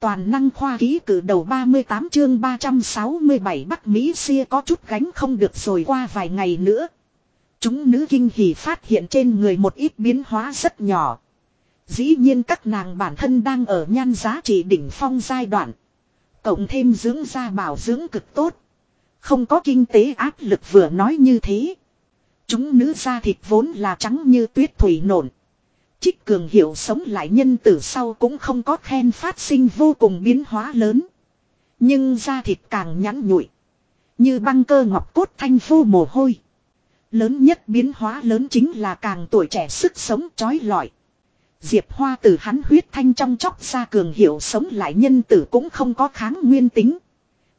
Toàn năng khoa ký cử đầu 38 chương 367 Bắc Mỹ xia có chút gánh không được rồi qua vài ngày nữa. Chúng nữ kinh hỉ phát hiện trên người một ít biến hóa rất nhỏ. Dĩ nhiên các nàng bản thân đang ở nhan giá trị đỉnh phong giai đoạn. Cộng thêm dưỡng da bảo dưỡng cực tốt. Không có kinh tế áp lực vừa nói như thế. Chúng nữ da thịt vốn là trắng như tuyết thủy nổn. Trích cường hiệu sống lại nhân tử sau cũng không có khen phát sinh vô cùng biến hóa lớn. Nhưng da thịt càng nhẵn nhụi. Như băng cơ ngọc cốt thanh phu mồ hôi. Lớn nhất biến hóa lớn chính là càng tuổi trẻ sức sống trói lọi. Diệp Hoa từ hắn huyết thanh trong chóc ra cường hiệu sống lại nhân tử cũng không có kháng nguyên tính.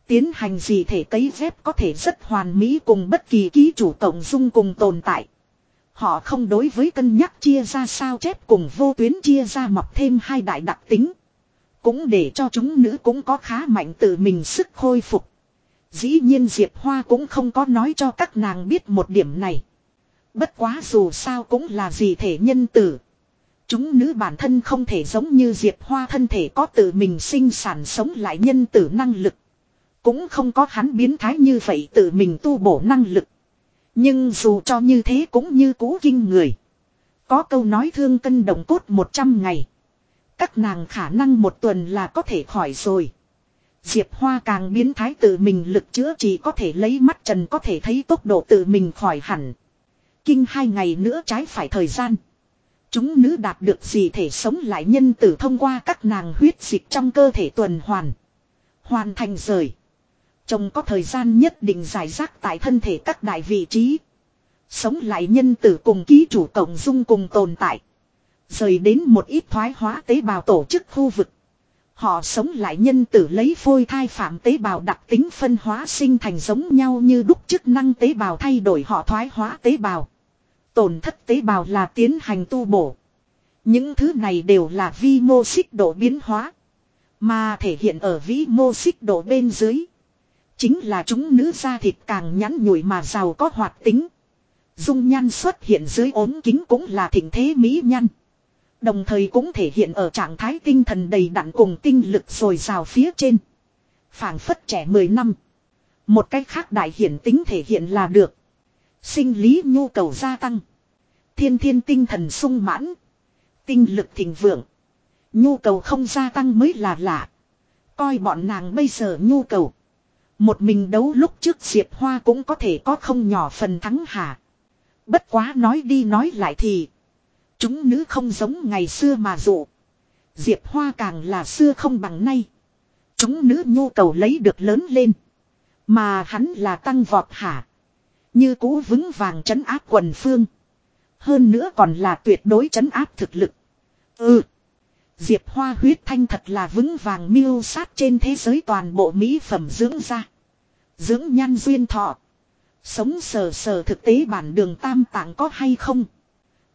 Tiến hành gì thể cấy ghép có thể rất hoàn mỹ cùng bất kỳ ký chủ tổng dung cùng tồn tại. Họ không đối với cân nhắc chia ra sao chép cùng vô tuyến chia ra mọc thêm hai đại đặc tính. Cũng để cho chúng nữ cũng có khá mạnh tự mình sức khôi phục. Dĩ nhiên Diệp Hoa cũng không có nói cho các nàng biết một điểm này. Bất quá dù sao cũng là gì thể nhân tử. Chúng nữ bản thân không thể giống như Diệp Hoa thân thể có tự mình sinh sản sống lại nhân tử năng lực. Cũng không có hắn biến thái như vậy tự mình tu bổ năng lực. Nhưng dù cho như thế cũng như cũ kinh người. Có câu nói thương cân đồng cốt 100 ngày. Các nàng khả năng một tuần là có thể khỏi rồi. Diệp Hoa càng biến thái tự mình lực chữa chỉ có thể lấy mắt trần có thể thấy tốc độ tự mình khỏi hẳn. Kinh hai ngày nữa trái phải thời gian. Chúng nữ đạt được gì thể sống lại nhân tử thông qua các nàng huyết dịch trong cơ thể tuần hoàn. Hoàn thành rời. Chồng có thời gian nhất định giải rác tại thân thể các đại vị trí. Sống lại nhân tử cùng ký chủ cộng dung cùng tồn tại. Rời đến một ít thoái hóa tế bào tổ chức khu vực. Họ sống lại nhân tử lấy phôi thai phạm tế bào đặc tính phân hóa sinh thành giống nhau như đúc chức năng tế bào thay đổi họ thoái hóa tế bào. Tổn thất tế bào là tiến hành tu bổ. Những thứ này đều là vi mô xích độ biến hóa. Mà thể hiện ở vĩ mô xích độ bên dưới. Chính là chúng nữ da thịt càng nhắn nhủi mà giàu có hoạt tính. Dung nhan xuất hiện dưới ốm kính cũng là thịnh thế mỹ nhân, Đồng thời cũng thể hiện ở trạng thái tinh thần đầy đặn cùng tinh lực rồi rào phía trên. phảng phất trẻ 10 năm. Một cách khác đại hiển tính thể hiện là được. Sinh lý nhu cầu gia tăng. Thiên thiên tinh thần sung mãn. Tinh lực thịnh vượng. Nhu cầu không gia tăng mới là lạ. Coi bọn nàng bây giờ nhu cầu. Một mình đấu lúc trước Diệp Hoa cũng có thể có không nhỏ phần thắng hả. Bất quá nói đi nói lại thì. Chúng nữ không giống ngày xưa mà dụ. Diệp Hoa càng là xưa không bằng nay. Chúng nữ nhu cầu lấy được lớn lên. Mà hắn là tăng vọt hả. Như cũ vững vàng trấn áp quần phương. Hơn nữa còn là tuyệt đối trấn áp thực lực. Ừ. Diệp Hoa huyết thanh thật là vững vàng miêu sát trên thế giới toàn bộ mỹ phẩm dưỡng da. Dưỡng nhan duyên thọ. Sống sờ sờ thực tế bản đường tam tạng có hay không?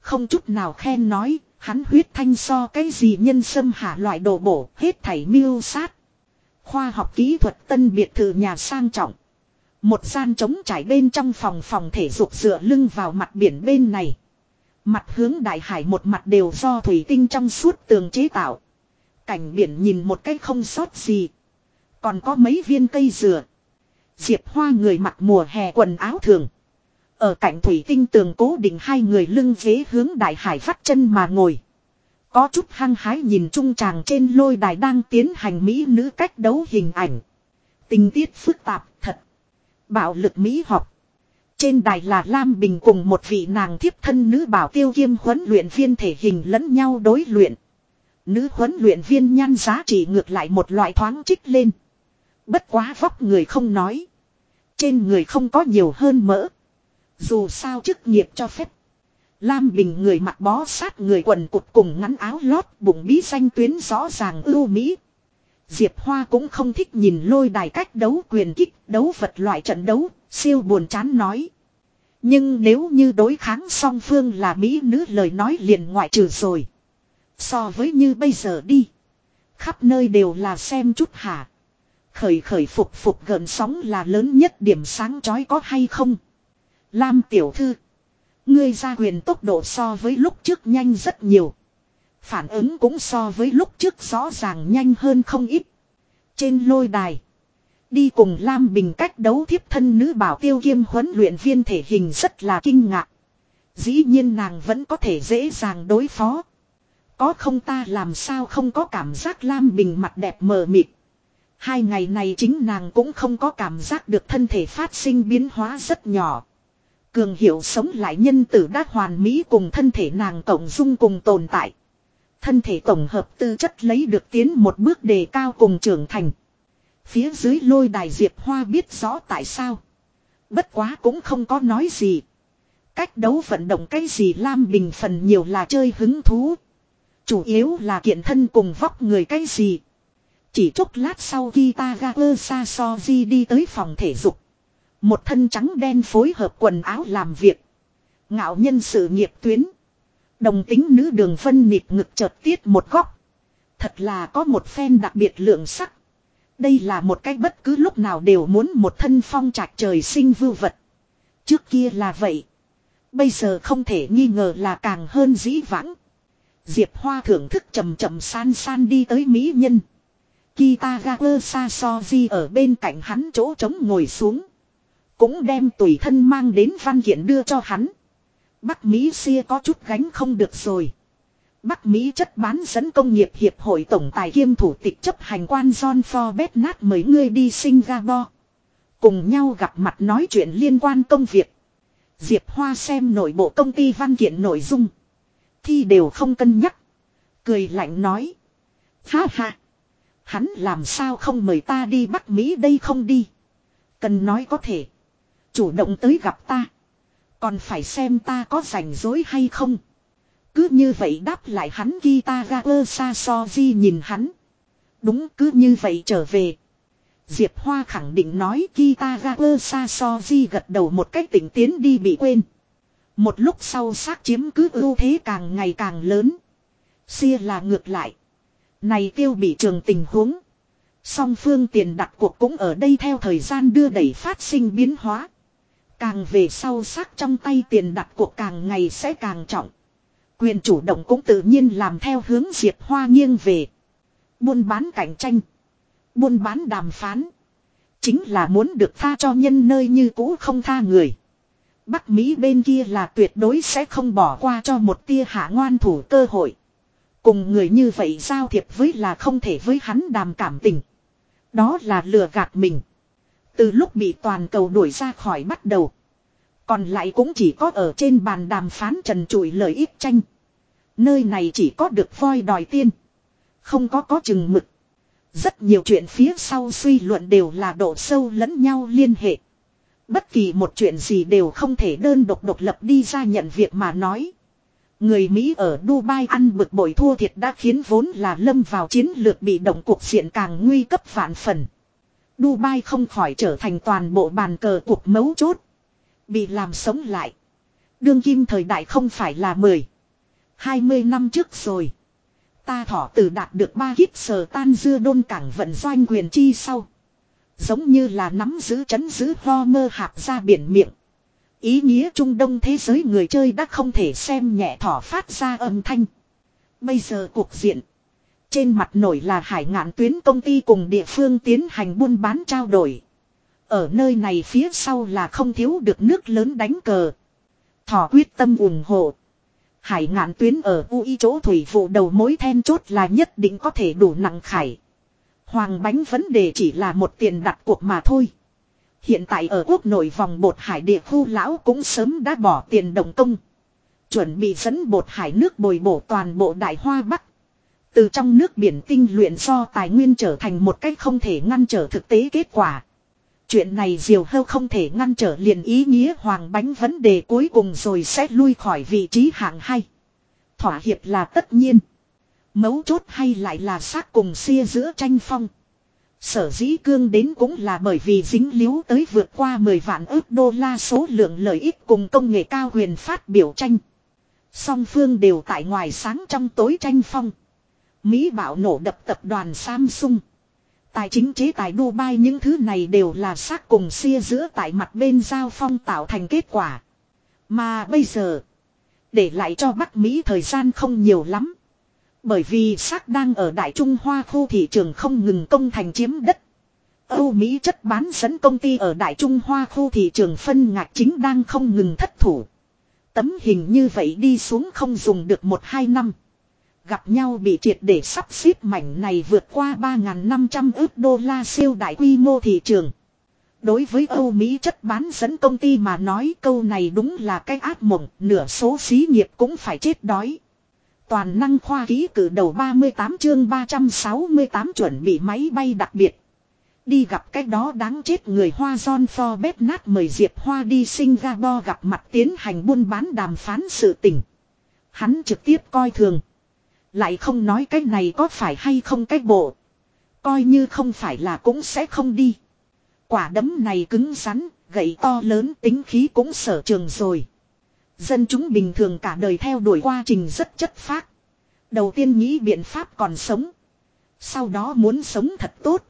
Không chút nào khen nói, hắn huyết thanh so cái gì nhân sâm hạ loại đồ bổ hết thảy miêu sát. Khoa học kỹ thuật tân biệt thự nhà sang trọng. Một gian trống trải bên trong phòng phòng thể dục dựa lưng vào mặt biển bên này. Mặt hướng đại hải một mặt đều do thủy tinh trong suốt tường chế tạo. Cảnh biển nhìn một cách không sót gì. Còn có mấy viên cây dừa. Diệp Hoa người mặc mùa hè quần áo thường. Ở cạnh thủy tinh tường cố định hai người lưng ghế hướng đại hải phát chân mà ngồi. Có chút hăng hái nhìn trung tràng trên lôi đài đang tiến hành mỹ nữ cách đấu hình ảnh. Tình tiết phức tạp, thật. Bạo lực mỹ học. Trên đài là Lam Bình cùng một vị nàng thiếp thân nữ bảo tiêu kiêm huấn luyện viên thể hình lẫn nhau đối luyện. Nữ huấn luyện viên nhan giá trị ngược lại một loại thoáng trích lên. Bất quá vóc người không nói. Trên người không có nhiều hơn mỡ. Dù sao chức nghiệp cho phép. Lam Bình người mặc bó sát người quần cụt cùng ngắn áo lót bụng bí xanh tuyến rõ ràng ưu mỹ. Diệp Hoa cũng không thích nhìn lôi đài cách đấu quyền kích, đấu vật loại trận đấu, siêu buồn chán nói. Nhưng nếu như đối kháng song phương là Mỹ nữ lời nói liền ngoại trừ rồi. So với như bây giờ đi. Khắp nơi đều là xem chút hả. Khởi khởi phục phục gần sóng là lớn nhất điểm sáng chói có hay không. Lam tiểu thư. Ngươi ra quyền tốc độ so với lúc trước nhanh rất nhiều. Phản ứng cũng so với lúc trước rõ ràng nhanh hơn không ít. Trên lôi đài. Đi cùng Lam Bình cách đấu thiếp thân nữ bảo tiêu kiêm huấn luyện viên thể hình rất là kinh ngạc. Dĩ nhiên nàng vẫn có thể dễ dàng đối phó. Có không ta làm sao không có cảm giác Lam Bình mặt đẹp mờ mịt. Hai ngày này chính nàng cũng không có cảm giác được thân thể phát sinh biến hóa rất nhỏ. Cường hiểu sống lại nhân tử đã hoàn mỹ cùng thân thể nàng tổng dung cùng tồn tại. Thân thể tổng hợp tư chất lấy được tiến một bước đề cao cùng trưởng thành. Phía dưới lôi đài Diệp Hoa biết rõ tại sao. Bất quá cũng không có nói gì. Cách đấu vận động cái gì Lam Bình phần nhiều là chơi hứng thú. Chủ yếu là kiện thân cùng vóc người cái gì. Chỉ chốc lát sau khi ta Gagager Sasoji đi tới phòng thể dục. Một thân trắng đen phối hợp quần áo làm việc. Ngạo nhân sự nghiệp tuyến. Đồng tính nữ đường phân nịp ngực chợt tiết một góc. Thật là có một phen đặc biệt lượng sắc. Đây là một cách bất cứ lúc nào đều muốn một thân phong trạc trời sinh vưu vật. Trước kia là vậy. Bây giờ không thể nghi ngờ là càng hơn dĩ vãng. Diệp Hoa thưởng thức chậm chậm san san đi tới Mỹ nhân. Kitagawa Sasoji ở bên cạnh hắn chỗ trống ngồi xuống. Cũng đem tùy thân mang đến văn kiện đưa cho hắn. Bắc Mỹ xia có chút gánh không được rồi. Bắc Mỹ chất bán dẫn công nghiệp hiệp hội tổng tài kiêm thủ tịch chấp hành quan John Forbes nát mấy người đi Singapore. Cùng nhau gặp mặt nói chuyện liên quan công việc. Diệp Hoa xem nội bộ công ty văn kiện nội dung. Thi đều không cân nhắc. Cười lạnh nói. Ha ha. Hắn làm sao không mời ta đi Bắc Mỹ đây không đi. Cần nói có thể. Chủ động tới gặp ta. Còn phải xem ta có rảnh rối hay không. Cứ như vậy đáp lại hắn Kitagawa Sasoji nhìn hắn. Đúng cứ như vậy trở về. Diệp Hoa khẳng định nói Kitagawa Sasoji gật đầu một cách tỉnh tiến đi bị quên. Một lúc sau xác chiếm cứ ưu thế càng ngày càng lớn. Xia là ngược lại. Này tiêu bị trường tình huống. Song phương tiền đặt cuộc cũng ở đây theo thời gian đưa đẩy phát sinh biến hóa. Càng về sau xác trong tay tiền đặt cuộc càng ngày sẽ càng trọng. Quyền chủ động cũng tự nhiên làm theo hướng Diệp Hoa nghiêng về. Buôn bán cạnh tranh. Buôn bán đàm phán. Chính là muốn được tha cho nhân nơi như cũ không tha người. Bắc Mỹ bên kia là tuyệt đối sẽ không bỏ qua cho một tia hạ ngoan thủ cơ hội. Cùng người như vậy giao thiệp với là không thể với hắn đàm cảm tình. Đó là lừa gạt mình. Từ lúc bị toàn cầu đuổi ra khỏi bắt đầu. Còn lại cũng chỉ có ở trên bàn đàm phán trần trụi lợi ích tranh. Nơi này chỉ có được voi đòi tiên. Không có có chừng mực. Rất nhiều chuyện phía sau suy luận đều là độ sâu lẫn nhau liên hệ. Bất kỳ một chuyện gì đều không thể đơn độc độc lập đi ra nhận việc mà nói. Người Mỹ ở Dubai ăn bực bội thua thiệt đã khiến vốn là lâm vào chiến lược bị động cuộc diện càng nguy cấp vạn phần. Dubai không khỏi trở thành toàn bộ bàn cờ cuộc mấu chốt. Bị làm sống lại. Đương kim thời đại không phải là 10. 20 năm trước rồi. Ta thỏ từ đạt được ba kiếp sờ tan dưa đôn cảng vận doanh quyền chi sau. Giống như là nắm giữ chấn giữ ho mơ hạp ra biển miệng. Ý nghĩa Trung Đông thế giới người chơi đã không thể xem nhẹ thỏ phát ra âm thanh. Bây giờ cuộc diện. Trên mặt nổi là hải ngạn tuyến công ty cùng địa phương tiến hành buôn bán trao đổi. Ở nơi này phía sau là không thiếu được nước lớn đánh cờ. Thỏ quyết tâm ủng hộ. Hải ngạn tuyến ở UI chỗ thủy vụ đầu mối then chốt là nhất định có thể đủ nặng khải. Hoàng bánh vấn đề chỉ là một tiền đặt cuộc mà thôi. Hiện tại ở quốc nội vòng bột hải địa khu lão cũng sớm đã bỏ tiền đồng công. Chuẩn bị dẫn bột hải nước bồi bổ toàn bộ đại hoa bắc. Từ trong nước biển tinh luyện do tài nguyên trở thành một cách không thể ngăn trở thực tế kết quả. Chuyện này diều hâu không thể ngăn trở liền ý nghĩa hoàng bánh vấn đề cuối cùng rồi sẽ lui khỏi vị trí hạng hay. Thỏa hiệp là tất nhiên. Mấu chốt hay lại là xác cùng xia giữa tranh phong. Sở dĩ cương đến cũng là bởi vì dính líu tới vượt qua 10 vạn ước đô la số lượng lợi ích cùng công nghệ cao huyền phát biểu tranh. Song phương đều tại ngoài sáng trong tối tranh phong. Mỹ bảo nổ đập tập đoàn Samsung. Tài chính chế tài Dubai những thứ này đều là xác cùng xia giữa tại mặt bên giao phong tạo thành kết quả. Mà bây giờ, để lại cho Bắc Mỹ thời gian không nhiều lắm. Bởi vì xác đang ở Đại Trung Hoa khu thị trường không ngừng công thành chiếm đất. Âu Mỹ chất bán dẫn công ty ở Đại Trung Hoa khu thị trường phân ngạch chính đang không ngừng thất thủ. Tấm hình như vậy đi xuống không dùng được một hai năm. Gặp nhau bị triệt để sắp xếp mảnh này vượt qua 3.500 ước đô la siêu đại quy mô thị trường. Đối với Âu Mỹ chất bán dẫn công ty mà nói câu này đúng là cái ác mộng, nửa số xí nghiệp cũng phải chết đói. Toàn năng khoa ký cử đầu 38 chương 368 chuẩn bị máy bay đặc biệt. Đi gặp cách đó đáng chết người Hoa John Forbes nát mời Diệp Hoa đi Singapore gặp mặt tiến hành buôn bán đàm phán sự tình. Hắn trực tiếp coi thường. Lại không nói cái này có phải hay không cái bộ. Coi như không phải là cũng sẽ không đi. Quả đấm này cứng rắn, gậy to lớn tính khí cũng sở trường rồi. Dân chúng bình thường cả đời theo đuổi quá trình rất chất phác. Đầu tiên nghĩ biện pháp còn sống. Sau đó muốn sống thật tốt.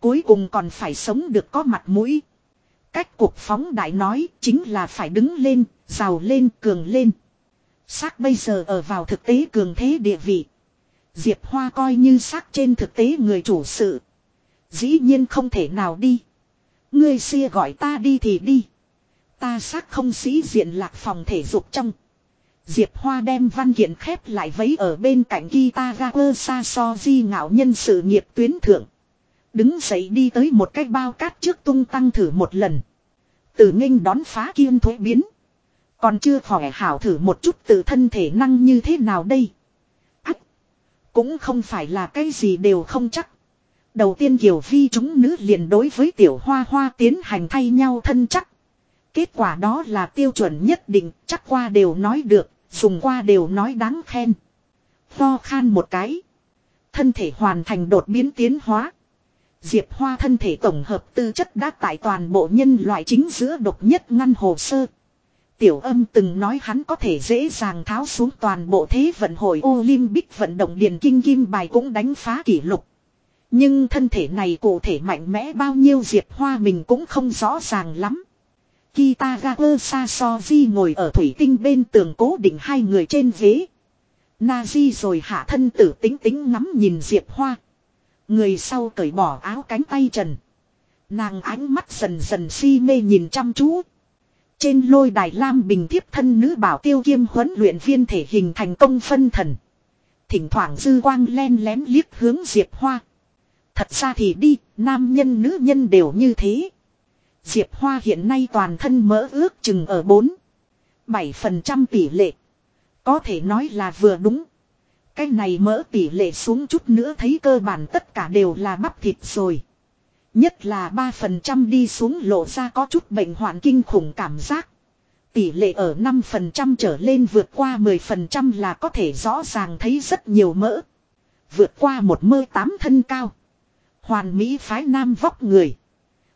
Cuối cùng còn phải sống được có mặt mũi. Cách cuộc phóng đại nói chính là phải đứng lên, giàu lên, cường lên. Xác bây giờ ở vào thực tế cường thế địa vị. Diệp Hoa coi như xác trên thực tế người chủ sự. Dĩ nhiên không thể nào đi. Ngươi xia gọi ta đi thì đi. Ta xác không sĩ diện lạc phòng thể dục trong. Diệp Hoa đem văn kiện khép lại vấy ở bên cạnh guitar ra sa so di ngạo nhân sự nghiệp tuyến thượng. Đứng dậy đi tới một cái bao cát trước tung tăng thử một lần. Tử nghênh đón phá kiên thuế biến. Còn chưa khỏe hảo thử một chút tự thân thể năng như thế nào đây. Ách. Cũng không phải là cái gì đều không chắc. Đầu tiên Kiều Vi chúng nữ liền đối với tiểu hoa hoa tiến hành thay nhau thân chắc. Kết quả đó là tiêu chuẩn nhất định, chắc qua đều nói được, dùng qua đều nói đáng khen. Tho khan một cái. Thân thể hoàn thành đột biến tiến hóa. Diệp Hoa thân thể tổng hợp tư chất đã tại toàn bộ nhân loại chính giữa độc nhất ngăn hồ sơ. Tiểu âm từng nói hắn có thể dễ dàng tháo xuống toàn bộ thế vận hội Olympic vận động điền kinh kim bài cũng đánh phá kỷ lục. Nhưng thân thể này cụ thể mạnh mẽ bao nhiêu Diệp Hoa mình cũng không rõ ràng lắm. Kitagawa Sasoji ngồi ở thủy tinh bên tường cố định hai người trên ghế. Nazi rồi hạ thân tử tính tính ngắm nhìn Diệp Hoa. Người sau cởi bỏ áo cánh tay trần. Nàng ánh mắt dần dần si mê nhìn chăm chú. Trên lôi đài lam bình thiếp thân nữ bảo tiêu kiêm huấn luyện viên thể hình thành công phân thần. Thỉnh thoảng dư quang len lén liếc hướng Diệp Hoa. Thật ra thì đi, nam nhân nữ nhân đều như thế. Diệp Hoa hiện nay toàn thân mỡ ước chừng ở 4. 7% tỷ lệ. Có thể nói là vừa đúng. Cái này mỡ tỷ lệ xuống chút nữa thấy cơ bản tất cả đều là bắp thịt rồi. Nhất là 3% đi xuống lộ ra có chút bệnh hoạn kinh khủng cảm giác. Tỷ lệ ở 5% trở lên vượt qua 10% là có thể rõ ràng thấy rất nhiều mỡ. Vượt qua một mơ tám thân cao. Hoàn Mỹ phái nam vóc người.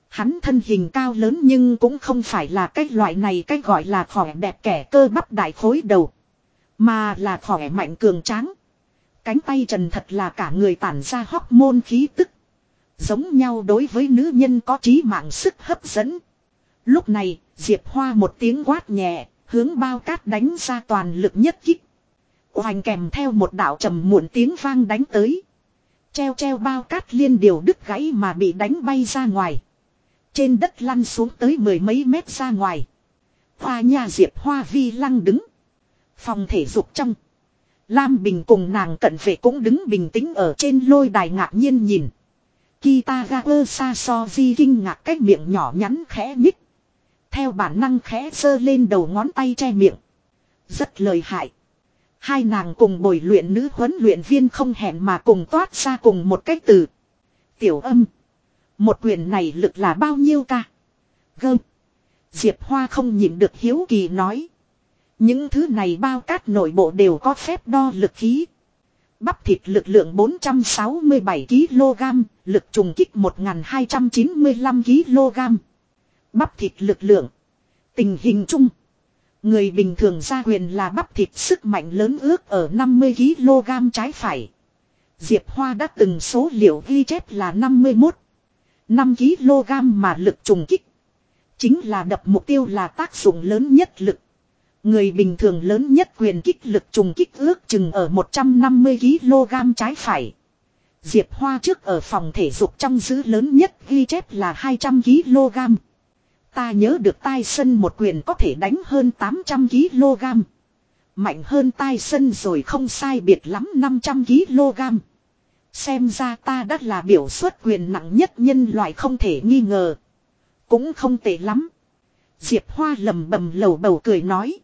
Hắn thân hình cao lớn nhưng cũng không phải là cái loại này cái gọi là khỏe đẹp kẻ cơ bắp đại khối đầu. Mà là khỏe mạnh cường tráng. Cánh tay trần thật là cả người tản ra hóc môn khí tức. Giống nhau đối với nữ nhân có trí mạng sức hấp dẫn. Lúc này, Diệp Hoa một tiếng quát nhẹ, hướng bao cát đánh ra toàn lực nhất kích. Hoành kèm theo một đạo trầm muộn tiếng vang đánh tới. Treo treo bao cát liên điều đứt gãy mà bị đánh bay ra ngoài. Trên đất lăn xuống tới mười mấy mét ra ngoài. Hoa nhà Diệp Hoa vi lăng đứng. Phòng thể dục trong. Lam Bình cùng nàng cận vệ cũng đứng bình tĩnh ở trên lôi đài ngạc nhiên nhìn. Kitagawa Sasoji kinh ngạc cái miệng nhỏ nhắn khẽ nhích. Theo bản năng khẽ sơ lên đầu ngón tay che miệng. Rất lời hại. Hai nàng cùng bồi luyện nữ huấn luyện viên không hẹn mà cùng toát ra cùng một cái từ. Tiểu âm. Một quyền này lực là bao nhiêu ca? Gơm. Diệp Hoa không nhìn được hiếu kỳ nói. Những thứ này bao cát nội bộ đều có phép đo lực khí. Bắp thịt lực lượng 467kg, lực trùng kích 1295kg. Bắp thịt lực lượng. Tình hình chung. Người bình thường ra huyền là bắp thịt sức mạnh lớn ước ở 50kg trái phải. Diệp Hoa đã từng số liệu ghi chép là 51. 5kg mà lực trùng kích. Chính là đập mục tiêu là tác dụng lớn nhất lực. Người bình thường lớn nhất quyền kích lực trùng kích ước chừng ở 150kg trái phải. Diệp Hoa trước ở phòng thể dục trong giữ lớn nhất ghi chép là 200kg. Ta nhớ được tai sân một quyền có thể đánh hơn 800kg. Mạnh hơn tai sân rồi không sai biệt lắm 500kg. Xem ra ta đã là biểu xuất quyền nặng nhất nhân loại không thể nghi ngờ. Cũng không tệ lắm. Diệp Hoa lầm bầm lầu bầu cười nói.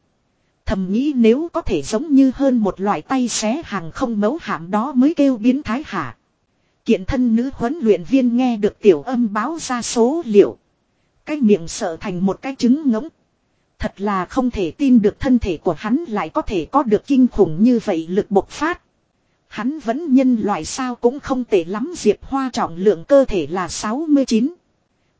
Thầm nghĩ nếu có thể giống như hơn một loại tay xé hàng không mấu hạm đó mới kêu biến thái hả. Kiện thân nữ huấn luyện viên nghe được tiểu âm báo ra số liệu. Cái miệng sợ thành một cái trứng ngỗng. Thật là không thể tin được thân thể của hắn lại có thể có được kinh khủng như vậy lực bộc phát. Hắn vẫn nhân loại sao cũng không tệ lắm Diệp Hoa trọng lượng cơ thể là 69.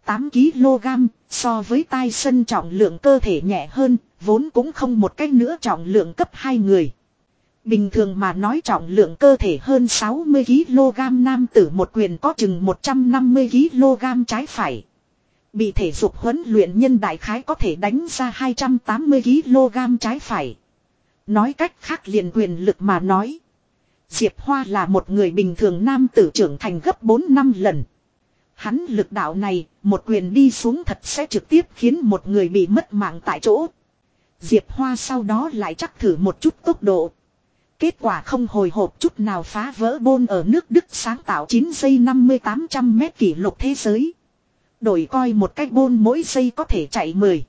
8kg, so với tai sân trọng lượng cơ thể nhẹ hơn, vốn cũng không một cách nữa trọng lượng cấp hai người. Bình thường mà nói trọng lượng cơ thể hơn 60kg nam tử một quyền có chừng 150kg trái phải. Bị thể dục huấn luyện nhân đại khái có thể đánh ra 280kg trái phải. Nói cách khác liền quyền lực mà nói. Diệp Hoa là một người bình thường nam tử trưởng thành gấp 4 năm lần. Hắn lực đạo này, một quyền đi xuống thật sẽ trực tiếp khiến một người bị mất mạng tại chỗ. Diệp Hoa sau đó lại chắc thử một chút tốc độ. Kết quả không hồi hộp chút nào phá vỡ bôn ở nước Đức sáng tạo 9 giây 50-800 mét kỷ lục thế giới. Đổi coi một cách bôn mỗi giây có thể chạy 10.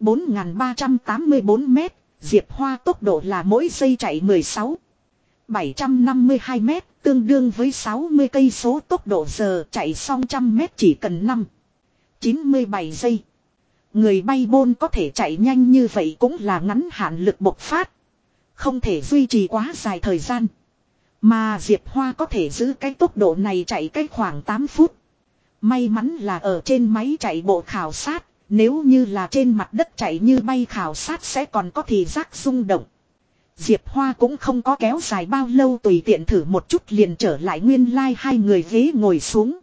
4.384 mét, Diệp Hoa tốc độ là mỗi giây chạy 16. 752 mét, tương đương với 60 cây số tốc độ giờ chạy xong trăm mét chỉ cần 5. 97 giây. Người bay bôn có thể chạy nhanh như vậy cũng là ngắn hạn lực bộc phát. Không thể duy trì quá dài thời gian. Mà Diệp Hoa có thể giữ cái tốc độ này chạy cách khoảng 8 phút. May mắn là ở trên máy chạy bộ khảo sát, nếu như là trên mặt đất chạy như bay khảo sát sẽ còn có thì giác rung động. Diệp Hoa cũng không có kéo dài bao lâu tùy tiện thử một chút liền trở lại nguyên lai like hai người ghế ngồi xuống.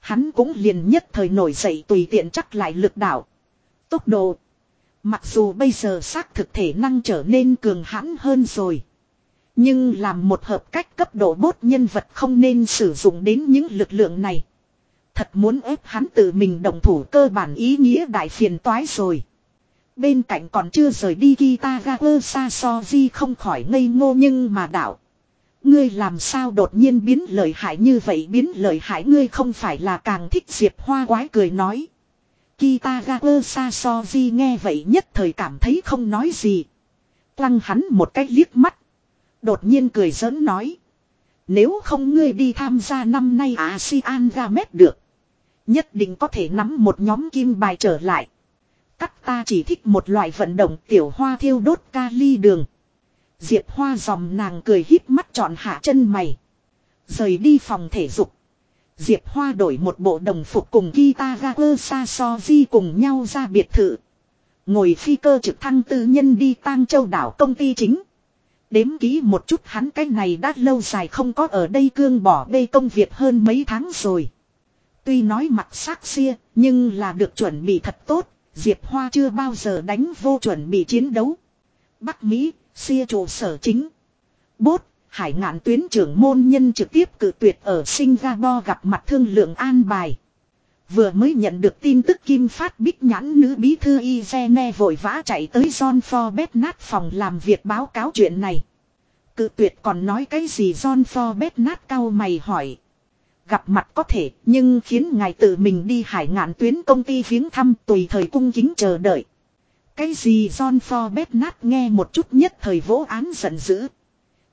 Hắn cũng liền nhất thời nổi dậy tùy tiện chắc lại lực đạo. Tốc độ. Mặc dù bây giờ xác thực thể năng trở nên cường hãn hơn rồi. Nhưng làm một hợp cách cấp độ bốt nhân vật không nên sử dụng đến những lực lượng này. Thật muốn ép hắn tự mình đồng thủ cơ bản ý nghĩa đại phiền toái rồi. Bên cạnh còn chưa rời đi Kitagawa Sasoji không khỏi ngây ngô nhưng mà đạo. Ngươi làm sao đột nhiên biến lời hại như vậy biến lời hại ngươi không phải là càng thích Diệp Hoa quái cười nói. Kitagawa Sasoji nghe vậy nhất thời cảm thấy không nói gì. lăng hắn một cái liếc mắt. Đột nhiên cười giỡn nói. Nếu không ngươi đi tham gia năm nay ASEAN Games được. Nhất định có thể nắm một nhóm kim bài trở lại. Cắt ta chỉ thích một loại vận động tiểu hoa thiêu đốt ca ly đường. Diệp hoa dòng nàng cười híp mắt trọn hạ chân mày. Rời đi phòng thể dục. Diệp Hoa đổi một bộ đồng phục cùng Kitagawa Sasoji cùng nhau ra biệt thự. Ngồi phi cơ trực thăng tư nhân đi tang châu đảo công ty chính. Đếm kỹ một chút hắn cái này đã lâu dài không có ở đây cương bỏ bê công việc hơn mấy tháng rồi. Tuy nói mặt sắc xia, nhưng là được chuẩn bị thật tốt, Diệp Hoa chưa bao giờ đánh vô chuẩn bị chiến đấu. Bắc Mỹ, xia trụ sở chính. Bốt, hải ngạn tuyến trưởng môn nhân trực tiếp cử tuyệt ở Singapore gặp mặt thương lượng an bài. Vừa mới nhận được tin tức Kim Phát Bích nhãn nữ bí thư Izene vội vã chạy tới John Forbes nát phòng làm việc báo cáo chuyện này. Cự tuyệt còn nói cái gì John Forbes nát cao mày hỏi. Gặp mặt có thể, nhưng khiến ngài tự mình đi hải ngạn tuyến công ty viếng thăm tùy thời cung kính chờ đợi. Cái gì John Forbes nát nghe một chút nhất thời vỗ án giận dữ.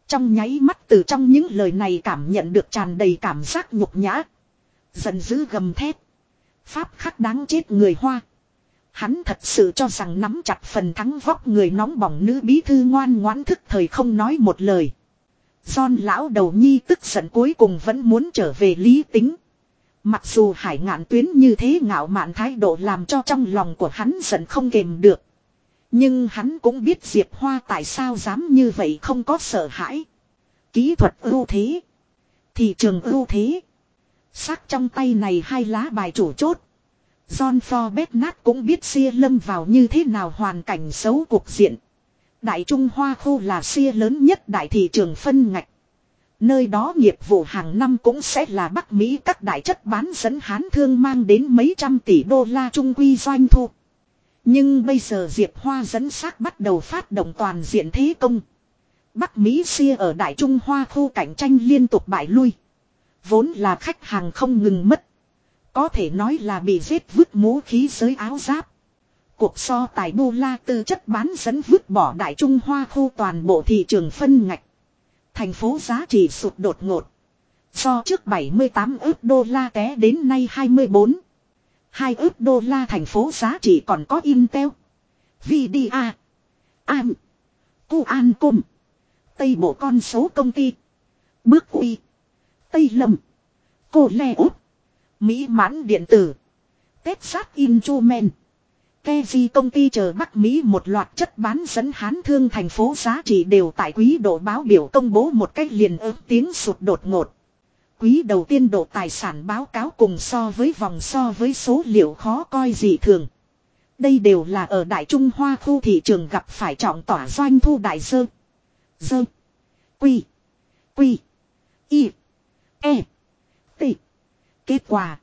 Trong nháy mắt từ trong những lời này cảm nhận được tràn đầy cảm giác nhục nhã. Giận dữ gầm thét. Pháp khắc đáng chết người Hoa. Hắn thật sự cho rằng nắm chặt phần thắng vóc người nóng bỏng nữ bí thư ngoan ngoãn thức thời không nói một lời. John lão đầu nhi tức giận cuối cùng vẫn muốn trở về lý tính. Mặc dù hải ngạn tuyến như thế ngạo mạn thái độ làm cho trong lòng của hắn giận không kềm được. Nhưng hắn cũng biết Diệp Hoa tại sao dám như vậy không có sợ hãi. Kỹ thuật ưu thế. Thị trường ưu thế. Sắc trong tay này hai lá bài chủ chốt. John Forbes nát cũng biết xia lâm vào như thế nào hoàn cảnh xấu cuộc diện. Đại Trung Hoa khu là xia lớn nhất đại thị trường phân ngạch. Nơi đó nghiệp vụ hàng năm cũng sẽ là Bắc Mỹ các đại chất bán dẫn hán thương mang đến mấy trăm tỷ đô la trung quy doanh thu. Nhưng bây giờ Diệp Hoa dẫn xác bắt đầu phát động toàn diện thế công. Bắc Mỹ xia ở Đại Trung Hoa khu cạnh tranh liên tục bại lui. Vốn là khách hàng không ngừng mất. Có thể nói là bị giết vứt mũ khí giới áo giáp. Cuộc so tài đô la tư chất bán dẫn vứt bỏ Đại Trung Hoa khu toàn bộ thị trường phân ngạch. Thành phố giá trị sụt đột ngột. So trước 78 ước đô la té đến nay 24 hai ước đô la thành phố giá trị còn có Intel. VDA. Am. Cuancom. Tây bộ con số công ty. Bước uy. Tây lâm. Cô Lê Út. Mỹ mãn điện tử. Tết Instrument. Kevi công ty chờ Bắc Mỹ một loạt chất bán dẫn hán thương thành phố giá trị đều tại quý độ báo biểu công bố một cách liền ước tiếng sụt đột ngột. Quý đầu tiên độ tài sản báo cáo cùng so với vòng so với số liệu khó coi gì thường. Đây đều là ở Đại Trung Hoa khu thị trường gặp phải trọng tỏa doanh thu đại sơ. Sơ. Quy. Quy. Y. E. T. Kết quả.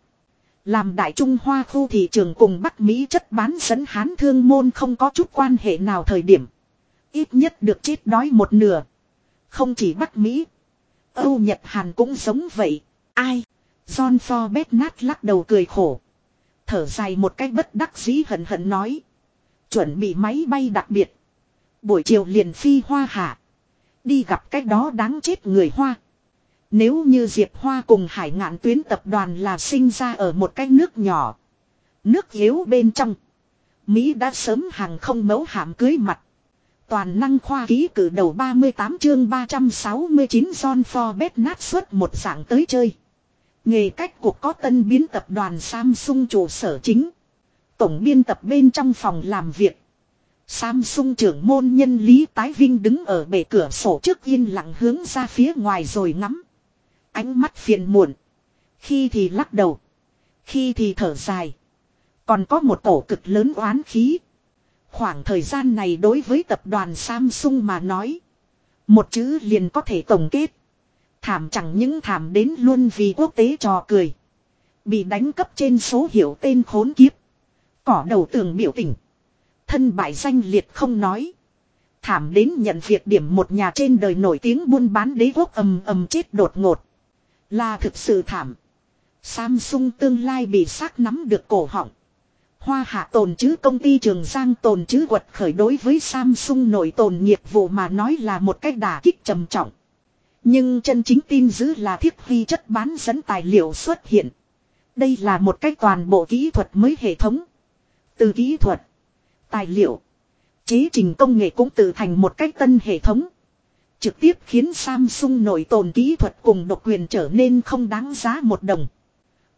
Làm Đại Trung Hoa khu thị trường cùng Bắc Mỹ chất bán dẫn hán thương môn không có chút quan hệ nào thời điểm. Ít nhất được chết đói một nửa. Không chỉ Bắc Mỹ. Âu Nhật Hàn cũng giống vậy. Ai? John Forbes nát lắc đầu cười khổ. Thở dài một cách bất đắc dĩ hận hận nói. Chuẩn bị máy bay đặc biệt. Buổi chiều liền phi hoa hạ. Đi gặp cái đó đáng chết người Hoa. Nếu như Diệp Hoa cùng hải ngạn tuyến tập đoàn là sinh ra ở một cái nước nhỏ. Nước yếu bên trong. Mỹ đã sớm hàng không mẫu hạm cưới mặt. Toàn năng khoa ký cử đầu 38 chương 369 John Forbes nát suốt một dạng tới chơi. Nghề cách cuộc có tân biến tập đoàn Samsung trụ sở chính. Tổng biên tập bên trong phòng làm việc. Samsung trưởng môn nhân Lý Tái Vinh đứng ở bể cửa sổ trước yên lặng hướng ra phía ngoài rồi ngắm. Ánh mắt phiền muộn. Khi thì lắc đầu. Khi thì thở dài. Còn có một tổ cực lớn oán khí. Khoảng thời gian này đối với tập đoàn Samsung mà nói. Một chữ liền có thể tổng kết. Thảm chẳng những thảm đến luôn vì quốc tế trò cười. Bị đánh cấp trên số hiệu tên khốn kiếp. Cỏ đầu tường biểu tình. Thân bại danh liệt không nói. Thảm đến nhận việc điểm một nhà trên đời nổi tiếng buôn bán đế quốc ầm ầm chết đột ngột. Là thực sự thảm. Samsung tương lai bị xác nắm được cổ họng. Hoa hạ tồn chứ công ty Trường Giang tồn chứ quật khởi đối với Samsung nổi tồn nghiệp vụ mà nói là một cách đả kích trầm trọng. Nhưng chân chính tin giữ là thiết vi chất bán dẫn tài liệu xuất hiện. Đây là một cách toàn bộ kỹ thuật mới hệ thống. Từ kỹ thuật, tài liệu, chế trình công nghệ cũng tự thành một cách tân hệ thống. Trực tiếp khiến Samsung nổi tồn kỹ thuật cùng độc quyền trở nên không đáng giá một đồng.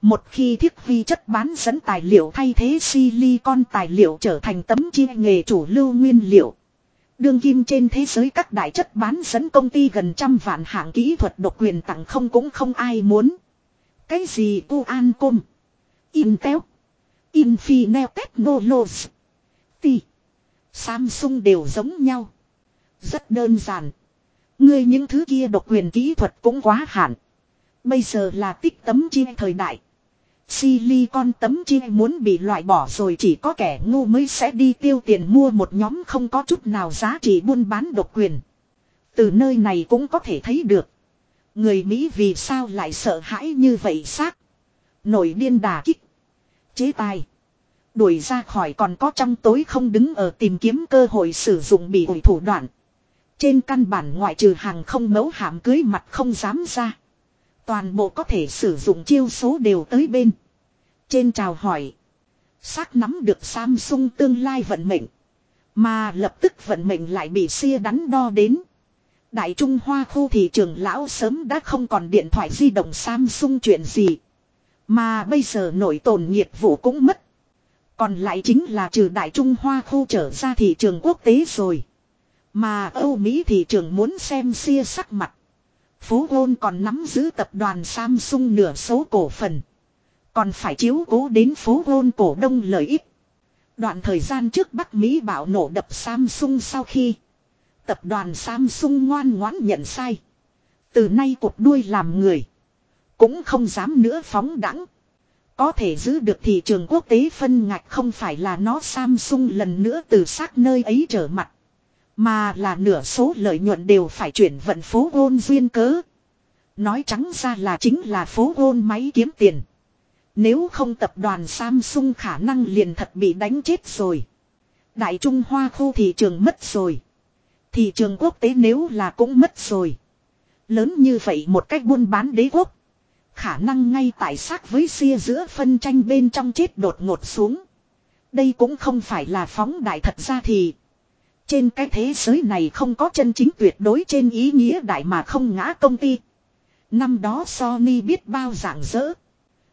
Một khi thiết vi chất bán dẫn tài liệu thay thế silicon tài liệu trở thành tấm chia nghề chủ lưu nguyên liệu. Đương kim trên thế giới các đại chất bán dẫn công ty gần trăm vạn hạng kỹ thuật độc quyền tặng không cũng không ai muốn. Cái gì Qualcomm, Intel, Infinel Technologies, T, Samsung đều giống nhau. Rất đơn giản. Ngươi những thứ kia độc quyền kỹ thuật cũng quá hạn. Bây giờ là tích tấm chia thời đại. Silicon tấm chi muốn bị loại bỏ rồi chỉ có kẻ ngu mới sẽ đi tiêu tiền mua một nhóm không có chút nào giá trị buôn bán độc quyền. Từ nơi này cũng có thể thấy được. Người Mỹ vì sao lại sợ hãi như vậy xác. Nổi điên đà kích. Chế tài. Đuổi ra khỏi còn có trong tối không đứng ở tìm kiếm cơ hội sử dụng bị ủi thủ đoạn. Trên căn bản ngoại trừ hàng không mấu hạm cưới mặt không dám ra. Toàn bộ có thể sử dụng chiêu số đều tới bên. Trên chào hỏi. Xác nắm được Samsung tương lai vận mệnh. Mà lập tức vận mệnh lại bị xia đắn đo đến. Đại Trung Hoa khu thị trường lão sớm đã không còn điện thoại di động Samsung chuyện gì. Mà bây giờ nổi tồn nghiệp vụ cũng mất. Còn lại chính là trừ Đại Trung Hoa khu trở ra thị trường quốc tế rồi. Mà Âu Mỹ thị trường muốn xem xia sắc mặt. Phú Hôn còn nắm giữ tập đoàn Samsung nửa số cổ phần. Còn phải chiếu cố đến Phú Hôn cổ đông lợi ích. Đoạn thời gian trước Bắc Mỹ bạo nổ đập Samsung sau khi. Tập đoàn Samsung ngoan ngoãn nhận sai. Từ nay cuộc đuôi làm người. Cũng không dám nữa phóng đẳng. Có thể giữ được thị trường quốc tế phân ngạch không phải là nó Samsung lần nữa từ xác nơi ấy trở mặt. Mà là nửa số lợi nhuận đều phải chuyển vận phố ôn duyên cớ. Nói trắng ra là chính là phố ôn máy kiếm tiền. Nếu không tập đoàn Samsung khả năng liền thật bị đánh chết rồi. Đại Trung Hoa khu thị trường mất rồi. Thị trường quốc tế nếu là cũng mất rồi. Lớn như vậy một cách buôn bán đế quốc. Khả năng ngay tại xác với xia giữa phân tranh bên trong chết đột ngột xuống. Đây cũng không phải là phóng đại thật ra thì. Trên cái thế giới này không có chân chính tuyệt đối trên ý nghĩa đại mà không ngã công ty. Năm đó Sony biết bao dạng dỡ.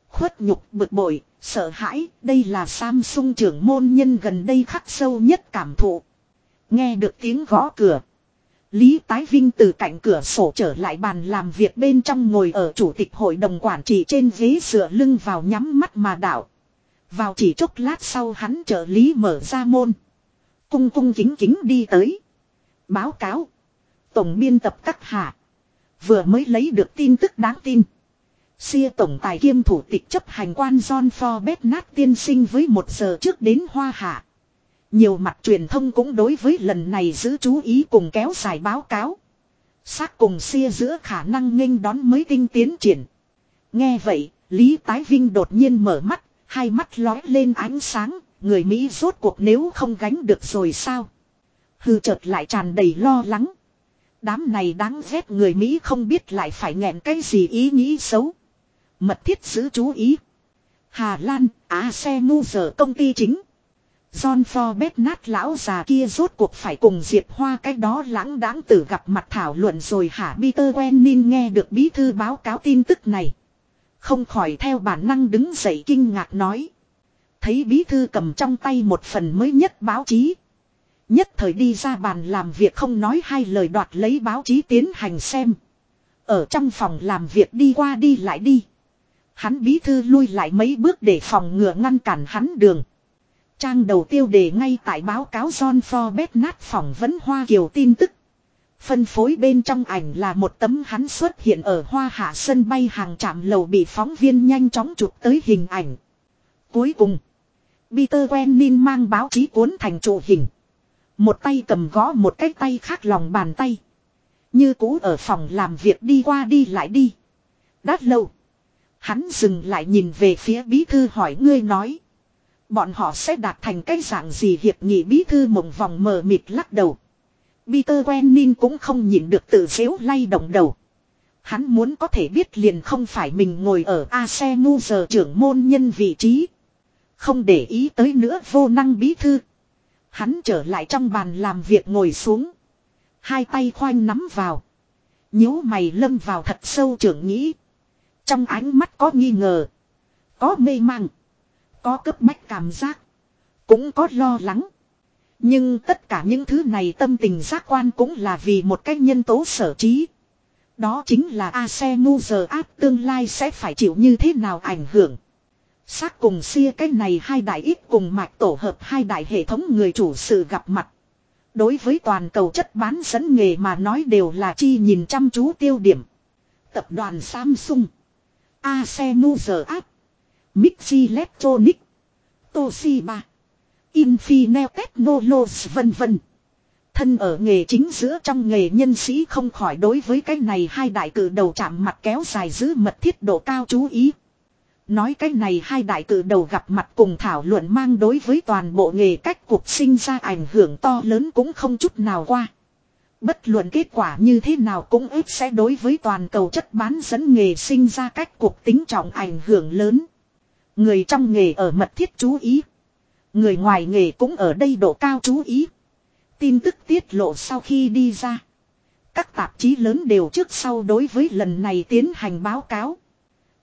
Khuất nhục bực bội, sợ hãi, đây là Samsung trưởng môn nhân gần đây khắc sâu nhất cảm thụ. Nghe được tiếng gõ cửa. Lý Tái Vinh từ cạnh cửa sổ trở lại bàn làm việc bên trong ngồi ở chủ tịch hội đồng quản trị trên ghế dựa lưng vào nhắm mắt mà đảo. Vào chỉ chốc lát sau hắn trợ lý mở ra môn. Cung cung kính kính đi tới. Báo cáo. Tổng biên tập các hạ. Vừa mới lấy được tin tức đáng tin. Xia tổng tài kiêm thủ tịch chấp hành quan John Forbes nát tiên sinh với một giờ trước đến Hoa Hạ. Nhiều mặt truyền thông cũng đối với lần này giữ chú ý cùng kéo dài báo cáo. Xác cùng xia giữa khả năng nghênh đón mới tinh tiến triển. Nghe vậy, Lý Tái Vinh đột nhiên mở mắt, hai mắt lói lên ánh sáng, người Mỹ rốt cuộc nếu không gánh được rồi sao? Hư chợt lại tràn đầy lo lắng. Đám này đáng ghét người Mỹ không biết lại phải nghẹn cái gì ý nghĩ xấu. Mật thiết giữ chú ý. Hà Lan, Á xe mu giờ công ty chính. John Forbes nát lão già kia rốt cuộc phải cùng Diệp Hoa cái đó lãng đáng tử gặp mặt thảo luận rồi hả Peter Wenin nghe được bí thư báo cáo tin tức này. Không khỏi theo bản năng đứng dậy kinh ngạc nói. Thấy bí thư cầm trong tay một phần mới nhất báo chí. Nhất thời đi ra bàn làm việc không nói hai lời đoạt lấy báo chí tiến hành xem. Ở trong phòng làm việc đi qua đi lại đi. Hắn bí thư lui lại mấy bước để phòng ngừa ngăn cản hắn đường. Trang đầu tiêu đề ngay tại báo cáo John Forbes nát phỏng vấn Hoa Kiều tin tức. Phân phối bên trong ảnh là một tấm hắn xuất hiện ở Hoa Hạ sân bay hàng trạm lầu bị phóng viên nhanh chóng chụp tới hình ảnh. Cuối cùng, Peter Quenin mang báo chí cuốn thành trụ hình. Một tay cầm gõ một cái tay khác lòng bàn tay. Như cũ ở phòng làm việc đi qua đi lại đi. Đắt lâu. Hắn dừng lại nhìn về phía bí thư hỏi ngươi nói. Bọn họ sẽ đạt thành cái dạng gì hiệp nghị bí thư mộng vòng mờ mịt lắc đầu. Peter Quenin cũng không nhìn được tự xếu lay động đầu. Hắn muốn có thể biết liền không phải mình ngồi ở A-xe ngu giờ trưởng môn nhân vị trí. Không để ý tới nữa vô năng bí thư. Hắn trở lại trong bàn làm việc ngồi xuống. Hai tay khoanh nắm vào. nhíu mày lâm vào thật sâu trưởng nghĩ. Trong ánh mắt có nghi ngờ. Có mê mang. Có cấp bách cảm giác. Cũng có lo lắng. Nhưng tất cả những thứ này tâm tình giác quan cũng là vì một cách nhân tố sở trí. Đó chính là A-xe ngu giờ áp tương lai sẽ phải chịu như thế nào ảnh hưởng. Xác cùng xia cái này hai đại ít cùng mạch tổ hợp hai đại hệ thống người chủ sự gặp mặt. Đối với toàn cầu chất bán dẫn nghề mà nói đều là chi nhìn chăm chú tiêu điểm. Tập đoàn Samsung. A-xe. Mixi Electronic. Toshiba. Infinel Technologies vân vân. Thân ở nghề chính giữa trong nghề nhân sĩ không khỏi đối với cái này hai đại cử đầu chạm mặt kéo dài giữ mật thiết độ cao chú ý. Nói cái này hai đại cử đầu gặp mặt cùng thảo luận mang đối với toàn bộ nghề cách cuộc sinh ra ảnh hưởng to lớn cũng không chút nào qua. Bất luận kết quả như thế nào cũng ít sẽ đối với toàn cầu chất bán dẫn nghề sinh ra cách cuộc tính trọng ảnh hưởng lớn. Người trong nghề ở mật thiết chú ý. Người ngoài nghề cũng ở đây độ cao chú ý. Tin tức tiết lộ sau khi đi ra. Các tạp chí lớn đều trước sau đối với lần này tiến hành báo cáo.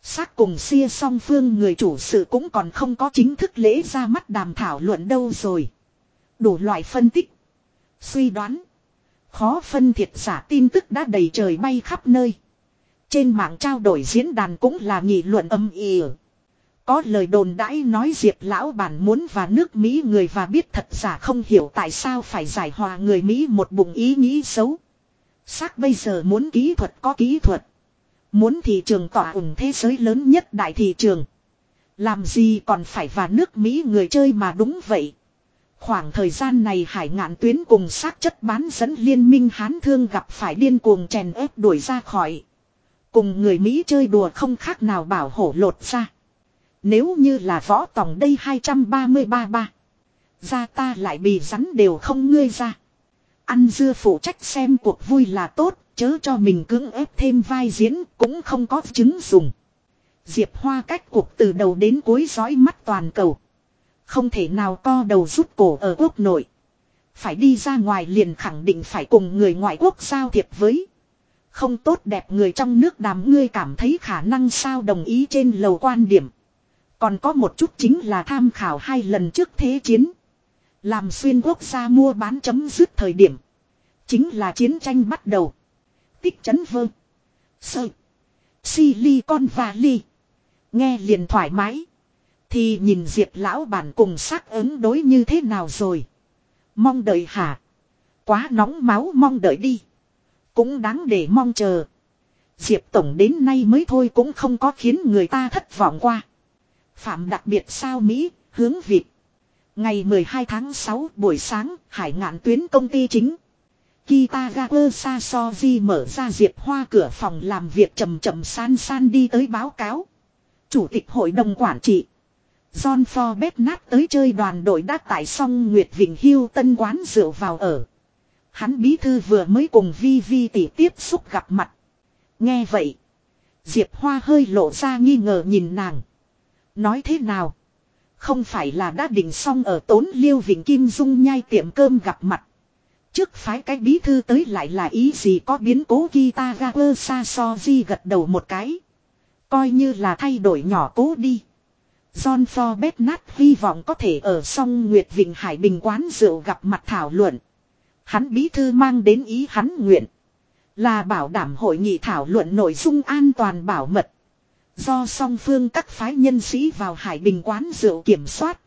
Xác cùng xia song phương người chủ sự cũng còn không có chính thức lễ ra mắt đàm thảo luận đâu rồi. Đủ loại phân tích. Suy đoán. Khó phân thiệt giả tin tức đã đầy trời bay khắp nơi. Trên mạng trao đổi diễn đàn cũng là nghị luận âm ỉ. Có lời đồn đãi nói Diệp lão bản muốn và nước Mỹ người và biết thật giả không hiểu tại sao phải giải hòa người Mỹ một bụng ý nghĩ xấu. Xác bây giờ muốn kỹ thuật có kỹ thuật. Muốn thị trường tỏa ủng thế giới lớn nhất đại thị trường. Làm gì còn phải và nước Mỹ người chơi mà đúng vậy. Khoảng thời gian này hải ngạn tuyến cùng xác chất bán dẫn liên minh hán thương gặp phải điên cuồng chèn ép đuổi ra khỏi. Cùng người Mỹ chơi đùa không khác nào bảo hổ lột ra. Nếu như là võ tòng đây 233 ba. Ra ta lại bị rắn đều không ngươi ra. Ăn dưa phụ trách xem cuộc vui là tốt, chớ cho mình cưỡng ép thêm vai diễn cũng không có chứng dùng. Diệp Hoa cách cuộc từ đầu đến cuối dõi mắt toàn cầu. Không thể nào co đầu rút cổ ở quốc nội. Phải đi ra ngoài liền khẳng định phải cùng người ngoại quốc giao thiệp với. Không tốt đẹp người trong nước đàm ngươi cảm thấy khả năng sao đồng ý trên lầu quan điểm. Còn có một chút chính là tham khảo hai lần trước thế chiến. Làm xuyên quốc gia mua bán chấm dứt thời điểm. Chính là chiến tranh bắt đầu. Tích chấn vơ. Sơ. Silicon Valley. Nghe liền thoải mái. Thì nhìn Diệp lão bản cùng xác ứng đối như thế nào rồi. Mong đợi hả. Quá nóng máu mong đợi đi. Cũng đáng để mong chờ. Diệp Tổng đến nay mới thôi cũng không có khiến người ta thất vọng qua. Phạm đặc biệt sao Mỹ, hướng Việt. Ngày 12 tháng 6 buổi sáng, hải ngạn tuyến công ty chính. Kitagawa Sasoji mở ra Diệp Hoa cửa phòng làm việc chậm chậm san san đi tới báo cáo. Chủ tịch hội đồng quản trị. John Forbes nát tới chơi đoàn đội đã tại xong Nguyệt Vịnh Hiêu tân quán rượu vào ở. Hắn bí thư vừa mới cùng Vi Vi tỷ tiếp xúc gặp mặt. Nghe vậy. Diệp Hoa hơi lộ ra nghi ngờ nhìn nàng. Nói thế nào? Không phải là đã định xong ở tốn liêu Vịnh Kim Dung nhai tiệm cơm gặp mặt. Trước phái cái bí thư tới lại là ý gì có biến cố Kitagawa Sasoji gật đầu một cái. Coi như là thay đổi nhỏ cố đi. John Forbes nát hy vọng có thể ở song Nguyệt Vịnh Hải Bình quán rượu gặp mặt thảo luận. Hắn bí thư mang đến ý hắn nguyện. Là bảo đảm hội nghị thảo luận nội dung an toàn bảo mật. Do song phương các phái nhân sĩ vào Hải Bình quán rượu kiểm soát.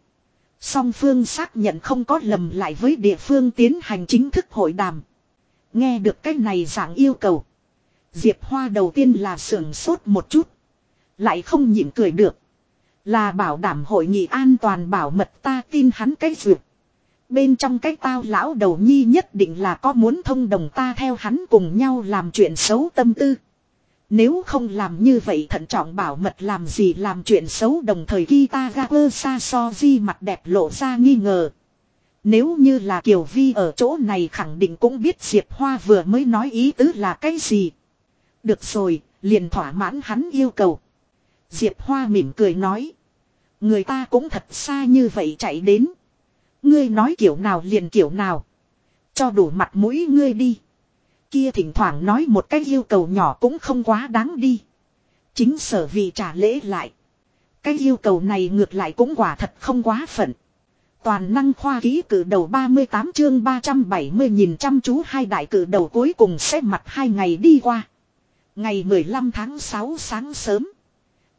Song phương xác nhận không có lầm lại với địa phương tiến hành chính thức hội đàm. Nghe được cái này dạng yêu cầu. Diệp Hoa đầu tiên là sưởng sốt một chút. Lại không nhịn cười được. Là bảo đảm hội nghị an toàn bảo mật ta tin hắn cái duyệt. Bên trong cái tao lão đầu nhi nhất định là có muốn thông đồng ta theo hắn cùng nhau làm chuyện xấu tâm tư. Nếu không làm như vậy thận trọng bảo mật làm gì làm chuyện xấu đồng thời Kitagawa Sasoji mặt đẹp lộ ra nghi ngờ. Nếu như là Kiều Vi ở chỗ này khẳng định cũng biết Diệp Hoa vừa mới nói ý tứ là cái gì. Được rồi, liền thỏa mãn hắn yêu cầu. Diệp Hoa mỉm cười nói. Người ta cũng thật xa như vậy chạy đến. Ngươi nói kiểu nào liền kiểu nào. Cho đủ mặt mũi ngươi đi. Kia thỉnh thoảng nói một cái yêu cầu nhỏ cũng không quá đáng đi. Chính sở vì trả lễ lại. Cái yêu cầu này ngược lại cũng quả thật không quá phận. Toàn năng khoa ký cử đầu 38 chương 370 nhìn chăm chú hai đại cử đầu cuối cùng sẽ mặt hai ngày đi qua. Ngày 15 tháng 6 sáng sớm.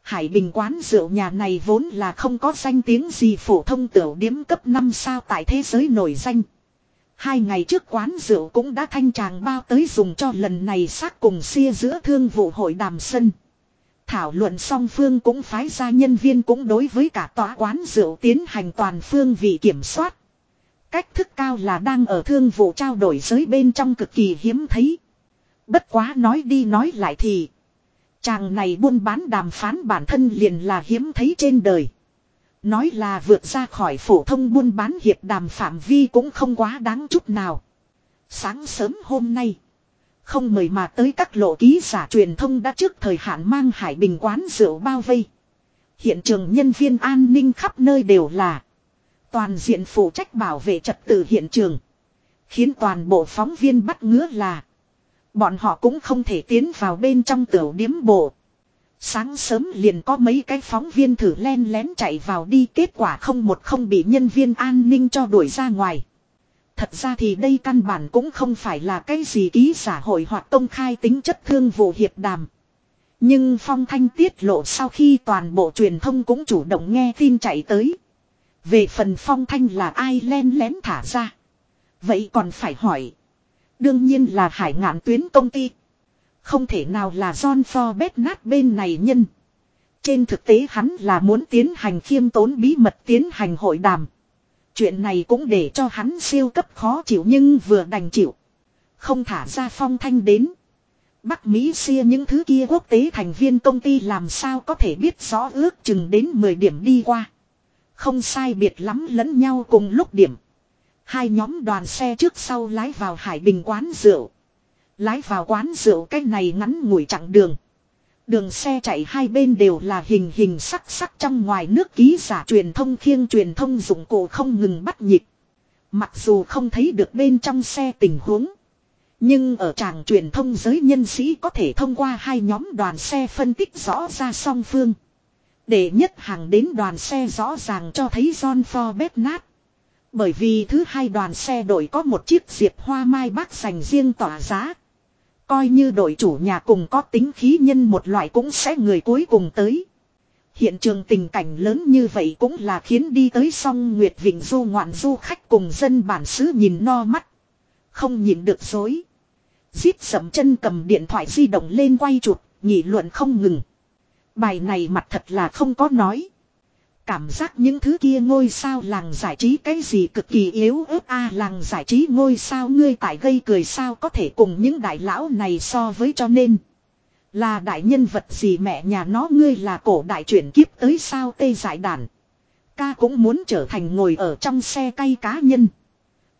Hải Bình quán rượu nhà này vốn là không có danh tiếng gì phổ thông tiểu điếm cấp 5 sao tại thế giới nổi danh. Hai ngày trước quán rượu cũng đã thanh tràng bao tới dùng cho lần này xác cùng xia giữa thương vụ hội đàm sân. Thảo luận song phương cũng phái ra nhân viên cũng đối với cả tòa quán rượu tiến hành toàn phương vị kiểm soát. Cách thức cao là đang ở thương vụ trao đổi giới bên trong cực kỳ hiếm thấy. Bất quá nói đi nói lại thì. Chàng này buôn bán đàm phán bản thân liền là hiếm thấy trên đời. Nói là vượt ra khỏi phổ thông buôn bán hiệp đàm phạm vi cũng không quá đáng chút nào. Sáng sớm hôm nay. Không mời mà tới các lộ ký giả truyền thông đã trước thời hạn mang hải bình quán rượu bao vây. Hiện trường nhân viên an ninh khắp nơi đều là. Toàn diện phụ trách bảo vệ trật tự hiện trường. Khiến toàn bộ phóng viên bắt ngứa là. Bọn họ cũng không thể tiến vào bên trong tiểu điếm bộ. Sáng sớm liền có mấy cái phóng viên thử len lén chạy vào đi, kết quả không một không bị nhân viên an ninh cho đuổi ra ngoài. Thật ra thì đây căn bản cũng không phải là cái gì ký xã hội hoặc công khai tính chất thương vụ hiệp đàm. Nhưng phong thanh tiết lộ sau khi toàn bộ truyền thông cũng chủ động nghe tin chạy tới. Về phần phong thanh là ai len lén thả ra. Vậy còn phải hỏi. Đương nhiên là hải ngạn tuyến công ty. Không thể nào là John Forbes nát bên này nhân. Trên thực tế hắn là muốn tiến hành khiêm tốn bí mật tiến hành hội đàm. Chuyện này cũng để cho hắn siêu cấp khó chịu nhưng vừa đành chịu. Không thả ra phong thanh đến. Bắc Mỹ xia những thứ kia quốc tế thành viên công ty làm sao có thể biết rõ ước chừng đến 10 điểm đi qua. Không sai biệt lắm lẫn nhau cùng lúc điểm. Hai nhóm đoàn xe trước sau lái vào Hải Bình quán rượu. Lái vào quán rượu cái này ngắn ngủi chặng đường. Đường xe chạy hai bên đều là hình hình sắc sắc trong ngoài nước ký giả truyền thông khiêng truyền thông dụng cụ không ngừng bắt nhịp. Mặc dù không thấy được bên trong xe tình huống. Nhưng ở tràng truyền thông giới nhân sĩ có thể thông qua hai nhóm đoàn xe phân tích rõ ra song phương. Để nhất hàng đến đoàn xe rõ ràng cho thấy John Forbes nát. Bởi vì thứ hai đoàn xe đội có một chiếc diệp hoa mai bác dành riêng tỏa giá. Coi như đội chủ nhà cùng có tính khí nhân một loại cũng sẽ người cuối cùng tới. Hiện trường tình cảnh lớn như vậy cũng là khiến đi tới song Nguyệt Vịnh du ngoạn du khách cùng dân bản xứ nhìn no mắt. Không nhìn được dối. Giết sầm chân cầm điện thoại di động lên quay chụp, nhị luận không ngừng. Bài này mặt thật là không có nói. Cảm giác những thứ kia ngôi sao làng giải trí cái gì cực kỳ yếu ớt a, làng giải trí ngôi sao ngươi tại gây cười sao có thể cùng những đại lão này so với cho nên. Là đại nhân vật gì mẹ nhà nó ngươi là cổ đại chuyển kiếp tới sao tê giải đàn. Ca cũng muốn trở thành ngồi ở trong xe cay cá nhân.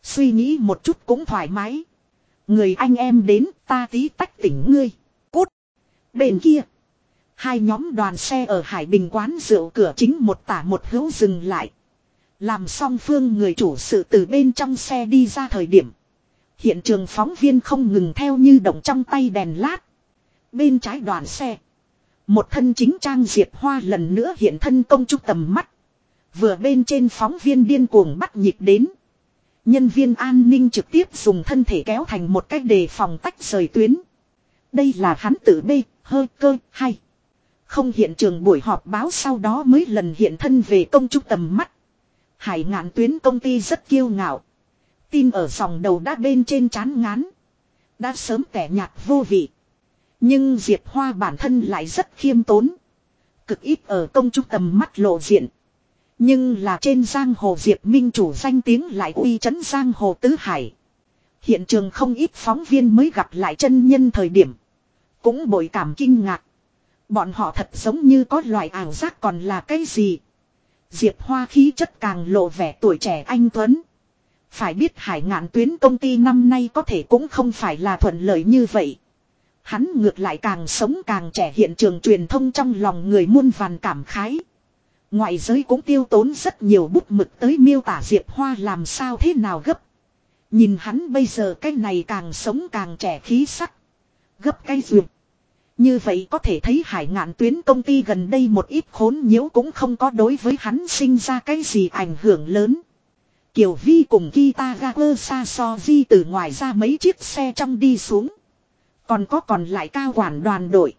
Suy nghĩ một chút cũng thoải mái. Người anh em đến, ta tí tách tỉnh ngươi. Cút. Bên kia. Hai nhóm đoàn xe ở Hải Bình quán rượu cửa chính một tả một hữu dừng lại. Làm xong phương người chủ sự từ bên trong xe đi ra thời điểm. Hiện trường phóng viên không ngừng theo như động trong tay đèn lát. Bên trái đoàn xe. Một thân chính trang diệp hoa lần nữa hiện thân công trúc tầm mắt. Vừa bên trên phóng viên điên cuồng bắt nhịp đến. Nhân viên an ninh trực tiếp dùng thân thể kéo thành một cách đề phòng tách rời tuyến. Đây là hắn tự bê, hơi cơ, hay. Không hiện trường buổi họp báo sau đó mới lần hiện thân về công chúng tầm mắt. Hải ngạn tuyến công ty rất kiêu ngạo. Tin ở dòng đầu đã bên trên chán ngán. Đã sớm tẻ nhạt vô vị. Nhưng Diệp Hoa bản thân lại rất khiêm tốn. Cực ít ở công chúng tầm mắt lộ diện. Nhưng là trên giang hồ Diệp Minh chủ danh tiếng lại uy chấn giang hồ tứ hải. Hiện trường không ít phóng viên mới gặp lại chân nhân thời điểm. Cũng bội cảm kinh ngạc. Bọn họ thật giống như có loại ảo giác còn là cái gì. Diệp Hoa khí chất càng lộ vẻ tuổi trẻ anh Tuấn. Phải biết hải ngạn tuyến công ty năm nay có thể cũng không phải là thuận lợi như vậy. Hắn ngược lại càng sống càng trẻ hiện trường truyền thông trong lòng người muôn vàn cảm khái. Ngoại giới cũng tiêu tốn rất nhiều bút mực tới miêu tả Diệp Hoa làm sao thế nào gấp. Nhìn hắn bây giờ cái này càng sống càng trẻ khí sắc. Gấp cái duyệt. Như vậy có thể thấy hải ngạn tuyến công ty gần đây một ít khốn nhiễu cũng không có đối với hắn sinh ra cái gì ảnh hưởng lớn. Kiều Vi cùng Kitagawa Sasoji từ ngoài ra mấy chiếc xe trong đi xuống. Còn có còn lại cao quản đoàn đội.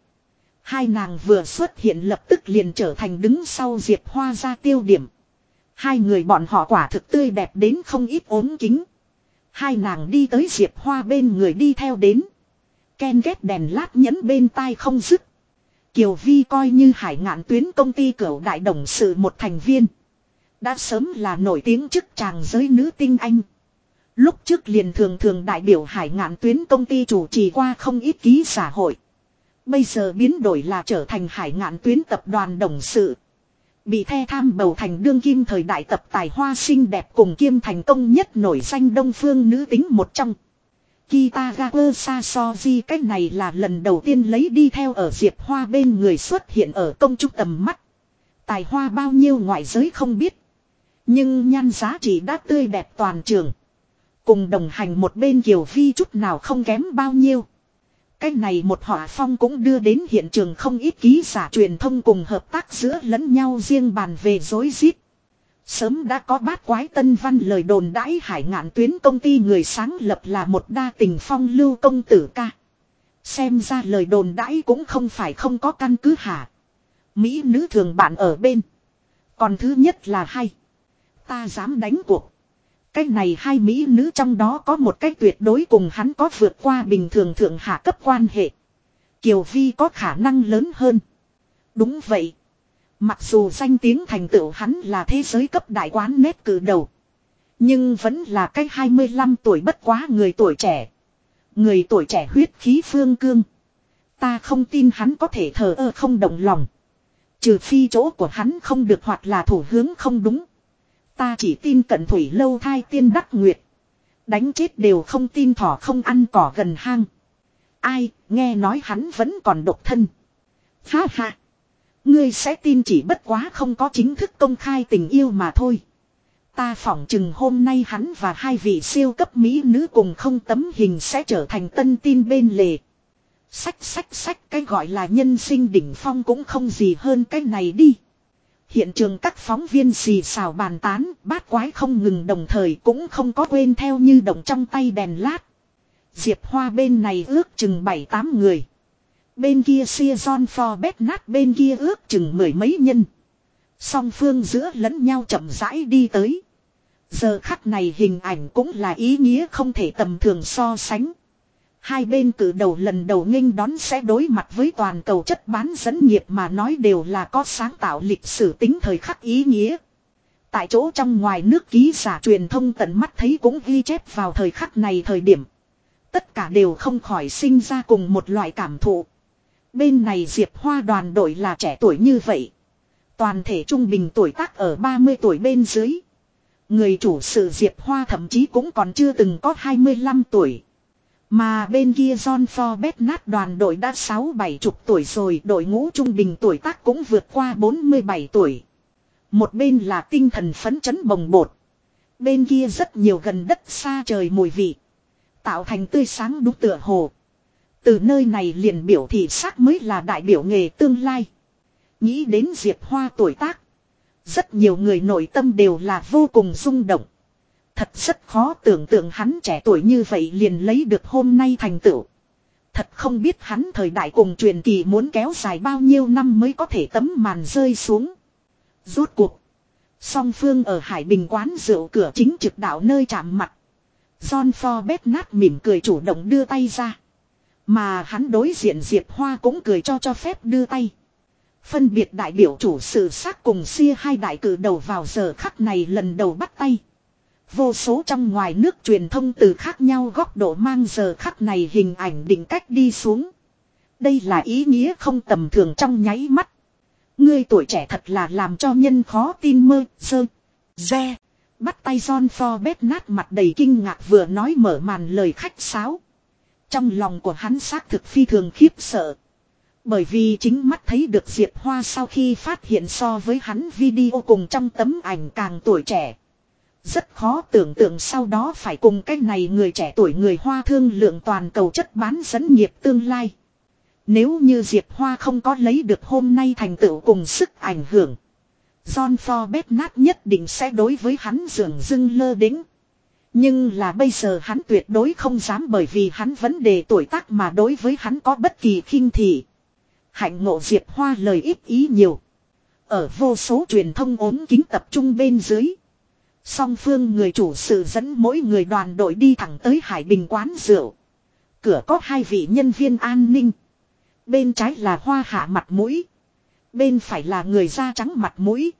Hai nàng vừa xuất hiện lập tức liền trở thành đứng sau Diệp Hoa ra tiêu điểm. Hai người bọn họ quả thực tươi đẹp đến không ít ốm kính. Hai nàng đi tới Diệp Hoa bên người đi theo đến. Ken ghét đèn lát nhẫn bên tai không dứt. Kiều Vi coi như hải ngạn tuyến công ty cửu đại đồng sự một thành viên. Đã sớm là nổi tiếng chức chàng giới nữ tinh anh. Lúc trước liền thường thường đại biểu hải ngạn tuyến công ty chủ trì qua không ít ký xã hội. Bây giờ biến đổi là trở thành hải ngạn tuyến tập đoàn đồng sự. Bị the tham bầu thành đương kim thời đại tập tài hoa xinh đẹp cùng kiêm thành công nhất nổi danh đông phương nữ tính một trong. Kitagawa Sasoji cách này là lần đầu tiên lấy đi theo ở Diệp Hoa bên người xuất hiện ở công trúc tầm mắt. Tài hoa bao nhiêu ngoại giới không biết. Nhưng nhan giá trị đã tươi đẹp toàn trường. Cùng đồng hành một bên Kiều Vi chút nào không kém bao nhiêu. Cái này một họa phong cũng đưa đến hiện trường không ít ký giả truyền thông cùng hợp tác giữa lẫn nhau riêng bàn về dối rít Sớm đã có bát quái tân văn lời đồn đãi hải ngạn tuyến công ty người sáng lập là một đa tình phong lưu công tử ca. Xem ra lời đồn đãi cũng không phải không có căn cứ hả. Mỹ nữ thường bạn ở bên. Còn thứ nhất là hay. Ta dám đánh cuộc. Cái này hai Mỹ nữ trong đó có một cái tuyệt đối cùng hắn có vượt qua bình thường thượng hạ cấp quan hệ. Kiều Vi có khả năng lớn hơn. Đúng vậy. Mặc dù danh tiếng thành tựu hắn là thế giới cấp đại quán nét cử đầu. Nhưng vẫn là cái 25 tuổi bất quá người tuổi trẻ. Người tuổi trẻ huyết khí phương cương. Ta không tin hắn có thể thờ ơ không động lòng. Trừ phi chỗ của hắn không được hoặc là thủ hướng không đúng. Ta chỉ tin cận thủy lâu thai tiên đắc nguyệt. Đánh chết đều không tin thỏ không ăn cỏ gần hang. Ai, nghe nói hắn vẫn còn độc thân. Ha ha. Ngươi sẽ tin chỉ bất quá không có chính thức công khai tình yêu mà thôi. Ta phỏng chừng hôm nay hắn và hai vị siêu cấp mỹ nữ cùng không tấm hình sẽ trở thành tân tin bên lề. Sách sách sách cái gọi là nhân sinh đỉnh phong cũng không gì hơn cái này đi. Hiện trường các phóng viên xì xào bàn tán, bát quái không ngừng đồng thời cũng không có quên theo như động trong tay đèn lát. Diệp Hoa bên này ước chừng 7-8 người. Bên kia Sia John Forbes nát, bên kia ước chừng mười mấy nhân. Song phương giữa lẫn nhau chậm rãi đi tới. Giờ khắc này hình ảnh cũng là ý nghĩa không thể tầm thường so sánh. Hai bên cử đầu lần đầu nghênh đón sẽ đối mặt với toàn cầu chất bán dẫn nghiệp mà nói đều là có sáng tạo lịch sử tính thời khắc ý nghĩa. Tại chỗ trong ngoài nước ký giả truyền thông tận mắt thấy cũng ghi chép vào thời khắc này thời điểm. Tất cả đều không khỏi sinh ra cùng một loại cảm thụ. Bên này Diệp Hoa đoàn đội là trẻ tuổi như vậy. Toàn thể trung bình tuổi tác ở 30 tuổi bên dưới. Người chủ sự Diệp Hoa thậm chí cũng còn chưa từng có 25 tuổi. Mà bên kia John Forbes nát đoàn đội đã 6-7 chục tuổi rồi, đội ngũ trung bình tuổi tác cũng vượt qua 47 tuổi. Một bên là tinh thần phấn chấn bồng bột. Bên kia rất nhiều gần đất xa trời mùi vị. Tạo thành tươi sáng đúng tựa hồ. Từ nơi này liền biểu thị sắc mới là đại biểu nghề tương lai. Nghĩ đến Diệp Hoa tuổi tác. Rất nhiều người nội tâm đều là vô cùng rung động. Thật rất khó tưởng tượng hắn trẻ tuổi như vậy liền lấy được hôm nay thành tựu. Thật không biết hắn thời đại cùng truyền kỳ muốn kéo dài bao nhiêu năm mới có thể tấm màn rơi xuống. Rốt cuộc. Song phương ở Hải Bình quán rượu cửa chính trực đạo nơi chạm mặt. John Forbes nát mỉm cười chủ động đưa tay ra. Mà hắn đối diện Diệp Hoa cũng cười cho cho phép đưa tay. Phân biệt đại biểu chủ sự xác cùng xia hai đại cử đầu vào giờ khắc này lần đầu bắt tay. Vô số trong ngoài nước truyền thông từ khác nhau góc độ mang giờ khắc này hình ảnh định cách đi xuống. Đây là ý nghĩa không tầm thường trong nháy mắt. Ngươi tuổi trẻ thật là làm cho nhân khó tin mơ, sơ, re. Bắt tay John Forbes nát mặt đầy kinh ngạc vừa nói mở màn lời khách sáo. Trong lòng của hắn xác thực phi thường khiếp sợ. Bởi vì chính mắt thấy được Diệp Hoa sau khi phát hiện so với hắn video cùng trong tấm ảnh càng tuổi trẻ. Rất khó tưởng tượng sau đó phải cùng cái này người trẻ tuổi người Hoa thương lượng toàn cầu chất bán dẫn nghiệp tương lai. Nếu như Diệp Hoa không có lấy được hôm nay thành tựu cùng sức ảnh hưởng. John Forbes nát nhất định sẽ đối với hắn dường dưng lơ đính. Nhưng là bây giờ hắn tuyệt đối không dám bởi vì hắn vấn đề tuổi tác mà đối với hắn có bất kỳ khinh thị. Hạnh ngộ Diệp Hoa lời ít ý nhiều. Ở vô số truyền thông ốm kính tập trung bên dưới. Song phương người chủ sự dẫn mỗi người đoàn đội đi thẳng tới Hải Bình quán rượu. Cửa có hai vị nhân viên an ninh. Bên trái là hoa hạ mặt mũi. Bên phải là người da trắng mặt mũi.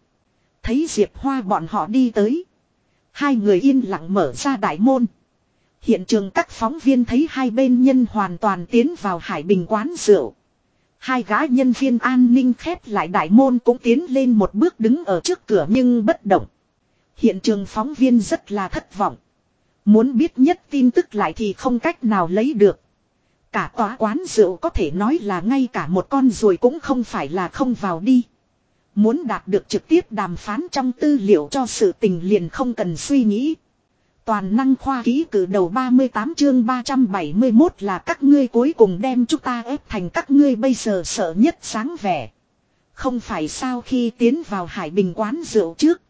Thấy Diệp Hoa bọn họ đi tới. Hai người yên lặng mở ra đại môn. Hiện trường các phóng viên thấy hai bên nhân hoàn toàn tiến vào Hải Bình quán rượu. Hai gã nhân viên an ninh khép lại đại môn cũng tiến lên một bước đứng ở trước cửa nhưng bất động. Hiện trường phóng viên rất là thất vọng. Muốn biết nhất tin tức lại thì không cách nào lấy được. Cả tòa quán rượu có thể nói là ngay cả một con ruồi cũng không phải là không vào đi. Muốn đạt được trực tiếp đàm phán trong tư liệu cho sự tình liền không cần suy nghĩ. Toàn năng khoa ký cử đầu 38 chương 371 là các ngươi cuối cùng đem chúng ta ép thành các ngươi bây giờ sợ nhất sáng vẻ. Không phải sao khi tiến vào Hải Bình quán rượu trước.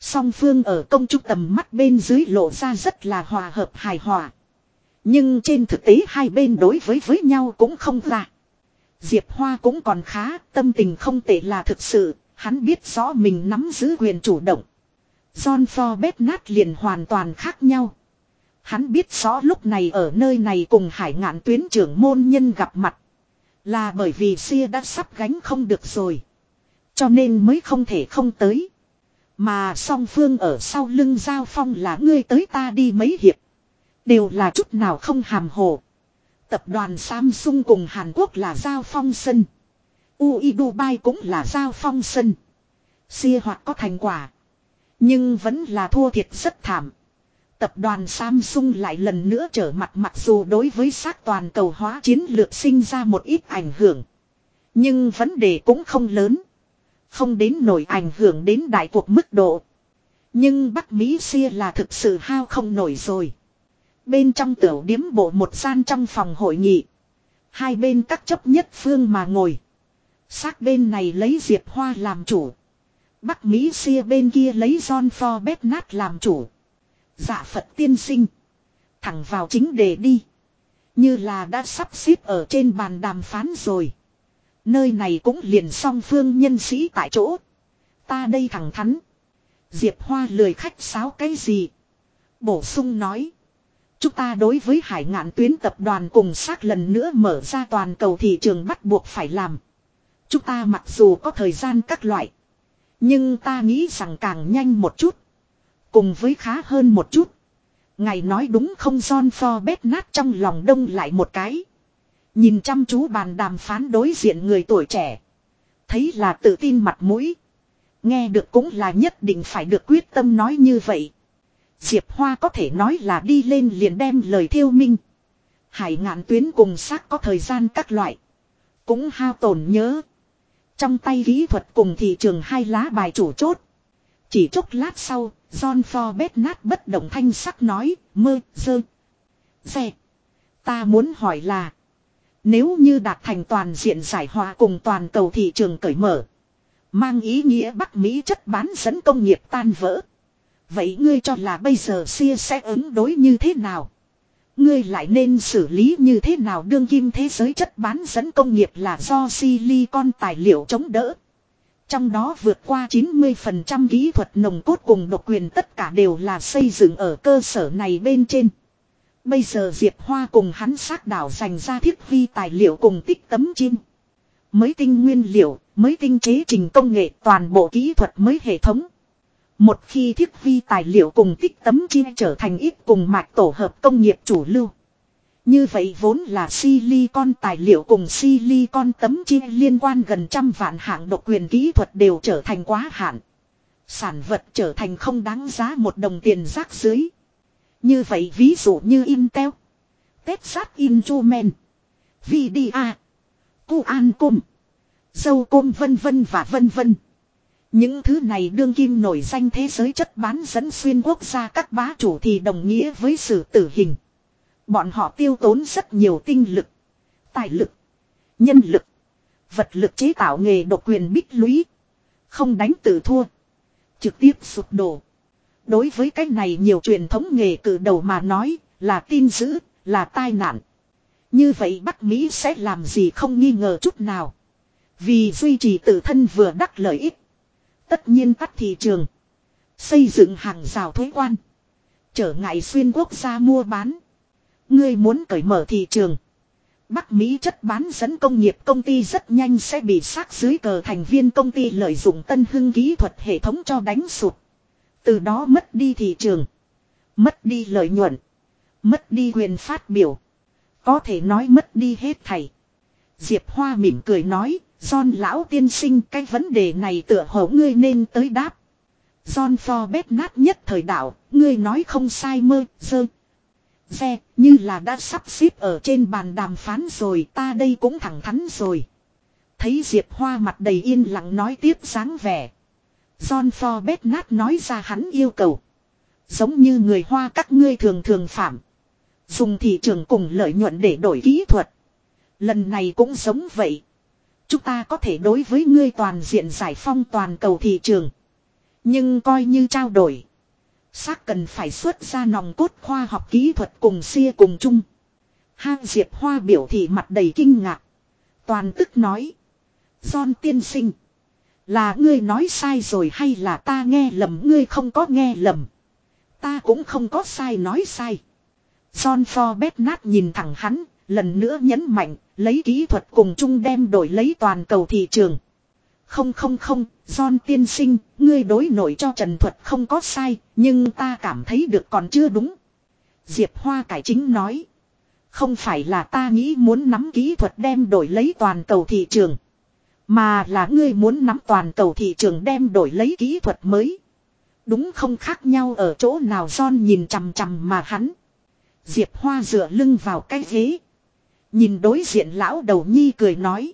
Song phương ở công trúc tầm mắt bên dưới lộ ra rất là hòa hợp hài hòa. Nhưng trên thực tế hai bên đối với với nhau cũng không ra. Diệp Hoa cũng còn khá, tâm tình không tệ là thực sự, hắn biết rõ mình nắm giữ quyền chủ động. John Forbes nát liền hoàn toàn khác nhau. Hắn biết rõ lúc này ở nơi này cùng hải ngạn tuyến trưởng môn nhân gặp mặt. Là bởi vì xia đã sắp gánh không được rồi. Cho nên mới không thể không tới. Mà song phương ở sau lưng giao phong là ngươi tới ta đi mấy hiệp. Đều là chút nào không hàm hồ. Tập đoàn Samsung cùng Hàn Quốc là giao phong sân. UI Dubai cũng là giao phong sân. Xia hoạt có thành quả. Nhưng vẫn là thua thiệt rất thảm. Tập đoàn Samsung lại lần nữa trở mặt mặc dù đối với xác toàn cầu hóa chiến lược sinh ra một ít ảnh hưởng. Nhưng vấn đề cũng không lớn. Không đến nổi ảnh hưởng đến đại cuộc mức độ. Nhưng Bắc Mỹ xia là thực sự hao không nổi rồi. Bên trong tiểu điếm bộ một gian trong phòng hội nghị. Hai bên các chấp nhất phương mà ngồi. Xác bên này lấy Diệp Hoa làm chủ. Bắc Mỹ xia bên kia lấy John Forbes nát làm chủ. giả Phật tiên sinh. Thẳng vào chính đề đi. Như là đã sắp xếp ở trên bàn đàm phán rồi. Nơi này cũng liền song phương nhân sĩ tại chỗ. Ta đây thẳng thắn. Diệp Hoa lười khách sáo cái gì. Bổ sung nói. Chúng ta đối với hải ngạn tuyến tập đoàn cùng xác lần nữa mở ra toàn cầu thị trường bắt buộc phải làm. Chúng ta mặc dù có thời gian các loại. Nhưng ta nghĩ rằng càng nhanh một chút. Cùng với khá hơn một chút. Ngài nói đúng không John bét nát trong lòng đông lại một cái. Nhìn chăm chú bàn đàm phán đối diện người tuổi trẻ. Thấy là tự tin mặt mũi. Nghe được cũng là nhất định phải được quyết tâm nói như vậy. Diệp Hoa có thể nói là đi lên liền đem lời thiêu minh. Hải ngạn tuyến cùng xác có thời gian các loại. Cũng hao tổn nhớ. Trong tay kỹ thuật cùng thị trường hai lá bài chủ chốt. Chỉ chốc lát sau, John Forbes nát bất động thanh sắc nói, mơ, dơ. Xe. Ta muốn hỏi là. Nếu như đạt thành toàn diện giải hòa cùng toàn cầu thị trường cởi mở. Mang ý nghĩa Bắc Mỹ chất bán dẫn công nghiệp tan vỡ. Vậy ngươi cho là bây giờ xia sẽ ứng đối như thế nào? Ngươi lại nên xử lý như thế nào đương kim thế giới chất bán dẫn công nghiệp là do silicon tài liệu chống đỡ. Trong đó vượt qua 90% kỹ thuật nồng cốt cùng độc quyền tất cả đều là xây dựng ở cơ sở này bên trên. Bây giờ Diệp Hoa cùng hắn xác đảo dành ra thiết vi tài liệu cùng tích tấm chim. Mới tinh nguyên liệu, mới tinh chế trình công nghệ toàn bộ kỹ thuật mới hệ thống. Một khi thiết vi tài liệu cùng tích tấm chia trở thành ít cùng mạch tổ hợp công nghiệp chủ lưu. Như vậy vốn là silicon tài liệu cùng silicon tấm chia liên quan gần trăm vạn hạng độc quyền kỹ thuật đều trở thành quá hạn. Sản vật trở thành không đáng giá một đồng tiền rác dưới. Như vậy ví dụ như Intel, Texas Instruments, VDA, Cuancom, Dâu vân vân và vân vân. Những thứ này đương kim nổi danh thế giới chất bán dẫn xuyên quốc gia các bá chủ thì đồng nghĩa với sự tử hình. Bọn họ tiêu tốn rất nhiều tinh lực, tài lực, nhân lực, vật lực chế tạo nghề độc quyền bích lũy. Không đánh tự thua. Trực tiếp sụp đổ. Đối với cái này nhiều truyền thống nghề cử đầu mà nói là tin dữ, là tai nạn. Như vậy Bắc Mỹ sẽ làm gì không nghi ngờ chút nào. Vì duy trì tự thân vừa đắc lợi ích. Tất nhiên tắt thị trường. Xây dựng hàng rào thuế quan. Trở ngại xuyên quốc gia mua bán. Ngươi muốn cởi mở thị trường. Bắc Mỹ chất bán dẫn công nghiệp công ty rất nhanh sẽ bị xác dưới cờ thành viên công ty lợi dụng tân hưng kỹ thuật hệ thống cho đánh sụp. Từ đó mất đi thị trường. Mất đi lợi nhuận. Mất đi quyền phát biểu. Có thể nói mất đi hết thảy. Diệp Hoa mỉm cười nói, John lão tiên sinh cái vấn đề này tựa hồ ngươi nên tới đáp. John Forbes nát nhất thời đạo, ngươi nói không sai mơ, dơ. Xe, như là đã sắp xếp ở trên bàn đàm phán rồi, ta đây cũng thẳng thắn rồi. Thấy Diệp Hoa mặt đầy yên lặng nói tiếp dáng vẻ. John Forbes nát nói ra hắn yêu cầu. Giống như người Hoa các ngươi thường thường phạm. Dùng thị trường cùng lợi nhuận để đổi kỹ thuật. Lần này cũng giống vậy. Chúng ta có thể đối với ngươi toàn diện giải phong toàn cầu thị trường. Nhưng coi như trao đổi. Xác cần phải xuất ra nòng cốt khoa học kỹ thuật cùng xia cùng chung. Hang Diệp Hoa biểu thị mặt đầy kinh ngạc. Toàn tức nói. John tiên sinh. Là ngươi nói sai rồi hay là ta nghe lầm ngươi không có nghe lầm. Ta cũng không có sai nói sai. John Forbes nát nhìn thẳng hắn, lần nữa nhấn mạnh, lấy kỹ thuật cùng chung đem đổi lấy toàn cầu thị trường. Không không không, John tiên sinh, ngươi đối nổi cho Trần Thuật không có sai, nhưng ta cảm thấy được còn chưa đúng. Diệp Hoa cải chính nói. Không phải là ta nghĩ muốn nắm kỹ thuật đem đổi lấy toàn cầu thị trường. Mà là ngươi muốn nắm toàn cầu thị trường đem đổi lấy kỹ thuật mới. Đúng không khác nhau ở chỗ nào John nhìn chằm chằm mà hắn. Diệp Hoa dựa lưng vào cái ghế. Nhìn đối diện lão đầu nhi cười nói.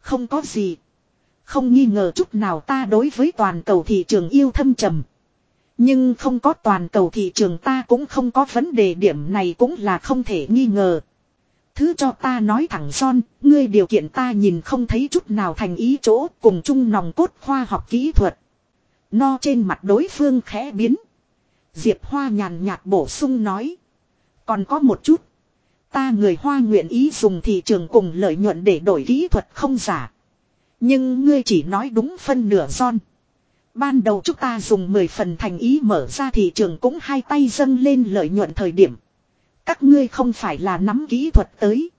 Không có gì. Không nghi ngờ chút nào ta đối với toàn cầu thị trường yêu thâm trầm. Nhưng không có toàn cầu thị trường ta cũng không có vấn đề điểm này cũng là không thể nghi ngờ. Thứ cho ta nói thẳng son, ngươi điều kiện ta nhìn không thấy chút nào thành ý chỗ cùng chung nòng cốt khoa học kỹ thuật. No trên mặt đối phương khẽ biến. Diệp Hoa nhàn nhạt bổ sung nói. Còn có một chút. Ta người Hoa nguyện ý dùng thị trường cùng lợi nhuận để đổi kỹ thuật không giả. Nhưng ngươi chỉ nói đúng phân nửa son. Ban đầu chúng ta dùng 10 phần thành ý mở ra thị trường cũng hai tay dâng lên lợi nhuận thời điểm. Các ngươi không phải là nắm kỹ thuật tới.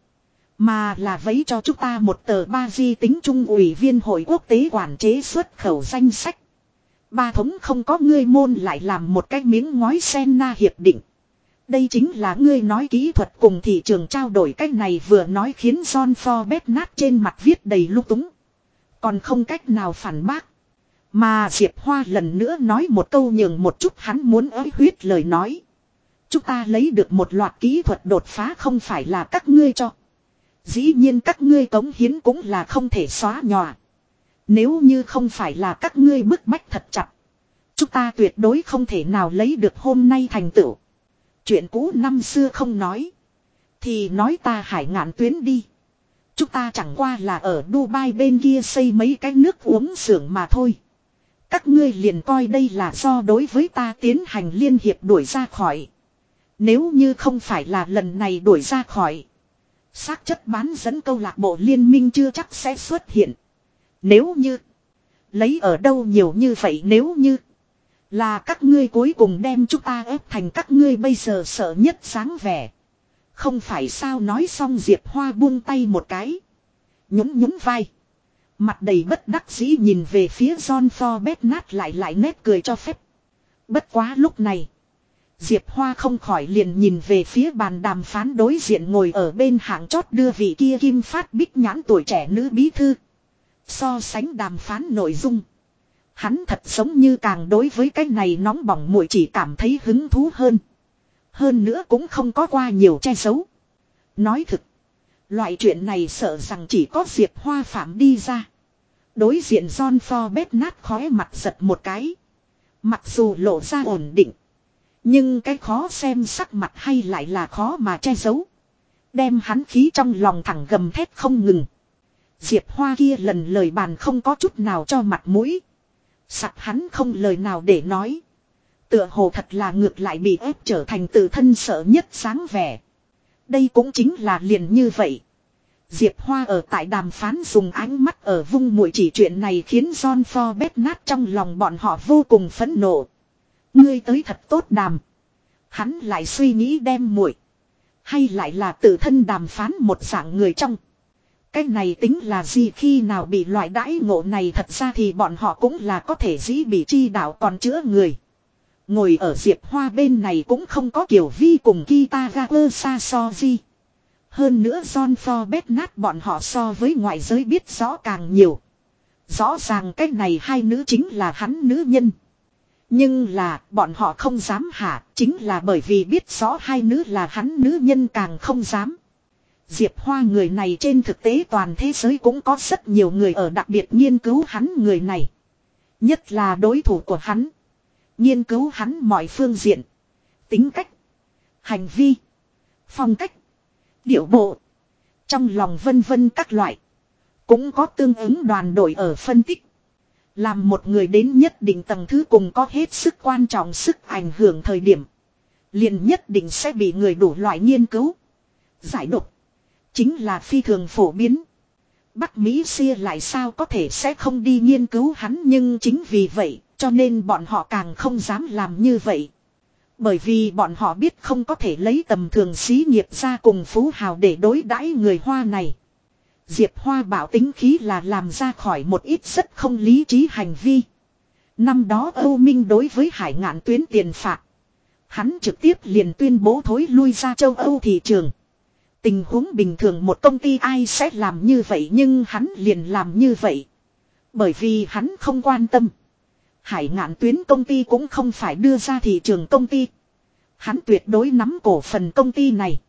Mà là vấy cho chúng ta một tờ ba di tính trung ủy viên hội quốc tế quản chế xuất khẩu danh sách. Ba thống không có ngươi môn lại làm một cái miếng ngói sen na hiệp định. Đây chính là ngươi nói kỹ thuật cùng thị trường trao đổi cách này vừa nói khiến John Forbes nát trên mặt viết đầy lúc túng. Còn không cách nào phản bác. Mà Diệp Hoa lần nữa nói một câu nhường một chút hắn muốn ới huyết lời nói. Chúng ta lấy được một loạt kỹ thuật đột phá không phải là các ngươi cho. Dĩ nhiên các ngươi cống hiến cũng là không thể xóa nhòa. Nếu như không phải là các ngươi bức bách thật chặt. Chúng ta tuyệt đối không thể nào lấy được hôm nay thành tựu. Chuyện cũ năm xưa không nói. Thì nói ta hải ngạn tuyến đi. Chúng ta chẳng qua là ở Dubai bên kia xây mấy cái nước uống xưởng mà thôi. Các ngươi liền coi đây là do đối với ta tiến hành liên hiệp đuổi ra khỏi. Nếu như không phải là lần này đuổi ra khỏi. xác chất bán dẫn câu lạc bộ liên minh chưa chắc sẽ xuất hiện. Nếu như. Lấy ở đâu nhiều như vậy nếu như. Là các ngươi cuối cùng đem chúng ta ép thành các ngươi bây giờ sợ nhất sáng vẻ. Không phải sao nói xong Diệp Hoa buông tay một cái. Nhún nhún vai. Mặt đầy bất đắc dĩ nhìn về phía John Forbes nát lại lại nét cười cho phép. Bất quá lúc này. Diệp Hoa không khỏi liền nhìn về phía bàn đàm phán đối diện ngồi ở bên hạng chót đưa vị kia kim phát bích nhãn tuổi trẻ nữ bí thư. So sánh đàm phán nội dung. Hắn thật giống như càng đối với cái này nóng bỏng muội chỉ cảm thấy hứng thú hơn. Hơn nữa cũng không có qua nhiều che giấu. Nói thực. Loại chuyện này sợ rằng chỉ có Diệp Hoa phạm đi ra. Đối diện John Forbes nát khóe mặt giật một cái. Mặc dù lộ ra ổn định. Nhưng cái khó xem sắc mặt hay lại là khó mà che giấu. Đem hắn khí trong lòng thẳng gầm thét không ngừng. Diệp Hoa kia lần lời bàn không có chút nào cho mặt mũi. Sặc hắn không lời nào để nói. Tựa hồ thật là ngược lại bị ép trở thành tự thân sợ nhất sáng vẻ. Đây cũng chính là liền như vậy. Diệp Hoa ở tại đàm phán dùng ánh mắt ở vung mũi chỉ chuyện này khiến John Forbes nát trong lòng bọn họ vô cùng phẫn nộ. Ngươi tới thật tốt đàm. Hắn lại suy nghĩ đem muội Hay lại là tự thân đàm phán một dạng người trong. Cái này tính là gì khi nào bị loại đãi ngộ này thật ra thì bọn họ cũng là có thể dĩ bị chi đạo còn chữa người. Ngồi ở Diệp Hoa bên này cũng không có kiểu vi cùng Kitagawa Sasoji. Hơn nữa John Forbes nát bọn họ so với ngoại giới biết rõ càng nhiều. Rõ ràng cái này hai nữ chính là hắn nữ nhân. Nhưng là bọn họ không dám hạ, chính là bởi vì biết rõ hai nữ là hắn nữ nhân càng không dám. Diệp Hoa người này trên thực tế toàn thế giới cũng có rất nhiều người ở đặc biệt nghiên cứu hắn người này. Nhất là đối thủ của hắn. Nghiên cứu hắn mọi phương diện. Tính cách. Hành vi. Phong cách. Điệu bộ. Trong lòng vân vân các loại. Cũng có tương ứng đoàn đội ở phân tích. Làm một người đến nhất định tầng thứ cùng có hết sức quan trọng sức ảnh hưởng thời điểm. liền nhất định sẽ bị người đủ loại nghiên cứu. Giải độc. Chính là phi thường phổ biến. Bắc Mỹ xia lại sao có thể sẽ không đi nghiên cứu hắn nhưng chính vì vậy, cho nên bọn họ càng không dám làm như vậy. Bởi vì bọn họ biết không có thể lấy tầm thường xí nghiệp ra cùng phú hào để đối đãi người Hoa này. Diệp Hoa bảo tính khí là làm ra khỏi một ít rất không lý trí hành vi. Năm đó Âu Minh đối với hải ngạn tuyến tiền phạt. Hắn trực tiếp liền tuyên bố thối lui ra châu Âu thị trường. Tình huống bình thường một công ty ai sẽ làm như vậy nhưng hắn liền làm như vậy. Bởi vì hắn không quan tâm. Hải ngạn tuyến công ty cũng không phải đưa ra thị trường công ty. Hắn tuyệt đối nắm cổ phần công ty này.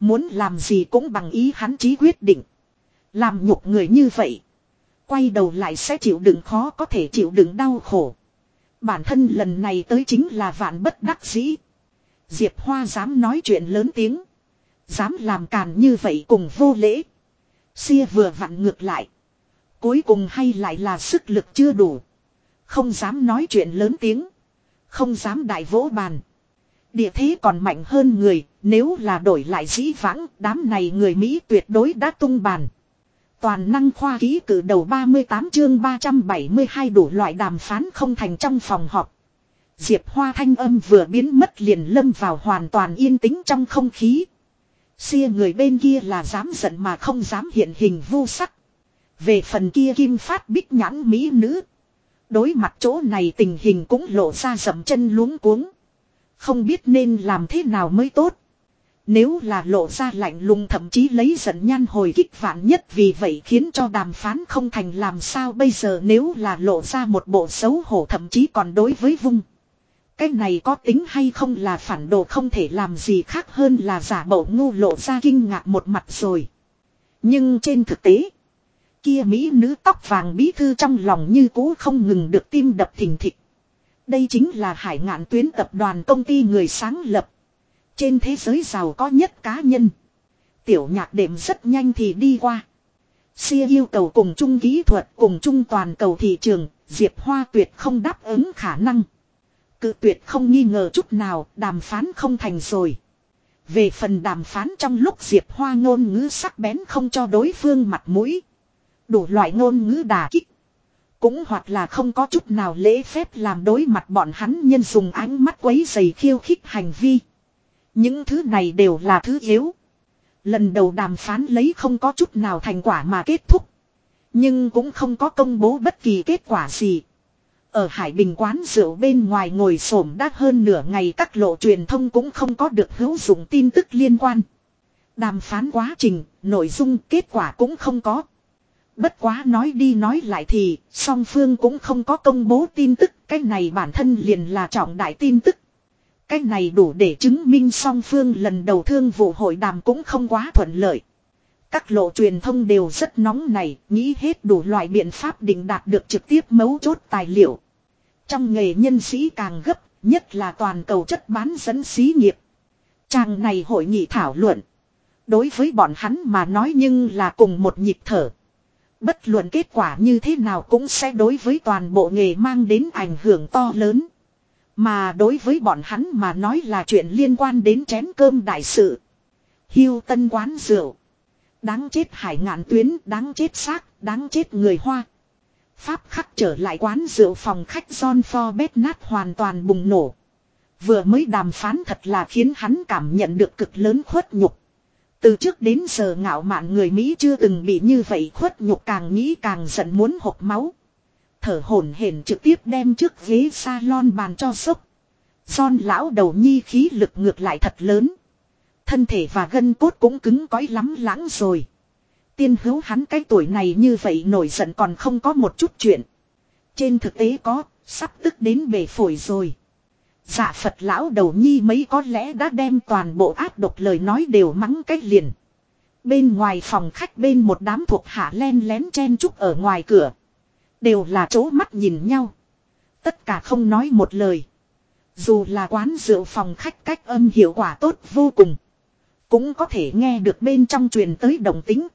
Muốn làm gì cũng bằng ý hắn chí quyết định. Làm nhục người như vậy. Quay đầu lại sẽ chịu đựng khó có thể chịu đựng đau khổ. Bản thân lần này tới chính là vạn bất đắc dĩ. Diệp Hoa dám nói chuyện lớn tiếng. Dám làm càn như vậy cùng vô lễ. Xia vừa vặn ngược lại. Cuối cùng hay lại là sức lực chưa đủ. Không dám nói chuyện lớn tiếng. Không dám đại vỗ bàn. Địa thế còn mạnh hơn người, nếu là đổi lại dĩ vãng, đám này người Mỹ tuyệt đối đã tung bàn. Toàn năng khoa ký cử đầu 38 chương 372 đủ loại đàm phán không thành trong phòng họp. Diệp Hoa thanh âm vừa biến mất liền lâm vào hoàn toàn yên tĩnh trong không khí. Xia người bên kia là dám giận mà không dám hiện hình vu sắc. Về phần kia kim phát bích nhãn mỹ nữ. Đối mặt chỗ này tình hình cũng lộ ra dầm chân luống cuống. Không biết nên làm thế nào mới tốt. Nếu là lộ ra lạnh lùng thậm chí lấy giận nhan hồi kích vạn nhất vì vậy khiến cho đàm phán không thành làm sao bây giờ nếu là lộ ra một bộ xấu hổ thậm chí còn đối với vung. Cái này có tính hay không là phản đồ không thể làm gì khác hơn là giả bộ ngu lộ ra kinh ngạc một mặt rồi. Nhưng trên thực tế, kia Mỹ nữ tóc vàng bí thư trong lòng như cũ không ngừng được tim đập thình thịch. Đây chính là hải ngạn tuyến tập đoàn công ty người sáng lập. Trên thế giới giàu có nhất cá nhân. Tiểu nhạc đệm rất nhanh thì đi qua. Xia yêu cầu cùng chung kỹ thuật cùng chung toàn cầu thị trường, Diệp Hoa tuyệt không đáp ứng khả năng. Cự tuyệt không nghi ngờ chút nào, đàm phán không thành rồi. Về phần đàm phán trong lúc Diệp Hoa ngôn ngữ sắc bén không cho đối phương mặt mũi. Đủ loại ngôn ngữ đà kích. Cũng hoặc là không có chút nào lễ phép làm đối mặt bọn hắn nhân dùng ánh mắt quấy dày khiêu khích hành vi. Những thứ này đều là thứ yếu. Lần đầu đàm phán lấy không có chút nào thành quả mà kết thúc. Nhưng cũng không có công bố bất kỳ kết quả gì. Ở Hải Bình quán rượu bên ngoài ngồi xổm đã hơn nửa ngày các lộ truyền thông cũng không có được hữu dụng tin tức liên quan. Đàm phán quá trình, nội dung kết quả cũng không có. Bất quá nói đi nói lại thì, song phương cũng không có công bố tin tức, cái này bản thân liền là trọng đại tin tức. Cái này đủ để chứng minh song phương lần đầu thương vụ hội đàm cũng không quá thuận lợi. Các lộ truyền thông đều rất nóng này, nghĩ hết đủ loại biện pháp định đạt được trực tiếp mấu chốt tài liệu. Trong nghề nhân sĩ càng gấp, nhất là toàn cầu chất bán dẫn xí nghiệp. Chàng này hội nghị thảo luận. Đối với bọn hắn mà nói nhưng là cùng một nhịp thở. Bất luận kết quả như thế nào cũng sẽ đối với toàn bộ nghề mang đến ảnh hưởng to lớn. Mà đối với bọn hắn mà nói là chuyện liên quan đến chén cơm đại sự. hưu tân quán rượu. Đáng chết hải ngạn tuyến, đáng chết xác, đáng chết người Hoa. Pháp khắc trở lại quán rượu phòng khách John Forbes nát hoàn toàn bùng nổ. Vừa mới đàm phán thật là khiến hắn cảm nhận được cực lớn khuất nhục. Từ trước đến giờ ngạo mạn người Mỹ chưa từng bị như vậy khuất nhục càng nghĩ càng giận muốn hộp máu. Thở hổn hển trực tiếp đem trước ghế salon bàn cho sốc. John lão đầu nhi khí lực ngược lại thật lớn. Thân thể và gân cốt cũng cứng cõi lắm lãng rồi. Tiên hữu hắn cái tuổi này như vậy nổi giận còn không có một chút chuyện. Trên thực tế có, sắp tức đến bể phổi rồi. Dạ Phật lão đầu nhi mấy có lẽ đã đem toàn bộ áp độc lời nói đều mắng cách liền. Bên ngoài phòng khách bên một đám thuộc hạ len lén chen chúc ở ngoài cửa. Đều là chỗ mắt nhìn nhau. Tất cả không nói một lời. Dù là quán rượu phòng khách cách âm hiệu quả tốt vô cùng. Cũng có thể nghe được bên trong truyền tới đồng tính.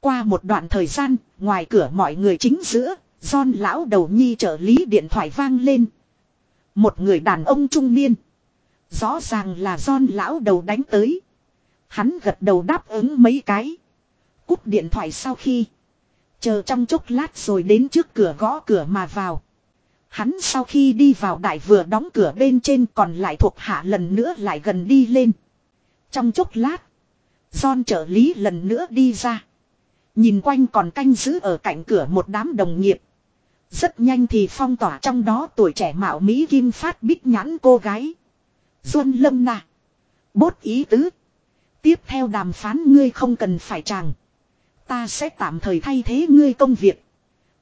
Qua một đoạn thời gian, ngoài cửa mọi người chính giữa, John lão đầu nhi trợ lý điện thoại vang lên. Một người đàn ông trung niên. Rõ ràng là John lão đầu đánh tới. Hắn gật đầu đáp ứng mấy cái. Cúp điện thoại sau khi. Chờ trong chốc lát rồi đến trước cửa gõ cửa mà vào. Hắn sau khi đi vào đại vừa đóng cửa bên trên còn lại thuộc hạ lần nữa lại gần đi lên. Trong chốc lát. John trợ lý lần nữa đi ra. Nhìn quanh còn canh giữ ở cạnh cửa một đám đồng nghiệp. Rất nhanh thì phong tỏa trong đó tuổi trẻ mạo Mỹ Kim Phát bích nhãn cô gái. Duân lâm nà. Bốt ý tứ. Tiếp theo đàm phán ngươi không cần phải chàng. Ta sẽ tạm thời thay thế ngươi công việc.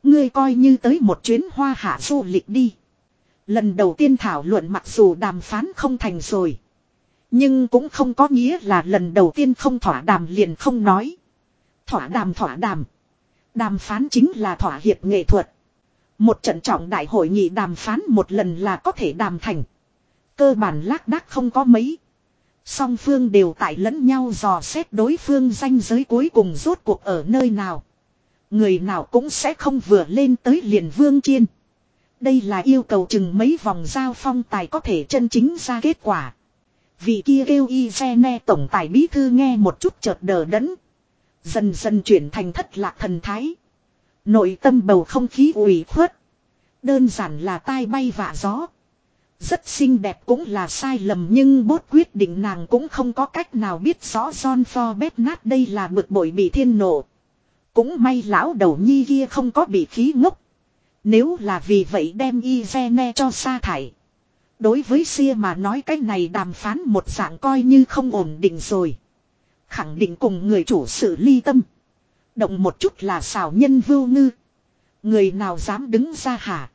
Ngươi coi như tới một chuyến hoa hạ du lịch đi. Lần đầu tiên thảo luận mặc dù đàm phán không thành rồi. Nhưng cũng không có nghĩa là lần đầu tiên không thỏa đàm liền không nói. Thỏa đàm thỏa đàm. Đàm phán chính là thỏa hiệp nghệ thuật. Một trận trọng đại hội nghị đàm phán một lần là có thể đàm thành. Cơ bản lác đác không có mấy. Song phương đều tại lẫn nhau dò xét đối phương danh giới cuối cùng rốt cuộc ở nơi nào. Người nào cũng sẽ không vừa lên tới liền vương chiên. Đây là yêu cầu chừng mấy vòng giao phong tài có thể chân chính ra kết quả. Vị kia kêu y ne tổng tài bí thư nghe một chút chợt đờ đẫn. Dần dần chuyển thành thất lạc thần thái. Nội tâm bầu không khí ủy khuất. Đơn giản là tai bay vạ gió. Rất xinh đẹp cũng là sai lầm nhưng bốt quyết định nàng cũng không có cách nào biết rõ John Forbes nát đây là bực bội bị thiên nổ Cũng may lão đầu nhi kia không có bị khí ngốc. Nếu là vì vậy đem Izene cho sa thải. Đối với xia mà nói cái này đàm phán một dạng coi như không ổn định rồi. Khẳng định cùng người chủ sự ly tâm. Động một chút là xảo nhân vưu ngư. Người nào dám đứng ra hả?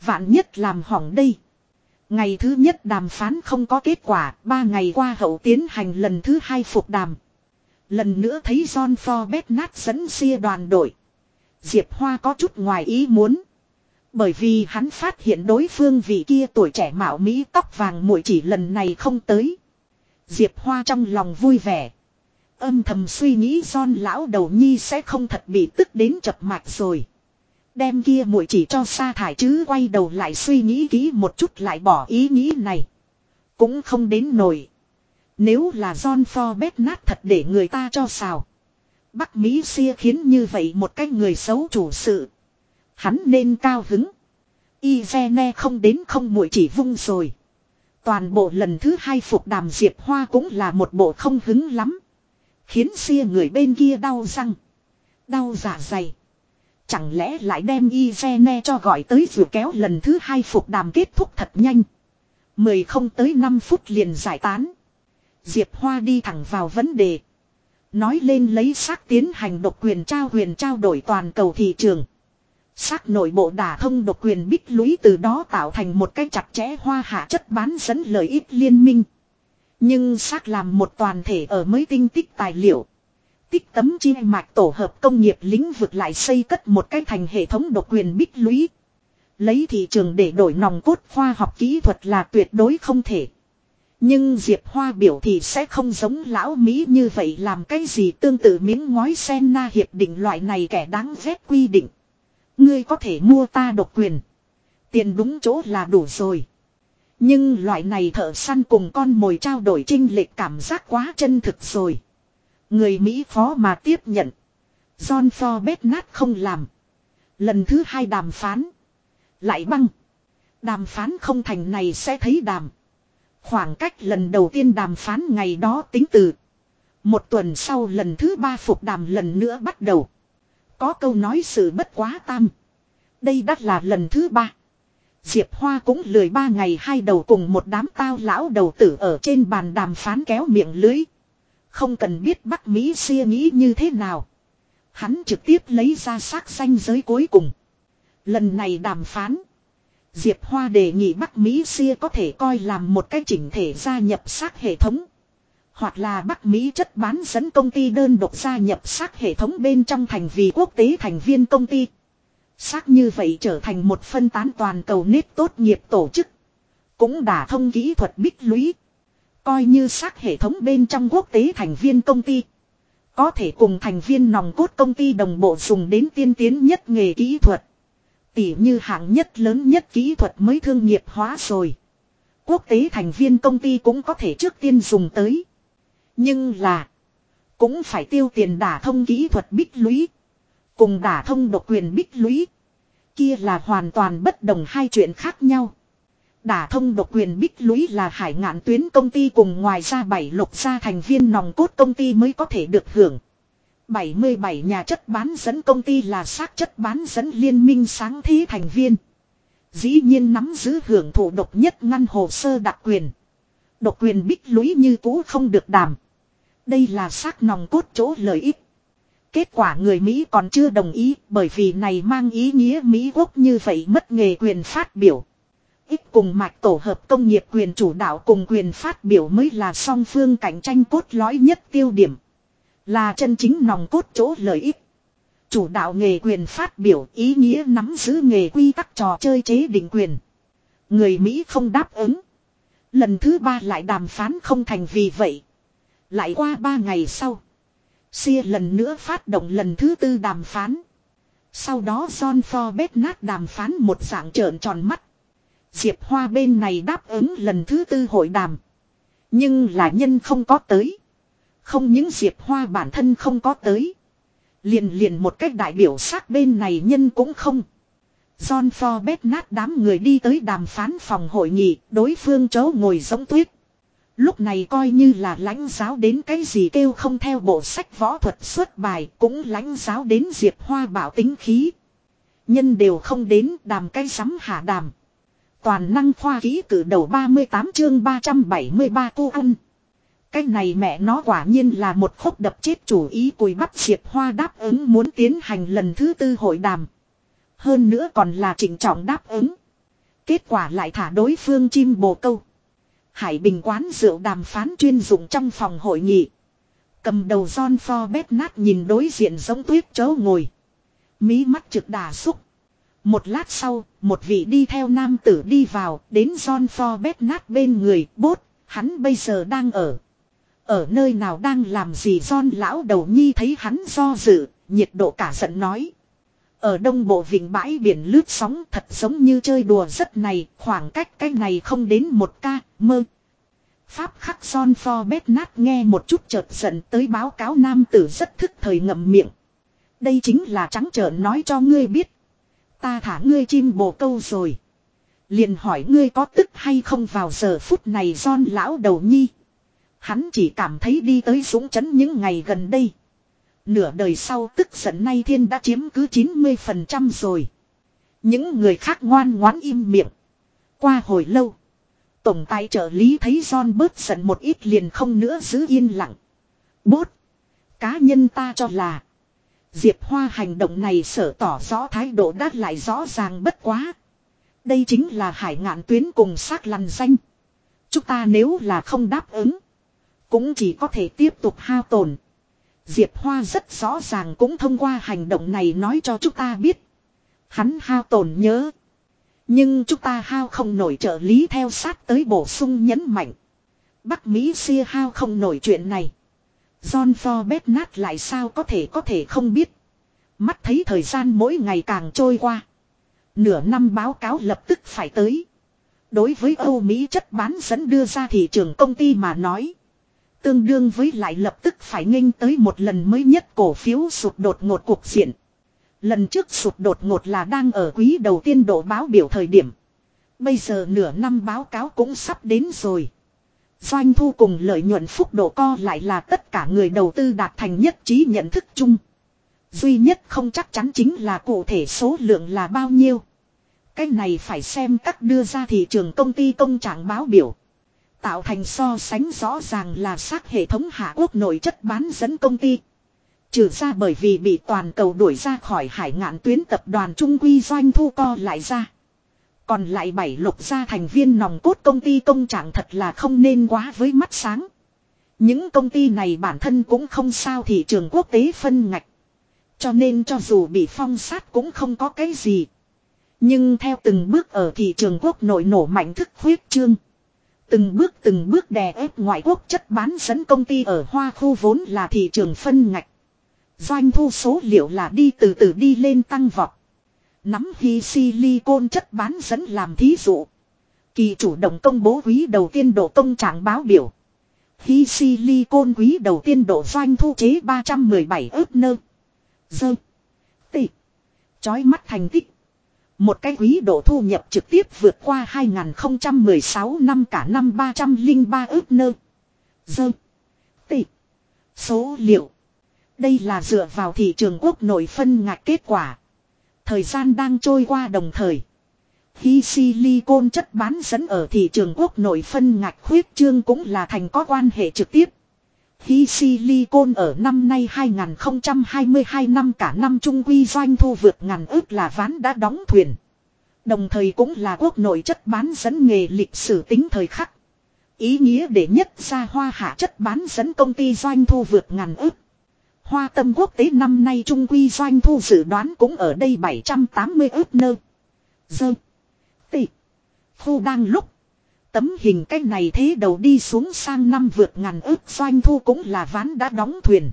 Vạn nhất làm hỏng đây. Ngày thứ nhất đàm phán không có kết quả, ba ngày qua hậu tiến hành lần thứ hai phục đàm. Lần nữa thấy John Forbes nát dẫn xia đoàn đội. Diệp Hoa có chút ngoài ý muốn. Bởi vì hắn phát hiện đối phương vị kia tuổi trẻ mạo Mỹ tóc vàng muội chỉ lần này không tới. Diệp Hoa trong lòng vui vẻ. Âm thầm suy nghĩ John lão đầu nhi sẽ không thật bị tức đến chập mạch rồi. Đem kia muội chỉ cho sa thải chứ quay đầu lại suy nghĩ kỹ một chút lại bỏ ý nghĩ này. Cũng không đến nổi. Nếu là John Forbes nát thật để người ta cho xào. Bắc Mỹ xia khiến như vậy một cái người xấu chủ sự. Hắn nên cao hứng. Izene không đến không muội chỉ vung rồi. Toàn bộ lần thứ hai phục đàm Diệp Hoa cũng là một bộ không hứng lắm. Khiến xia người bên kia đau răng. Đau dạ dày. Chẳng lẽ lại đem Izene cho gọi tới vừa kéo lần thứ hai phục đàm kết thúc thật nhanh. Mười không tới 5 phút liền giải tán. Diệp Hoa đi thẳng vào vấn đề. Nói lên lấy xác tiến hành độc quyền trao quyền trao đổi toàn cầu thị trường. Xác nội bộ đả thông độc quyền bích lũy từ đó tạo thành một cái chặt chẽ hoa hạ chất bán dẫn lợi ích liên minh. Nhưng xác làm một toàn thể ở mới tinh tích tài liệu. Tích tấm chi mạch tổ hợp công nghiệp lĩnh vực lại xây cất một cái thành hệ thống độc quyền bích lũy. Lấy thị trường để đổi nòng cốt khoa học kỹ thuật là tuyệt đối không thể. Nhưng Diệp Hoa biểu thì sẽ không giống lão Mỹ như vậy làm cái gì tương tự miếng ngói sen na hiệp định loại này kẻ đáng ghét quy định. Ngươi có thể mua ta độc quyền. Tiền đúng chỗ là đủ rồi. Nhưng loại này thợ săn cùng con mồi trao đổi trinh lệch cảm giác quá chân thực rồi. Người Mỹ phó mà tiếp nhận. John Forbes nát không làm. Lần thứ hai đàm phán. Lại băng. Đàm phán không thành này sẽ thấy đàm. Khoảng cách lần đầu tiên đàm phán ngày đó tính từ. Một tuần sau lần thứ ba phục đàm lần nữa bắt đầu. Có câu nói sự bất quá tam. Đây đã là lần thứ ba. Diệp Hoa cũng lười ba ngày hai đầu cùng một đám tao lão đầu tử ở trên bàn đàm phán kéo miệng lưới. Không cần biết Bắc Mỹ xia nghĩ như thế nào. Hắn trực tiếp lấy ra xác xanh giới cuối cùng. Lần này đàm phán. Diệp Hoa đề nghị Bắc Mỹ xia có thể coi làm một cái chỉnh thể gia nhập xác hệ thống. Hoặc là Bắc Mỹ chất bán dẫn công ty đơn độc gia nhập xác hệ thống bên trong thành vì quốc tế thành viên công ty. Xác như vậy trở thành một phân tán toàn cầu nếp tốt nghiệp tổ chức. Cũng đã thông kỹ thuật bích lũy. Coi như xác hệ thống bên trong quốc tế thành viên công ty. Có thể cùng thành viên nòng cốt công ty đồng bộ dùng đến tiên tiến nhất nghề kỹ thuật. Tỉ như hạng nhất lớn nhất kỹ thuật mới thương nghiệp hóa rồi. Quốc tế thành viên công ty cũng có thể trước tiên dùng tới. Nhưng là. Cũng phải tiêu tiền đả thông kỹ thuật bích lũy. Cùng đả thông độc quyền bích lũy. Kia là hoàn toàn bất đồng hai chuyện khác nhau. Đả thông độc quyền bích lũy là hải ngạn tuyến công ty cùng ngoài ra bảy lục gia thành viên nòng cốt công ty mới có thể được hưởng. 77 nhà chất bán dẫn công ty là xác chất bán dẫn liên minh sáng thế thành viên. Dĩ nhiên nắm giữ hưởng thụ độc nhất ngăn hồ sơ đặc quyền. Độc quyền bích lũy như cũ không được đảm. Đây là xác nòng cốt chỗ lợi ích. Kết quả người Mỹ còn chưa đồng ý, bởi vì này mang ý nghĩa Mỹ quốc như vậy mất nghề quyền phát biểu. Ít cùng mạch tổ hợp công nghiệp quyền chủ đạo cùng quyền phát biểu mới là song phương cạnh tranh cốt lõi nhất tiêu điểm. Là chân chính nòng cốt chỗ lợi ích. Chủ đạo nghề quyền phát biểu, ý nghĩa nắm giữ nghề quy tắc trò chơi chế định quyền. Người Mỹ không đáp ứng. Lần thứ ba lại đàm phán không thành vì vậy. Lại qua ba ngày sau. Sia lần nữa phát động lần thứ tư đàm phán. Sau đó John Forbes nát đàm phán một dạng trợn tròn mắt. Diệp Hoa bên này đáp ứng lần thứ tư hội đàm. Nhưng là nhân không có tới. Không những Diệp Hoa bản thân không có tới. Liền liền một cách đại biểu xác bên này nhân cũng không. John Forbes nát đám người đi tới đàm phán phòng hội nghị, đối phương chấu ngồi giống tuyết. Lúc này coi như là lãnh giáo đến cái gì kêu không theo bộ sách võ thuật xuất bài, cũng lãnh giáo đến Diệp Hoa bảo tính khí. Nhân đều không đến đàm cái sắm hạ đàm. Toàn năng khoa ký cử đầu 38 chương 373 cô ăn. Cái này mẹ nó quả nhiên là một khúc đập chết chủ ý cùi bắt Diệp Hoa đáp ứng muốn tiến hành lần thứ tư hội đàm. Hơn nữa còn là chỉnh trọng đáp ứng. Kết quả lại thả đối phương chim bồ câu. Hải Bình quán rượu đàm phán chuyên dụng trong phòng hội nghị. Cầm đầu John Forbes nát nhìn đối diện giống tuyết chấu ngồi. Mí mắt trực đà xúc. Một lát sau, một vị đi theo nam tử đi vào, đến John Forbes nát bên người, bốt, hắn bây giờ đang ở. Ở nơi nào đang làm gì John lão đầu nhi thấy hắn do dự, nhiệt độ cả giận nói. Ở đông bộ vịnh bãi biển lướt sóng thật giống như chơi đùa rất này, khoảng cách cái này không đến một ca, mơ. Pháp khắc son pho bét nát nghe một chút chợt giận tới báo cáo nam tử rất thức thời ngậm miệng. Đây chính là trắng trợn nói cho ngươi biết. Ta thả ngươi chim bồ câu rồi. Liền hỏi ngươi có tức hay không vào giờ phút này son lão đầu nhi. Hắn chỉ cảm thấy đi tới súng chấn những ngày gần đây. Nửa đời sau tức giận nay thiên đã chiếm cứ 90% rồi. Những người khác ngoan ngoãn im miệng. Qua hồi lâu. Tổng tài trợ lý thấy John bớt giận một ít liền không nữa giữ yên lặng. Bốt. Cá nhân ta cho là. Diệp Hoa hành động này sở tỏ rõ thái độ đắt lại rõ ràng bất quá. Đây chính là hải ngạn tuyến cùng xác lằn danh. Chúng ta nếu là không đáp ứng. Cũng chỉ có thể tiếp tục hao tổn. Diệp Hoa rất rõ ràng cũng thông qua hành động này nói cho chúng ta biết. Hắn hao tổn nhớ. Nhưng chúng ta hao không nổi trợ lý theo sát tới bổ sung nhấn mạnh. Bắc Mỹ xia hao không nổi chuyện này. John Forbes nát lại sao có thể có thể không biết. Mắt thấy thời gian mỗi ngày càng trôi qua. Nửa năm báo cáo lập tức phải tới. Đối với Âu Mỹ chất bán dẫn đưa ra thị trường công ty mà nói. Tương đương với lại lập tức phải nghênh tới một lần mới nhất cổ phiếu sụt đột ngột cuộc diện. Lần trước sụt đột ngột là đang ở quý đầu tiên độ báo biểu thời điểm. Bây giờ nửa năm báo cáo cũng sắp đến rồi. Doanh thu cùng lợi nhuận phúc độ co lại là tất cả người đầu tư đạt thành nhất trí nhận thức chung. Duy nhất không chắc chắn chính là cụ thể số lượng là bao nhiêu. Cái này phải xem các đưa ra thị trường công ty công trạng báo biểu. Tạo thành so sánh rõ ràng là xác hệ thống hạ quốc nội chất bán dẫn công ty. Trừ ra bởi vì bị toàn cầu đuổi ra khỏi hải ngạn tuyến tập đoàn Trung Quy doanh thu co lại ra. Còn lại bảy lục gia thành viên nòng cốt công ty công trạng thật là không nên quá với mắt sáng. Những công ty này bản thân cũng không sao thị trường quốc tế phân ngạch. Cho nên cho dù bị phong sát cũng không có cái gì. Nhưng theo từng bước ở thị trường quốc nội nổ mạnh thức khuyết trương. Từng bước từng bước đè ép ngoại quốc chất bán dẫn công ty ở hoa khu vốn là thị trường phân ngạch. Doanh thu số liệu là đi từ từ đi lên tăng vọt. Nắm hy silicon chất bán dẫn làm thí dụ. Kỳ chủ động công bố quý đầu tiên độ công trạng báo biểu. Hy silicon quý đầu tiên độ doanh thu chế 317 ước nơ. Dơ. Tị. Chói mắt thành tích. Một cái quý độ thu nhập trực tiếp vượt qua 2016 năm cả năm 303 ước nơ. Dơ. Tị. Số liệu. Đây là dựa vào thị trường quốc nội phân ngạch kết quả. Thời gian đang trôi qua đồng thời. Khi silicon chất bán dẫn ở thị trường quốc nội phân ngạch khuyết trương cũng là thành có quan hệ trực tiếp. Hi silicon ở năm nay 2022 năm cả năm trung quy doanh thu vượt ngàn ước là ván đã đóng thuyền. Đồng thời cũng là quốc nội chất bán dẫn nghề lịch sử tính thời khắc. Ý nghĩa để nhất ra hoa hạ chất bán dẫn công ty doanh thu vượt ngàn ước. Hoa tâm quốc tế năm nay trung quy doanh thu dự đoán cũng ở đây 780 ước nơ. Dơ. Tị. Thu đang lúc. Tấm hình cách này thế đầu đi xuống sang năm vượt ngàn ước doanh thu cũng là ván đã đóng thuyền.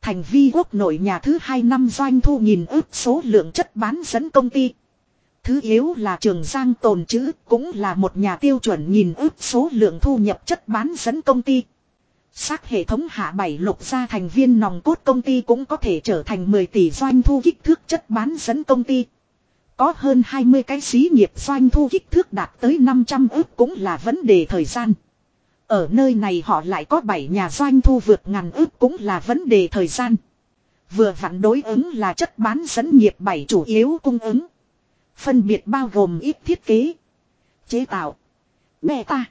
Thành vi quốc nội nhà thứ hai năm doanh thu nhìn ước số lượng chất bán dẫn công ty. Thứ yếu là trường giang tồn chữ cũng là một nhà tiêu chuẩn nhìn ước số lượng thu nhập chất bán dẫn công ty. Xác hệ thống hạ bảy lục gia thành viên nòng cốt công ty cũng có thể trở thành 10 tỷ doanh thu kích thước chất bán dẫn công ty. Có hơn 20 cái xí nghiệp doanh thu kích thước đạt tới 500 ước cũng là vấn đề thời gian. Ở nơi này họ lại có 7 nhà doanh thu vượt ngàn ước cũng là vấn đề thời gian. Vừa vặn đối ứng là chất bán dẫn nghiệp 7 chủ yếu cung ứng. Phân biệt bao gồm ít thiết kế, chế tạo, mẹ ta,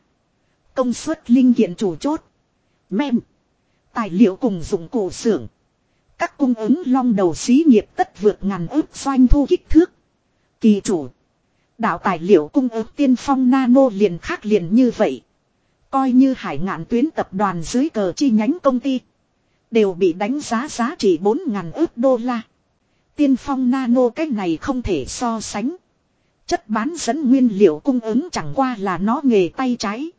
công suất linh kiện chủ chốt, mem, tài liệu cùng dụng cụ xưởng. Các cung ứng long đầu xí nghiệp tất vượt ngàn ước doanh thu kích thước. Kỳ chủ. Đạo tài liệu cung ứng tiên phong nano liền khác liền như vậy. Coi như hải ngạn tuyến tập đoàn dưới cờ chi nhánh công ty. Đều bị đánh giá giá trị 4.000 ước đô la. Tiên phong nano cái này không thể so sánh. Chất bán dẫn nguyên liệu cung ứng chẳng qua là nó nghề tay trái.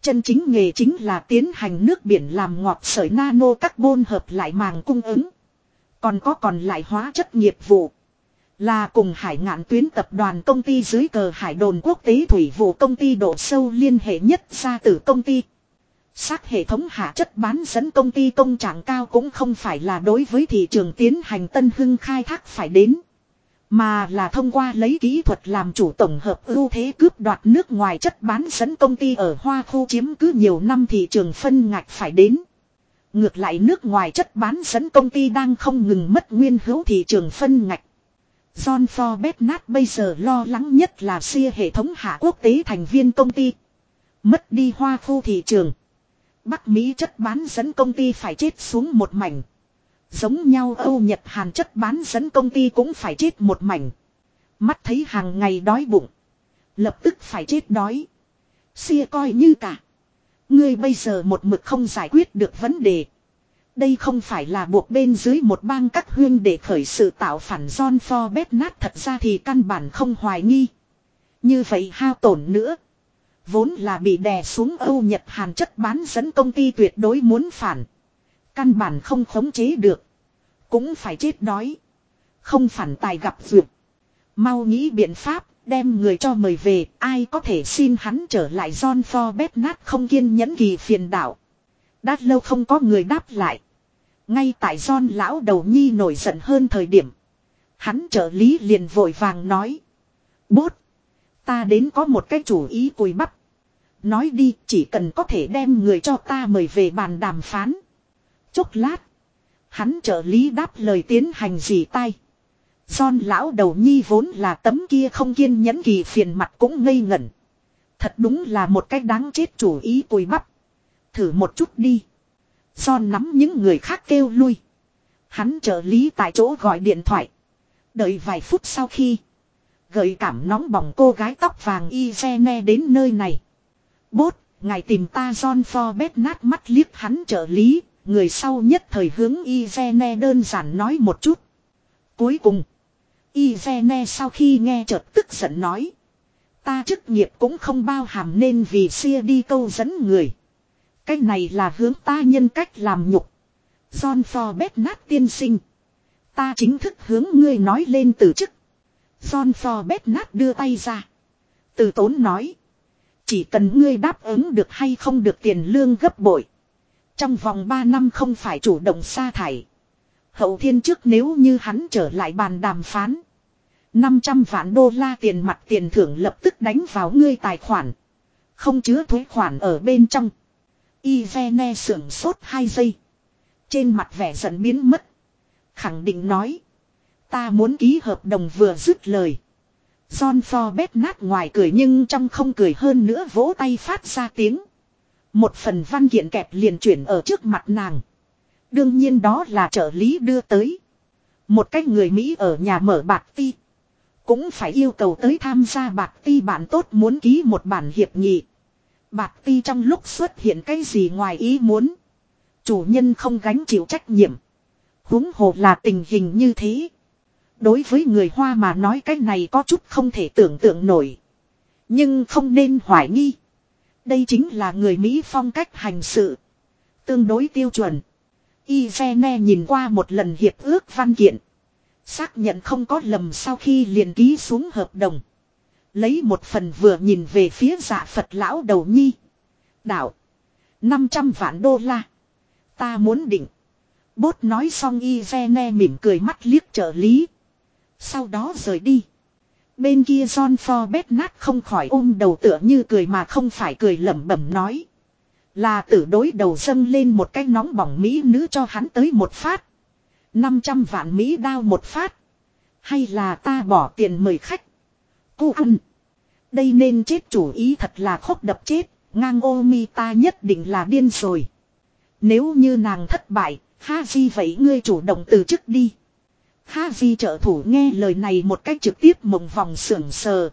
Chân chính nghề chính là tiến hành nước biển làm ngọt sợi nano carbon hợp lại màng cung ứng. Còn có còn lại hóa chất nghiệp vụ. Là cùng hải ngạn tuyến tập đoàn công ty dưới cờ hải đồn quốc tế thủy vụ công ty độ sâu liên hệ nhất ra từ công ty. Xác hệ thống hạ chất bán dẫn công ty công trạng cao cũng không phải là đối với thị trường tiến hành tân hưng khai thác phải đến. Mà là thông qua lấy kỹ thuật làm chủ tổng hợp ưu thế cướp đoạt nước ngoài chất bán dẫn công ty ở Hoa Khu chiếm cứ nhiều năm thị trường phân ngạch phải đến. Ngược lại nước ngoài chất bán dẫn công ty đang không ngừng mất nguyên hữu thị trường phân ngạch. John Forbes bây giờ lo lắng nhất là xia hệ thống hạ quốc tế thành viên công ty. Mất đi hoa khu thị trường. Bắc Mỹ chất bán dẫn công ty phải chết xuống một mảnh. Giống nhau Âu, Nhật, Hàn chất bán dẫn công ty cũng phải chết một mảnh. Mắt thấy hàng ngày đói bụng. Lập tức phải chết đói. Xia coi như cả. Ngươi bây giờ một mực không giải quyết được vấn đề. Đây không phải là buộc bên dưới một bang các huyên để khởi sự tạo phản John Forbes nát thật ra thì căn bản không hoài nghi. Như vậy hao tổn nữa. Vốn là bị đè xuống Âu Nhật Hàn chất bán dẫn công ty tuyệt đối muốn phản. Căn bản không khống chế được. Cũng phải chết đói. Không phản tài gặp duyệt. Mau nghĩ biện pháp, đem người cho mời về, ai có thể xin hắn trở lại John Forbes nát không kiên nhẫn kỳ phiền đảo. Đã lâu không có người đáp lại. Ngay tại John lão đầu nhi nổi giận hơn thời điểm. Hắn trợ lý liền vội vàng nói. Bốt. Ta đến có một cái chủ ý cùi bắp. Nói đi, chỉ cần có thể đem người cho ta mời về bàn đàm phán. Chốc lát. Hắn trợ lý đáp lời tiến hành gì tay. John lão đầu nhi vốn là tấm kia không kiên nhẫn kỳ phiền mặt cũng ngây ngẩn. Thật đúng là một cách đáng chết chủ ý cùi bắp. Thử một chút đi son nắm những người khác kêu lui. Hắn trợ lý tại chỗ gọi điện thoại. Đợi vài phút sau khi. Gợi cảm nóng bỏng cô gái tóc vàng Izene đến nơi này. Bốt, ngài tìm ta John Forbes nát mắt liếc hắn trợ lý. Người sau nhất thời hướng Izene đơn giản nói một chút. Cuối cùng. Izene sau khi nghe chợt tức giận nói. Ta chức nghiệp cũng không bao hàm nên vì xia đi câu dẫn người. Cái này là hướng ta nhân cách làm nhục. John Forbes nát tiên sinh. Ta chính thức hướng ngươi nói lên từ chức. John Forbes nát đưa tay ra. Từ tốn nói. Chỉ cần ngươi đáp ứng được hay không được tiền lương gấp bội. Trong vòng 3 năm không phải chủ động sa thải. Hậu thiên trước nếu như hắn trở lại bàn đàm phán. 500 vạn đô la tiền mặt tiền thưởng lập tức đánh vào ngươi tài khoản. Không chứa thuế khoản ở bên trong. Ivene sưởng sốt hai giây. Trên mặt vẻ giận biến mất. Khẳng định nói. Ta muốn ký hợp đồng vừa dứt lời. John Forbes nát ngoài cười nhưng trong không cười hơn nữa vỗ tay phát ra tiếng. Một phần văn kiện kẹp liền chuyển ở trước mặt nàng. Đương nhiên đó là trợ lý đưa tới. Một cách người Mỹ ở nhà mở bạc ti. Cũng phải yêu cầu tới tham gia bạc ti bạn tốt muốn ký một bản hiệp nghị. Bạc ti trong lúc xuất hiện cái gì ngoài ý muốn. Chủ nhân không gánh chịu trách nhiệm. huống hồ là tình hình như thế. Đối với người Hoa mà nói cái này có chút không thể tưởng tượng nổi. Nhưng không nên hoài nghi. Đây chính là người Mỹ phong cách hành sự. Tương đối tiêu chuẩn. Izene nhìn qua một lần hiệp ước văn kiện. Xác nhận không có lầm sau khi liền ký xuống hợp đồng. Lấy một phần vừa nhìn về phía dạ Phật lão đầu nhi. Đạo. 500 vạn đô la. Ta muốn định. Bốt nói xong Izene mỉm cười mắt liếc trợ lý. Sau đó rời đi. Bên kia John Forbes nát không khỏi ôm đầu tựa như cười mà không phải cười lẩm bẩm nói. Là tử đối đầu dâng lên một cái nóng bỏng Mỹ nữ cho hắn tới một phát. 500 vạn Mỹ đao một phát. Hay là ta bỏ tiền mời khách. Cu ăn. Đây nên chết chủ ý thật là khóc đập chết. Ngang ô mi ta nhất định là điên rồi. Nếu như nàng thất bại, ha di vậy ngươi chủ động từ chức đi. Ha di trợ thủ nghe lời này một cách trực tiếp mộng vòng sưởng sờ.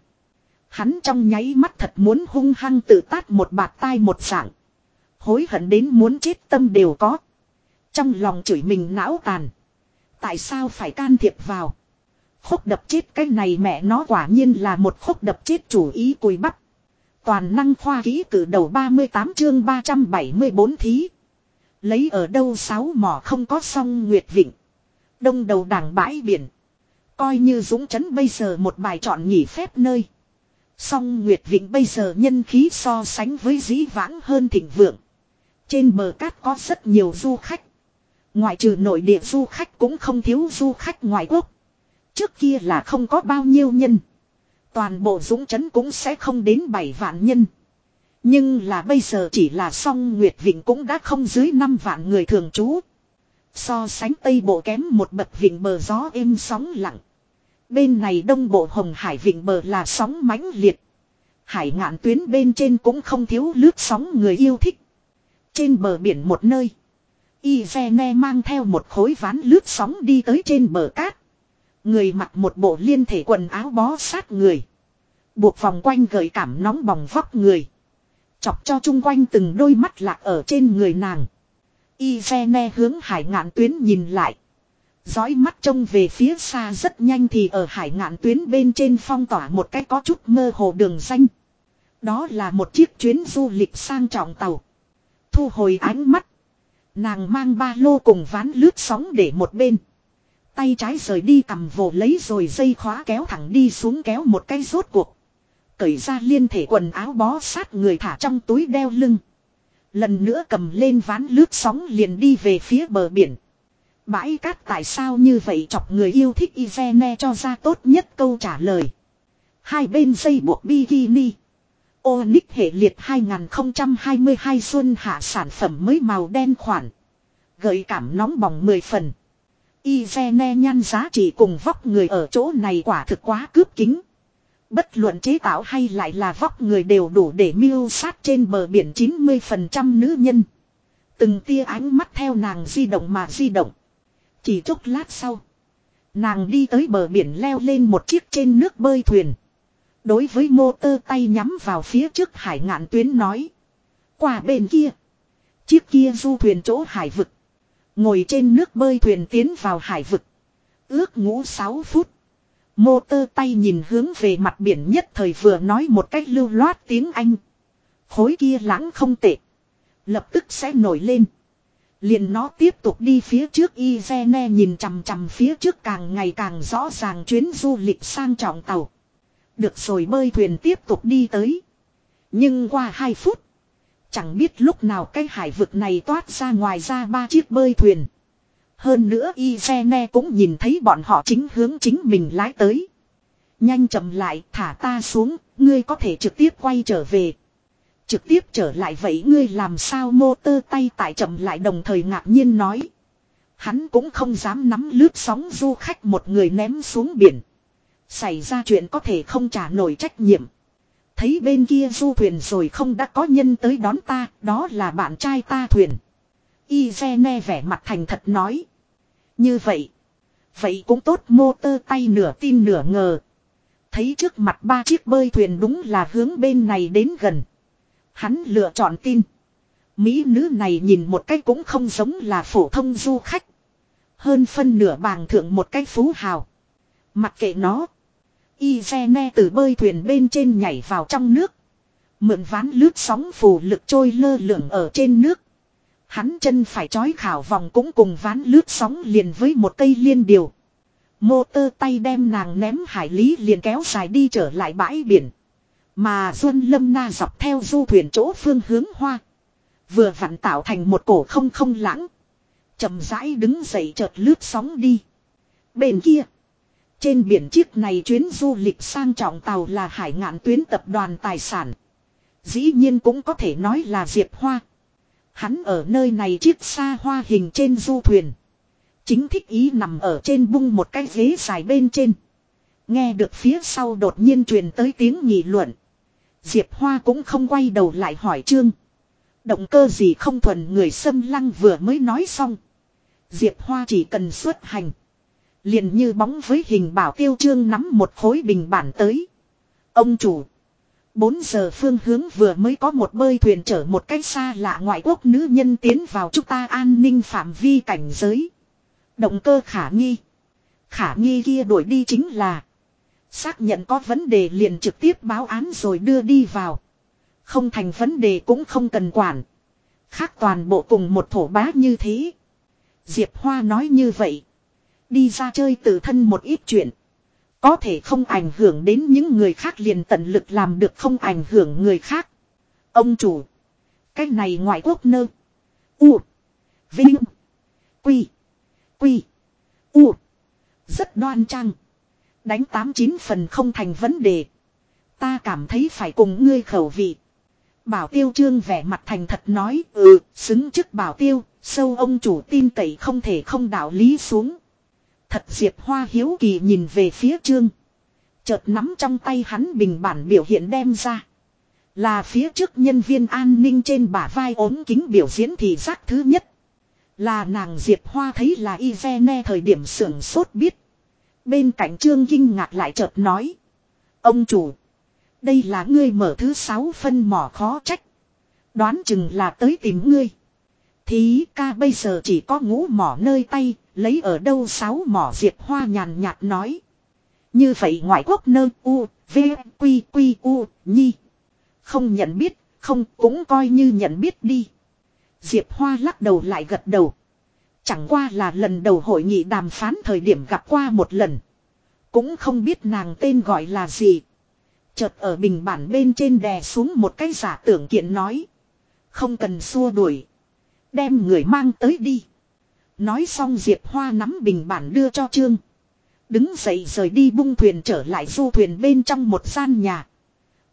Hắn trong nháy mắt thật muốn hung hăng tự tát một bạt tai một dạng. Hối hận đến muốn chết tâm đều có. Trong lòng chửi mình não tàn. Tại sao phải can thiệp vào? Khúc đập chết cái này mẹ nó quả nhiên là một khúc đập chết chủ ý cùi bắp. Toàn năng khoa ký cử đầu 38 chương 374 thí. Lấy ở đâu sáu mỏ không có song Nguyệt Vịnh. Đông đầu đảng bãi biển. Coi như Dũng Chấn bây giờ một bài chọn nghỉ phép nơi. Song Nguyệt Vịnh bây giờ nhân khí so sánh với dĩ vãng hơn thịnh vượng. Trên bờ cát có rất nhiều du khách. Ngoại trừ nội địa du khách cũng không thiếu du khách ngoại quốc. Trước kia là không có bao nhiêu nhân. Toàn bộ Dũng Chấn cũng sẽ không đến 7 vạn nhân. Nhưng là bây giờ chỉ là song Nguyệt Vịnh cũng đã không dưới 5 vạn người thường trú. So sánh tây bộ kém một bậc vịnh bờ gió êm sóng lặng. Bên này đông bộ hồng hải vịnh bờ là sóng mãnh liệt. Hải ngạn tuyến bên trên cũng không thiếu lướt sóng người yêu thích. Trên bờ biển một nơi. Ivene mang theo một khối ván lướt sóng đi tới trên bờ cát. Người mặc một bộ liên thể quần áo bó sát người. Buộc vòng quanh gợi cảm nóng bỏng vóc người. Chọc cho chung quanh từng đôi mắt lạc ở trên người nàng. Izene hướng hải ngạn tuyến nhìn lại. Dõi mắt trông về phía xa rất nhanh thì ở hải ngạn tuyến bên trên phong tỏa một cái có chút mơ hồ đường xanh, Đó là một chiếc chuyến du lịch sang trọng tàu. Thu hồi ánh mắt. Nàng mang ba lô cùng ván lướt sóng để một bên. Tay trái rời đi cầm vồ lấy rồi dây khóa kéo thẳng đi xuống kéo một cái rốt cuộc. Cởi ra liên thể quần áo bó sát người thả trong túi đeo lưng. Lần nữa cầm lên ván lướt sóng liền đi về phía bờ biển. Bãi cát tại sao như vậy chọc người yêu thích Izene cho ra tốt nhất câu trả lời. Hai bên dây buộc bikini. Onyx hệ liệt 2022 xuân hạ sản phẩm mới màu đen khoản. Gợi cảm nóng bỏng 10 phần. Ivene nhan giá trị cùng vóc người ở chỗ này quả thực quá cướp kính. Bất luận chế tạo hay lại là vóc người đều đủ để miêu sát trên bờ biển 90% nữ nhân. Từng tia ánh mắt theo nàng di động mà di động. Chỉ chút lát sau. Nàng đi tới bờ biển leo lên một chiếc trên nước bơi thuyền. Đối với mô tơ tay nhắm vào phía trước hải ngạn tuyến nói. Qua bên kia. Chiếc kia du thuyền chỗ hải vực. Ngồi trên nước bơi thuyền tiến vào hải vực. Ước ngủ 6 phút. Mô tơ tay nhìn hướng về mặt biển nhất thời vừa nói một cách lưu loát tiếng Anh. Khối kia lãng không tệ. Lập tức sẽ nổi lên. Liền nó tiếp tục đi phía trước Izene nhìn chằm chằm phía trước càng ngày càng rõ ràng chuyến du lịch sang trọng tàu. Được rồi bơi thuyền tiếp tục đi tới. Nhưng qua 2 phút. Chẳng biết lúc nào cái hải vực này toát ra ngoài ra ba chiếc bơi thuyền. Hơn nữa Izene cũng nhìn thấy bọn họ chính hướng chính mình lái tới. Nhanh chậm lại thả ta xuống, ngươi có thể trực tiếp quay trở về. Trực tiếp trở lại vậy ngươi làm sao mô tơ tay tại chậm lại đồng thời ngạc nhiên nói. Hắn cũng không dám nắm lướt sóng du khách một người ném xuống biển. Xảy ra chuyện có thể không trả nổi trách nhiệm. Thấy bên kia du thuyền rồi không đã có nhân tới đón ta, đó là bạn trai ta thuyền. Izene vẻ mặt thành thật nói. Như vậy. Vậy cũng tốt mô tơ tay nửa tin nửa ngờ. Thấy trước mặt ba chiếc bơi thuyền đúng là hướng bên này đến gần. Hắn lựa chọn tin. Mỹ nữ này nhìn một cái cũng không giống là phổ thông du khách. Hơn phân nửa bàng thượng một cái phú hào. Mặc kệ nó. Izene từ bơi thuyền bên trên nhảy vào trong nước. Mượn ván lướt sóng phù lực trôi lơ lửng ở trên nước. Hắn chân phải trói khảo vòng cũng cùng ván lướt sóng liền với một cây liên điều. Mô tơ tay đem nàng ném hải lý liền kéo dài đi trở lại bãi biển. Mà Duân Lâm Na dọc theo du thuyền chỗ phương hướng hoa. Vừa vặn tạo thành một cổ không không lãng. chậm rãi đứng dậy chợt lướt sóng đi. Bên kia. Trên biển chiếc này chuyến du lịch sang trọng tàu là hải ngạn tuyến tập đoàn tài sản. Dĩ nhiên cũng có thể nói là Diệp Hoa. Hắn ở nơi này chiếc xa hoa hình trên du thuyền. Chính thích ý nằm ở trên bung một cái ghế dài bên trên. Nghe được phía sau đột nhiên truyền tới tiếng nghị luận. Diệp Hoa cũng không quay đầu lại hỏi Trương. Động cơ gì không thuần người xâm lăng vừa mới nói xong. Diệp Hoa chỉ cần xuất hành. Liền như bóng với hình bảo tiêu trương nắm một khối bình bản tới. Ông chủ. 4 giờ phương hướng vừa mới có một bơi thuyền chở một cái xa lạ ngoại quốc nữ nhân tiến vào chúng ta an ninh phạm vi cảnh giới. Động cơ khả nghi. Khả nghi kia đuổi đi chính là. Xác nhận có vấn đề liền trực tiếp báo án rồi đưa đi vào. Không thành vấn đề cũng không cần quản. Khác toàn bộ cùng một thổ bá như thế. Diệp Hoa nói như vậy. Đi ra chơi tự thân một ít chuyện. Có thể không ảnh hưởng đến những người khác liền tận lực làm được không ảnh hưởng người khác. Ông chủ. Cái này ngoại quốc nơ. U. Vinh. Quy. Quy. U. Rất đoan trang. Đánh tám chín phần không thành vấn đề. Ta cảm thấy phải cùng ngươi khẩu vị. Bảo tiêu trương vẻ mặt thành thật nói ừ xứng chức bảo tiêu, sâu ông chủ tin tẩy không thể không đạo lý xuống. Thật Diệp Hoa hiếu kỳ nhìn về phía trương. Chợt nắm trong tay hắn bình bản biểu hiện đem ra. Là phía trước nhân viên an ninh trên bả vai ốm kính biểu diễn thì giác thứ nhất. Là nàng Diệp Hoa thấy là Ivene thời điểm sưởng sốt biết. Bên cạnh trương kinh ngạc lại chợt nói. Ông chủ. Đây là ngươi mở thứ sáu phân mỏ khó trách. Đoán chừng là tới tìm ngươi. Thì ca bây giờ chỉ có ngũ mỏ nơi tay, lấy ở đâu sáu mỏ diệt hoa nhàn nhạt nói. Như vậy ngoại quốc nơi u, v, quy, quy, u, nhi. Không nhận biết, không cũng coi như nhận biết đi. Diệp Hoa lắc đầu lại gật đầu. Chẳng qua là lần đầu hội nghị đàm phán thời điểm gặp qua một lần. Cũng không biết nàng tên gọi là gì. Chợt ở bình bản bên trên đè xuống một cái giả tưởng kiện nói. Không cần xua đuổi. Đem người mang tới đi. Nói xong Diệp Hoa nắm bình bản đưa cho Trương. Đứng dậy rời đi bung thuyền trở lại du thuyền bên trong một gian nhà.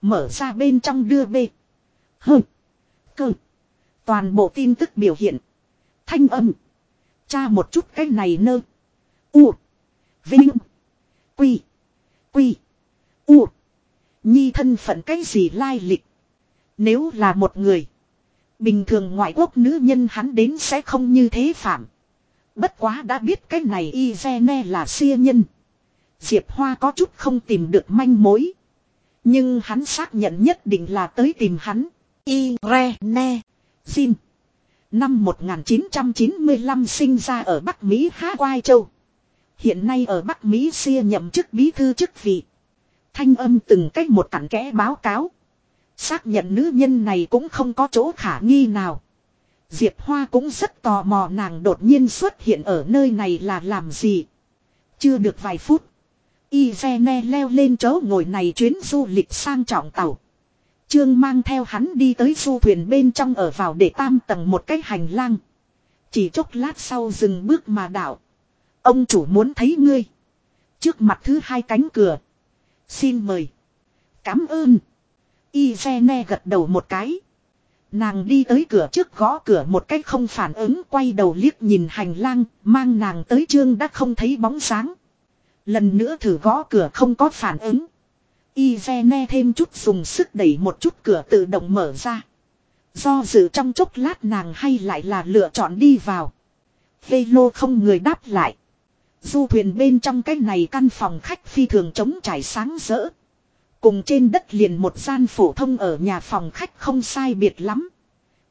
Mở ra bên trong đưa bê. Hơ. Cơ. Toàn bộ tin tức biểu hiện. Thanh âm. Cha một chút cái này nơ. U. Vinh. Quy. Quy. U. Nhi thân phận cái gì lai lịch. Nếu là một người. Bình thường ngoại quốc nữ nhân hắn đến sẽ không như thế phạm. Bất quá đã biết cái này Izene là siêu nhân. Diệp Hoa có chút không tìm được manh mối. Nhưng hắn xác nhận nhất định là tới tìm hắn. Irene. Jin. Năm 1995 sinh ra ở Bắc Mỹ Hawaii Châu. Hiện nay ở Bắc Mỹ xia nhậm chức bí thư chức vị. Thanh âm từng cách một cặn kẽ báo cáo. Xác nhận nữ nhân này cũng không có chỗ khả nghi nào. Diệp Hoa cũng rất tò mò nàng đột nhiên xuất hiện ở nơi này là làm gì. Chưa được vài phút. Izene leo lên chỗ ngồi này chuyến du lịch sang trọng tàu. Trương mang theo hắn đi tới du thuyền bên trong ở vào để tam tầng một cái hành lang. Chỉ chốc lát sau dừng bước mà đảo. Ông chủ muốn thấy ngươi. Trước mặt thứ hai cánh cửa. Xin mời. Cám ơn. Izene gật đầu một cái. Nàng đi tới cửa trước gõ cửa một cách không phản ứng quay đầu liếc nhìn hành lang, mang nàng tới trương đã không thấy bóng sáng. Lần nữa thử gõ cửa không có phản ứng. Izene thêm chút dùng sức đẩy một chút cửa tự động mở ra. Do dự trong chốc lát nàng hay lại là lựa chọn đi vào. Vê lô không người đáp lại. Du thuyền bên trong cái này căn phòng khách phi thường chống trải sáng rỡ. Cùng trên đất liền một gian phổ thông ở nhà phòng khách không sai biệt lắm.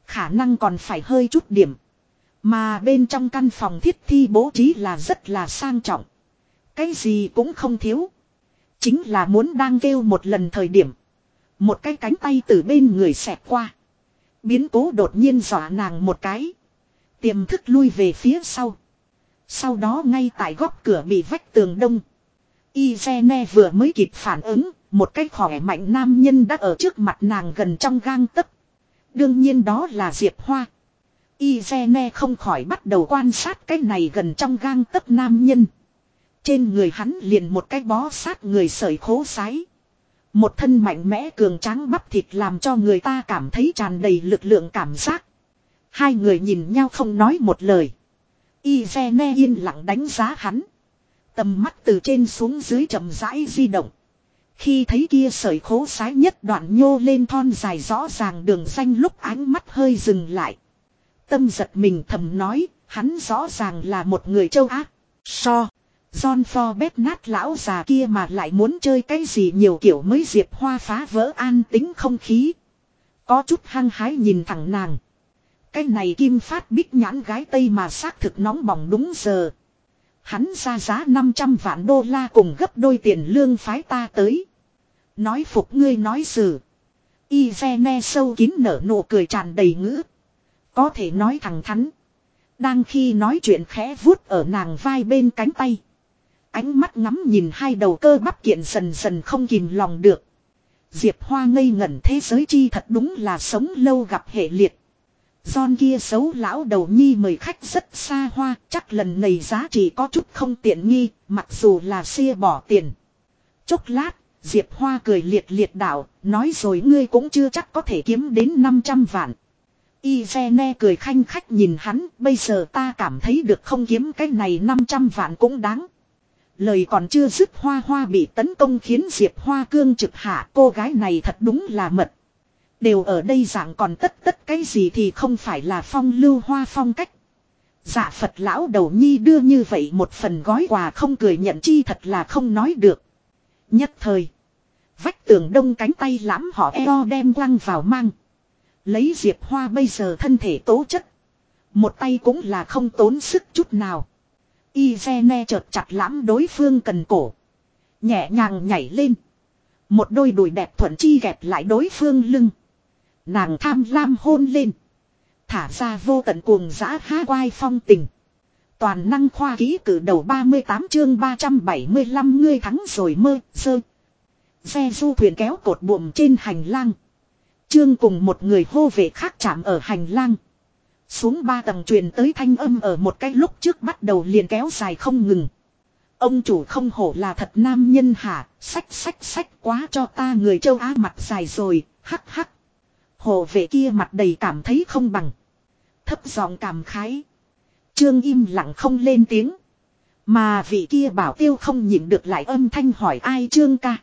Khả năng còn phải hơi chút điểm. Mà bên trong căn phòng thiết thi bố trí là rất là sang trọng. Cái gì cũng không thiếu. Chính là muốn đang kêu một lần thời điểm. Một cái cánh tay từ bên người xẹt qua. Biến cố đột nhiên dọa nàng một cái. Tiềm thức lui về phía sau. Sau đó ngay tại góc cửa bị vách tường đông. Izene vừa mới kịp phản ứng, một cái khỏe mạnh nam nhân đã ở trước mặt nàng gần trong gang tấc. Đương nhiên đó là Diệp Hoa. Izene không khỏi bắt đầu quan sát cái này gần trong gang tấc nam nhân. Trên người hắn liền một cái bó sát người sởi khố sái. Một thân mạnh mẽ cường tráng bắp thịt làm cho người ta cảm thấy tràn đầy lực lượng cảm giác. Hai người nhìn nhau không nói một lời. Izene yên lặng đánh giá hắn. Tầm mắt từ trên xuống dưới chậm rãi di động. Khi thấy kia sợi khố sái nhất đoạn nhô lên thon dài rõ ràng đường xanh lúc ánh mắt hơi dừng lại. Tâm giật mình thầm nói, hắn rõ ràng là một người châu Á. So, John Forbes nát lão già kia mà lại muốn chơi cái gì nhiều kiểu mới diệp hoa phá vỡ an tính không khí. Có chút hăng hái nhìn thẳng nàng. Cái này kim phát bích nhãn gái Tây mà xác thực nóng bỏng đúng giờ. Hắn ra giá 500 vạn đô la cùng gấp đôi tiền lương phái ta tới. Nói phục ngươi nói xử. ne sâu kín nở nụ cười tràn đầy ngữ. Có thể nói thẳng thắn. Đang khi nói chuyện khẽ vuốt ở nàng vai bên cánh tay. Ánh mắt ngắm nhìn hai đầu cơ bắp kiện dần dần không kìm lòng được. Diệp Hoa ngây ngẩn thế giới chi thật đúng là sống lâu gặp hệ liệt. John kia xấu lão đầu nhi mời khách rất xa hoa, chắc lần này giá trị có chút không tiện nghi, mặc dù là xia bỏ tiền. Chốc lát, Diệp Hoa cười liệt liệt đạo, nói rồi ngươi cũng chưa chắc có thể kiếm đến 500 vạn. Izene cười khanh khách nhìn hắn, bây giờ ta cảm thấy được không kiếm cái này 500 vạn cũng đáng. Lời còn chưa dứt hoa hoa bị tấn công khiến Diệp Hoa cương trực hạ cô gái này thật đúng là mật. Đều ở đây dạng còn tất tất cái gì thì không phải là phong lưu hoa phong cách. Dạ Phật lão đầu nhi đưa như vậy một phần gói quà không cười nhận chi thật là không nói được. Nhất thời. Vách tường đông cánh tay lãm họ eo đem quăng vào mang. Lấy Diệp Hoa bây giờ thân thể tố chất. Một tay cũng là không tốn sức chút nào. Y ne chợt chặt lãm đối phương cần cổ. Nhẹ nhàng nhảy lên. Một đôi đùi đẹp thuận chi gẹp lại đối phương lưng. Nàng tham lam hôn lên. Thả ra vô tận cuồng giã há quai phong tình. Toàn năng khoa ký cử đầu 38 chương 375 ngươi thắng rồi mơ, sơ. Xe du thuyền kéo cột buồm trên hành lang. Trương cùng một người hô vệ khác chạm ở hành lang. Xuống ba tầng truyền tới thanh âm ở một cái lúc trước bắt đầu liền kéo dài không ngừng. Ông chủ không hổ là thật nam nhân hả, sách sách sách quá cho ta người châu Á mặt dài rồi, hắc hắc. Hồ vệ kia mặt đầy cảm thấy không bằng. Thấp giọng cảm khái. Trương im lặng không lên tiếng. Mà vị kia bảo tiêu không nhịn được lại âm thanh hỏi ai trương ca.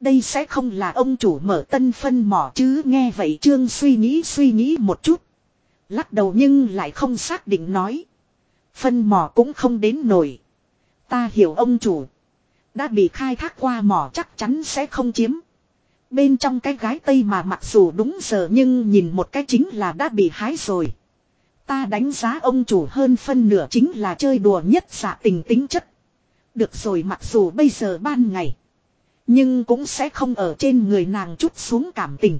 Đây sẽ không là ông chủ mở tân phân mỏ chứ nghe vậy trương suy nghĩ suy nghĩ một chút. Lắc đầu nhưng lại không xác định nói. Phân mỏ cũng không đến nổi. Ta hiểu ông chủ. Đã bị khai thác qua mỏ chắc chắn sẽ không chiếm. Bên trong cái gái tây mà mặc dù đúng giờ nhưng nhìn một cái chính là đã bị hái rồi. Ta đánh giá ông chủ hơn phân nửa chính là chơi đùa nhất giả tình tính chất. Được rồi mặc dù bây giờ ban ngày. Nhưng cũng sẽ không ở trên người nàng chút xuống cảm tình.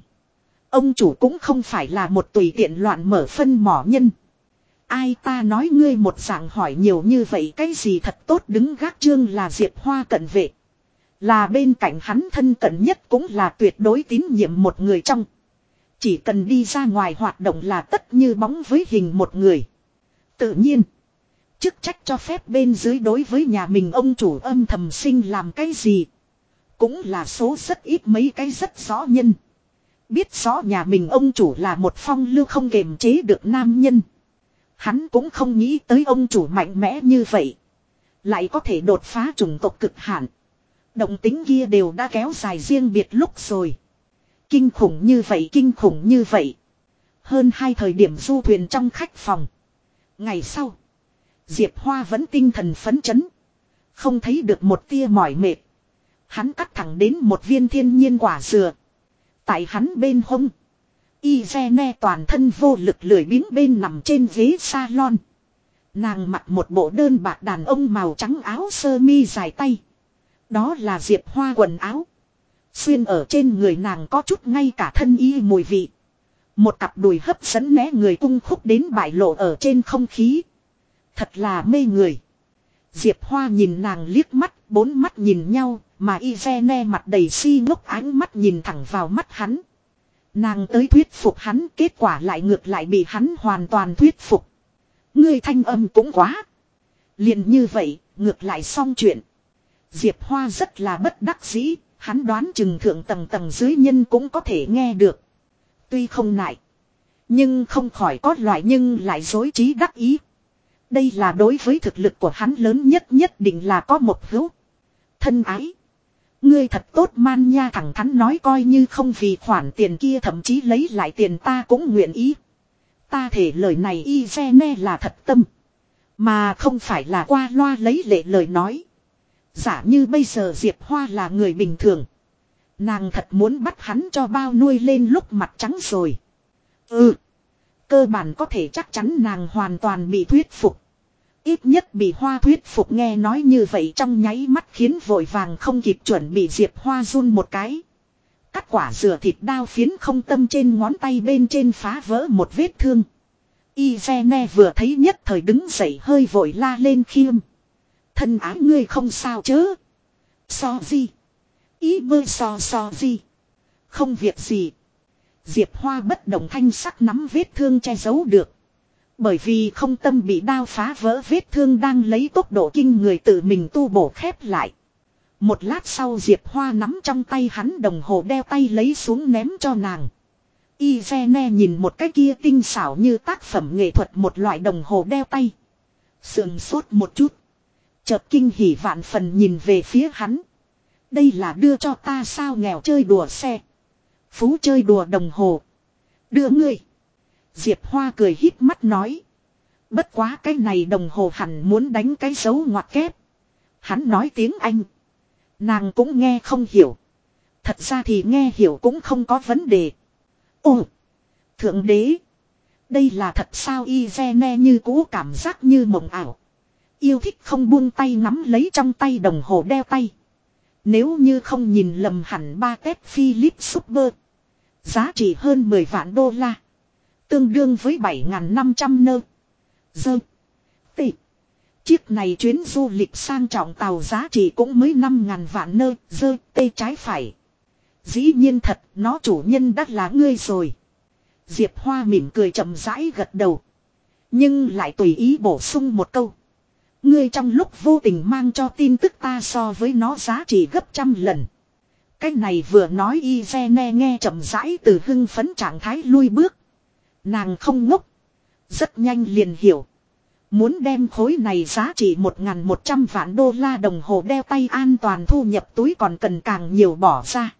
Ông chủ cũng không phải là một tùy tiện loạn mở phân mỏ nhân. Ai ta nói ngươi một dạng hỏi nhiều như vậy cái gì thật tốt đứng gác trương là Diệp Hoa cận vệ. Là bên cạnh hắn thân cận nhất cũng là tuyệt đối tín nhiệm một người trong. Chỉ cần đi ra ngoài hoạt động là tất như bóng với hình một người. Tự nhiên. Chức trách cho phép bên dưới đối với nhà mình ông chủ âm thầm sinh làm cái gì. Cũng là số rất ít mấy cái rất rõ nhân. Biết rõ nhà mình ông chủ là một phong lưu không kềm chế được nam nhân. Hắn cũng không nghĩ tới ông chủ mạnh mẽ như vậy. Lại có thể đột phá chủng tộc cực hạn. Động tính kia đều đã kéo dài riêng biệt lúc rồi. Kinh khủng như vậy, kinh khủng như vậy. Hơn hai thời điểm du thuyền trong khách phòng. Ngày sau. Diệp Hoa vẫn tinh thần phấn chấn. Không thấy được một tia mỏi mệt. Hắn cắt thẳng đến một viên thiên nhiên quả dừa. Tại hắn bên hông. Izene toàn thân vô lực lười biếng bên nằm trên ghế salon. Nàng mặc một bộ đơn bạc đàn ông màu trắng áo sơ mi dài tay. Đó là diệp hoa quần áo. Xuyên ở trên người nàng có chút ngay cả thân y mùi vị. Một cặp đùi hấp dẫn né người cung khúc đến bại lộ ở trên không khí. Thật là mê người. Diệp Hoa nhìn nàng liếc mắt, bốn mắt nhìn nhau, mà Izene mặt đầy si ngốc ánh mắt nhìn thẳng vào mắt hắn. Nàng tới thuyết phục hắn, kết quả lại ngược lại bị hắn hoàn toàn thuyết phục. Ngươi thanh âm cũng quá. liền như vậy, ngược lại xong chuyện. Diệp Hoa rất là bất đắc dĩ, hắn đoán chừng thượng tầng tầng dưới nhân cũng có thể nghe được. Tuy không nại, nhưng không khỏi có loại nhưng lại dối trí đắc ý. Đây là đối với thực lực của hắn lớn nhất nhất định là có một hữu. Thân ái. Ngươi thật tốt man nha thẳng thắn nói coi như không vì khoản tiền kia thậm chí lấy lại tiền ta cũng nguyện ý. Ta thể lời này y xe ne là thật tâm. Mà không phải là qua loa lấy lệ lời nói. Giả như bây giờ Diệp Hoa là người bình thường. Nàng thật muốn bắt hắn cho bao nuôi lên lúc mặt trắng rồi. Ừ. Cơ bản có thể chắc chắn nàng hoàn toàn bị thuyết phục. Ít nhất bị hoa thuyết phục nghe nói như vậy trong nháy mắt khiến vội vàng không kịp chuẩn bị Diệp Hoa run một cái. Cắt quả dừa thịt đao phiến không tâm trên ngón tay bên trên phá vỡ một vết thương. Izene vừa thấy nhất thời đứng dậy hơi vội la lên khiêm. Thân ái ngươi không sao chứ. So gì. Ý bơi so so gì. Không việc gì. Diệp Hoa bất động thanh sắc nắm vết thương che giấu được. Bởi vì không tâm bị đao phá vỡ vết thương đang lấy tốc độ kinh người tự mình tu bổ khép lại. Một lát sau Diệp Hoa nắm trong tay hắn đồng hồ đeo tay lấy xuống ném cho nàng. Izene nhìn một cái kia tinh xảo như tác phẩm nghệ thuật một loại đồng hồ đeo tay. Sườn sốt một chút. Chợt kinh hỉ vạn phần nhìn về phía hắn. Đây là đưa cho ta sao nghèo chơi đùa xe. Phú chơi đùa đồng hồ. Đưa ngươi. Diệp Hoa cười híp mắt nói. Bất quá cái này đồng hồ hẳn muốn đánh cái dấu ngoặc kép. Hắn nói tiếng Anh. Nàng cũng nghe không hiểu. Thật ra thì nghe hiểu cũng không có vấn đề. Ồ! Thượng đế! Đây là thật sao y ne như cũ cảm giác như mộng ảo. Yêu thích không buông tay nắm lấy trong tay đồng hồ đeo tay. Nếu như không nhìn lầm hẳn ba tép Philip Super. Giá trị hơn 10 vạn đô la. Tương đương với 7.500 nơ. Dơ. Tị. Chiếc này chuyến du lịch sang trọng tàu giá trị cũng mới 5.000 vạn nơ. Dơ. Tê trái phải. Dĩ nhiên thật, nó chủ nhân đã là ngươi rồi. Diệp Hoa mỉm cười chậm rãi gật đầu. Nhưng lại tùy ý bổ sung một câu. Ngươi trong lúc vô tình mang cho tin tức ta so với nó giá trị gấp trăm lần. Cái này vừa nói y nghe nghe chậm rãi từ hưng phấn trạng thái lui bước. Nàng không ngốc. Rất nhanh liền hiểu. Muốn đem khối này giá trị 1.100 vạn đô la đồng hồ đeo tay an toàn thu nhập túi còn cần càng nhiều bỏ ra.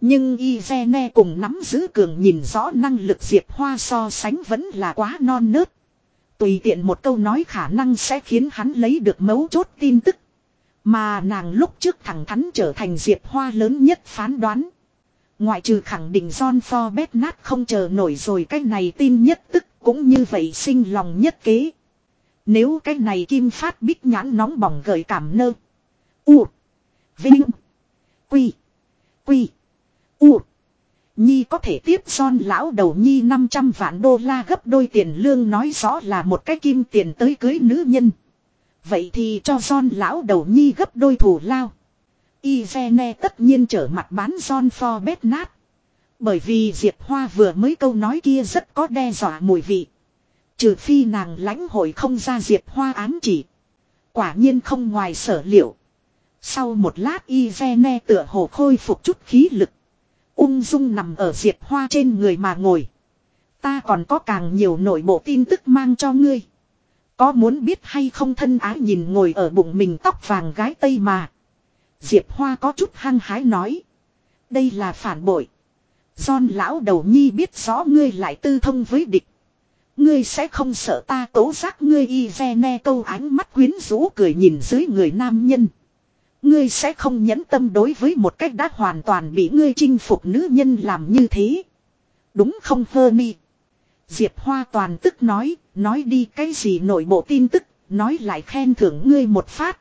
Nhưng Izene cùng nắm giữ cường nhìn rõ năng lực Diệp Hoa so sánh vẫn là quá non nớt. Tùy tiện một câu nói khả năng sẽ khiến hắn lấy được mấu chốt tin tức. Mà nàng lúc trước thẳng thắn trở thành Diệp Hoa lớn nhất phán đoán. Ngoại trừ khẳng định John Forbes nát không chờ nổi rồi cái này tin nhất tức cũng như vậy sinh lòng nhất kế. Nếu cái này kim phát bích nhãn nóng bỏng gợi cảm nơ. U. Vinh. Quy. Quy. U. Nhi có thể tiếp son lão đầu Nhi 500 vạn đô la gấp đôi tiền lương nói rõ là một cái kim tiền tới cưới nữ nhân. Vậy thì cho son lão đầu Nhi gấp đôi thủ lao. Ivene tất nhiên trở mặt bán son for bét nát. Bởi vì Diệp Hoa vừa mới câu nói kia rất có đe dọa mùi vị. Trừ phi nàng lãnh hội không ra Diệp Hoa ám chỉ. Quả nhiên không ngoài sở liệu. Sau một lát Ivene tựa hồ khôi phục chút khí lực. Ung dung nằm ở Diệp Hoa trên người mà ngồi. Ta còn có càng nhiều nội bộ tin tức mang cho ngươi. Có muốn biết hay không thân ái nhìn ngồi ở bụng mình tóc vàng gái Tây mà. Diệp Hoa có chút hăng hái nói. Đây là phản bội. John lão đầu nhi biết rõ ngươi lại tư thông với địch. Ngươi sẽ không sợ ta tố giác ngươi y ve ne câu ánh mắt quyến rũ cười nhìn dưới người nam nhân. Ngươi sẽ không nhẫn tâm đối với một cách đã hoàn toàn bị ngươi chinh phục nữ nhân làm như thế. Đúng không hơ mi? Diệp Hoa toàn tức nói, nói đi cái gì nội bộ tin tức, nói lại khen thưởng ngươi một phát.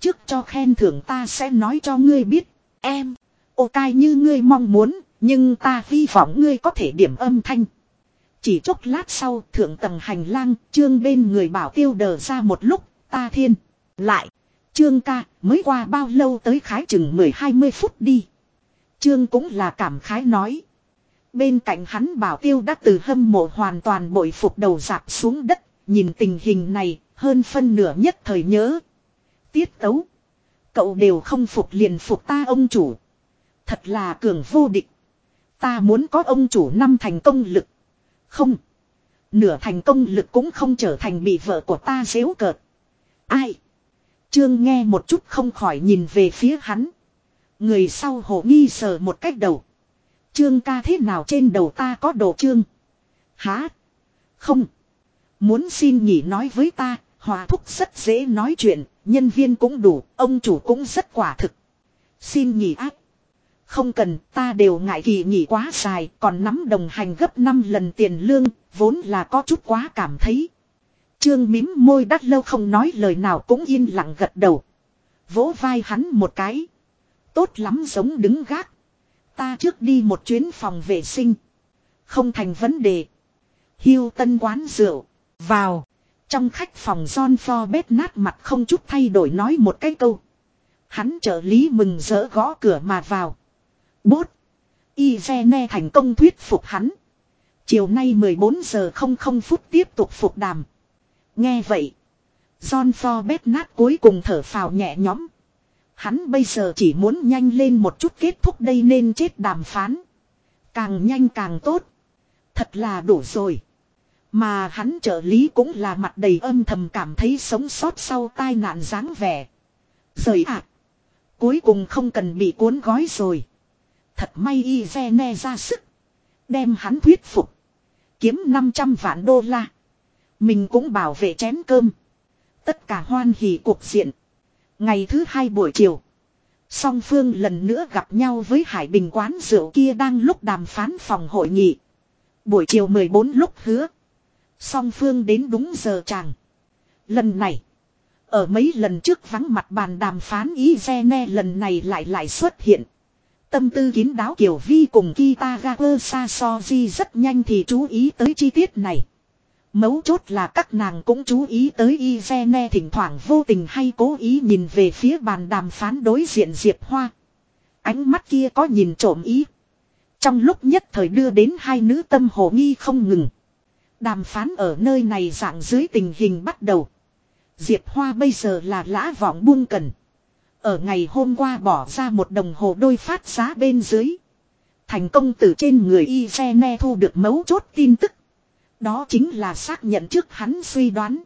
Trước cho khen thưởng ta sẽ nói cho ngươi biết, em, ô cai như ngươi mong muốn, nhưng ta hy vọng ngươi có thể điểm âm thanh. Chỉ chốc lát sau thượng tầng hành lang trương bên người bảo tiêu đờ ra một lúc ta thiên. Lại. Trương ca, mới qua bao lâu tới khái chừng 10-20 phút đi. Trương cũng là cảm khái nói. Bên cạnh hắn bảo tiêu đã từ hâm mộ hoàn toàn bội phục đầu dạp xuống đất. Nhìn tình hình này, hơn phân nửa nhất thời nhớ. Tiết tấu. Cậu đều không phục liền phục ta ông chủ. Thật là cường vô địch. Ta muốn có ông chủ năm thành công lực. Không. Nửa thành công lực cũng không trở thành bị vợ của ta dễu cợt. Ai? Trương nghe một chút không khỏi nhìn về phía hắn. Người sau hồ nghi sờ một cách đầu. Trương ca thế nào trên đầu ta có đồ trương? Hả? Không. Muốn xin nghỉ nói với ta, hòa thúc rất dễ nói chuyện, nhân viên cũng đủ, ông chủ cũng rất quả thực. Xin nghỉ ác. Không cần, ta đều ngại kỳ nghỉ quá dài, còn nắm đồng hành gấp 5 lần tiền lương, vốn là có chút quá cảm thấy. Trương mím môi đắt lâu không nói lời nào cũng yên lặng gật đầu. Vỗ vai hắn một cái. Tốt lắm giống đứng gác. Ta trước đi một chuyến phòng vệ sinh. Không thành vấn đề. Hiêu tân quán rượu. Vào. Trong khách phòng John Forbes nát mặt không chút thay đổi nói một cái câu. Hắn trợ lý mừng rỡ gõ cửa mà vào. Bốt. ne thành công thuyết phục hắn. Chiều nay 14 giờ 00 phút tiếp tục phục đàm. Nghe vậy. John Forbes nát cuối cùng thở phào nhẹ nhõm. Hắn bây giờ chỉ muốn nhanh lên một chút kết thúc đây nên chết đàm phán. Càng nhanh càng tốt. Thật là đủ rồi. Mà hắn trợ lý cũng là mặt đầy âm thầm cảm thấy sống sót sau tai nạn dáng vẻ. Rời ạ. Cuối cùng không cần bị cuốn gói rồi. Thật may Ivene ra sức. Đem hắn thuyết phục. Kiếm 500 vạn đô la. Mình cũng bảo vệ chén cơm. Tất cả hoan hỉ cuộc diện. Ngày thứ hai buổi chiều. Song phương lần nữa gặp nhau với Hải Bình quán rượu kia đang lúc đàm phán phòng hội nghị. Buổi chiều 14 lúc hứa. Song phương đến đúng giờ chàng. Lần này. Ở mấy lần trước vắng mặt bàn đàm phán ý ne lần này lại lại xuất hiện. Tâm tư kín đáo kiểu Vi cùng Kitagawa Sasoji rất nhanh thì chú ý tới chi tiết này. Mấu chốt là các nàng cũng chú ý tới Izene thỉnh thoảng vô tình hay cố ý nhìn về phía bàn đàm phán đối diện Diệp Hoa. Ánh mắt kia có nhìn trộm ý. Trong lúc nhất thời đưa đến hai nữ tâm hồ nghi không ngừng. Đàm phán ở nơi này dạng dưới tình hình bắt đầu. Diệp Hoa bây giờ là lã vọng buông cần. Ở ngày hôm qua bỏ ra một đồng hồ đôi phát giá bên dưới. Thành công từ trên người Izene thu được mấu chốt tin tức. Đó chính là xác nhận trước hắn suy đoán.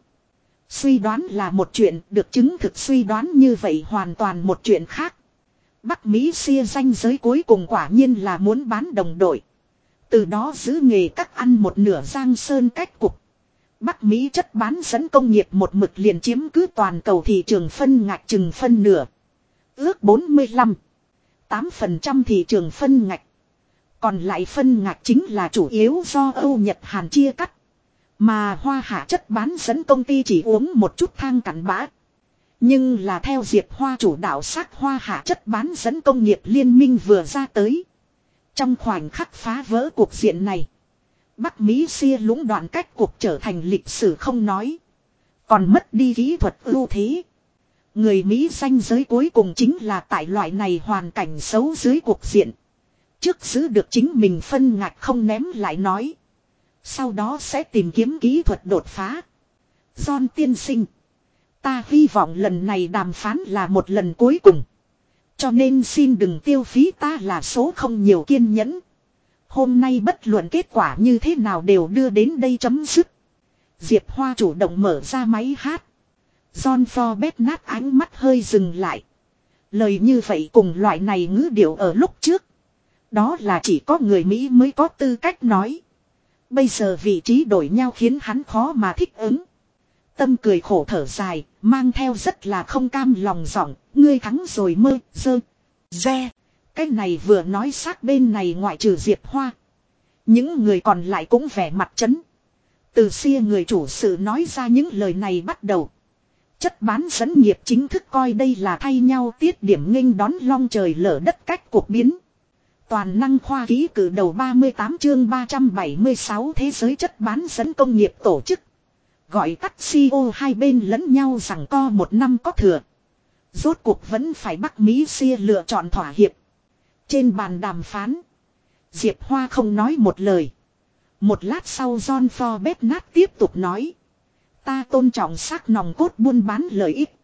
Suy đoán là một chuyện, được chứng thực suy đoán như vậy hoàn toàn một chuyện khác. Bắc Mỹ xia danh giới cuối cùng quả nhiên là muốn bán đồng đội. Từ đó giữ nghề cắt ăn một nửa giang sơn cách cục. Bắc Mỹ chất bán dẫn công nghiệp một mực liền chiếm cứ toàn cầu thị trường phân ngạch chừng phân nửa. Ước 45. 8% thị trường phân ngạch. Còn lại phân ngạc chính là chủ yếu do Âu Nhật Hàn chia cắt. Mà hoa hạ chất bán dẫn công ty chỉ uống một chút thang cảnh bã. Nhưng là theo Diệp Hoa chủ đạo sát hoa hạ chất bán dẫn công nghiệp liên minh vừa ra tới. Trong khoảnh khắc phá vỡ cuộc diện này. Bắc Mỹ xia lũng đoạn cách cuộc trở thành lịch sử không nói. Còn mất đi kỹ thuật ưu thế. Người Mỹ danh giới cuối cùng chính là tại loại này hoàn cảnh xấu dưới cuộc diện. Trước giữ được chính mình phân ngạch không ném lại nói. Sau đó sẽ tìm kiếm kỹ thuật đột phá. John tiên sinh. Ta hy vọng lần này đàm phán là một lần cuối cùng. Cho nên xin đừng tiêu phí ta là số không nhiều kiên nhẫn. Hôm nay bất luận kết quả như thế nào đều đưa đến đây chấm dứt. Diệp Hoa chủ động mở ra máy hát. John Forbes nát ánh mắt hơi dừng lại. Lời như vậy cùng loại này ngữ điệu ở lúc trước. Đó là chỉ có người Mỹ mới có tư cách nói. Bây giờ vị trí đổi nhau khiến hắn khó mà thích ứng. Tâm cười khổ thở dài, mang theo rất là không cam lòng giọng, ngươi thắng rồi mơ, dơ, re. Cái này vừa nói sát bên này ngoại trừ Diệp Hoa. Những người còn lại cũng vẻ mặt chấn. Từ xia người chủ sự nói ra những lời này bắt đầu. Chất bán dẫn nghiệp chính thức coi đây là thay nhau tiết điểm nghênh đón long trời lở đất cách cuộc biến. Toàn năng khoa ký cử đầu 38 chương 376 thế giới chất bán dẫn công nghiệp tổ chức. Gọi tắt co hai bên lẫn nhau rằng co một năm có thừa. Rốt cuộc vẫn phải Bắc Mỹ xia lựa chọn thỏa hiệp. Trên bàn đàm phán. Diệp Hoa không nói một lời. Một lát sau John Forbes nát tiếp tục nói. Ta tôn trọng xác nòng cốt buôn bán lợi ích.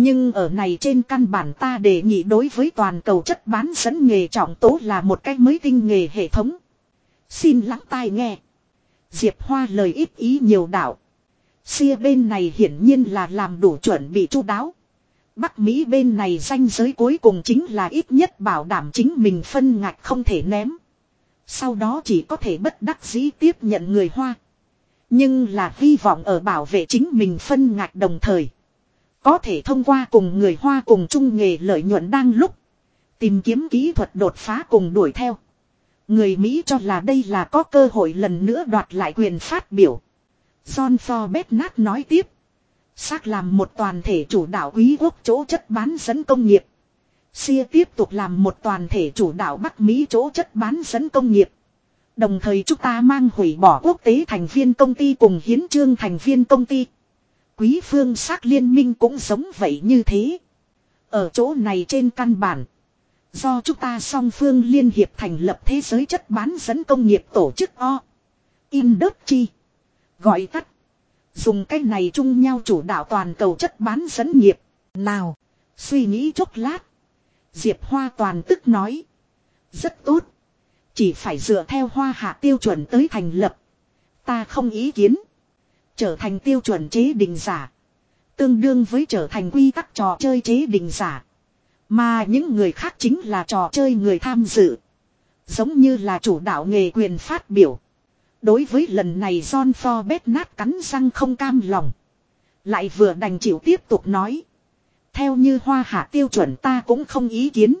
Nhưng ở này trên căn bản ta đề nghị đối với toàn cầu chất bán dẫn nghề trọng tố là một cách mới tinh nghề hệ thống. Xin lắng tai nghe. Diệp Hoa lời ít ý nhiều đạo. Xia bên này hiển nhiên là làm đủ chuẩn bị chu đáo. Bắc Mỹ bên này danh giới cuối cùng chính là ít nhất bảo đảm chính mình phân ngạch không thể ném. Sau đó chỉ có thể bất đắc dĩ tiếp nhận người Hoa. Nhưng là hy vọng ở bảo vệ chính mình phân ngạch đồng thời. Có thể thông qua cùng người Hoa cùng chung nghề lợi nhuận đang lúc. Tìm kiếm kỹ thuật đột phá cùng đuổi theo. Người Mỹ cho là đây là có cơ hội lần nữa đoạt lại quyền phát biểu. John Forbes nát nói tiếp. Xác làm một toàn thể chủ đạo quý quốc chỗ chất bán dẫn công nghiệp. Xia tiếp tục làm một toàn thể chủ đạo Bắc Mỹ chỗ chất bán dẫn công nghiệp. Đồng thời chúng ta mang hủy bỏ quốc tế thành viên công ty cùng hiến trương thành viên công ty. Quý phương xác liên minh cũng giống vậy như thế. Ở chỗ này trên căn bản. Do chúng ta song phương liên hiệp thành lập thế giới chất bán dẫn công nghiệp tổ chức O. Industry. Gọi tắt. Dùng cách này chung nhau chủ đạo toàn cầu chất bán dẫn nghiệp. Nào. Suy nghĩ chốc lát. Diệp Hoa toàn tức nói. Rất tốt. Chỉ phải dựa theo hoa hạ tiêu chuẩn tới thành lập. Ta không ý kiến. Trở thành tiêu chuẩn chế định giả. Tương đương với trở thành quy tắc trò chơi chế định giả. Mà những người khác chính là trò chơi người tham dự. Giống như là chủ đạo nghề quyền phát biểu. Đối với lần này John Forbes nát cắn răng không cam lòng. Lại vừa đành chịu tiếp tục nói. Theo như hoa hạ tiêu chuẩn ta cũng không ý kiến.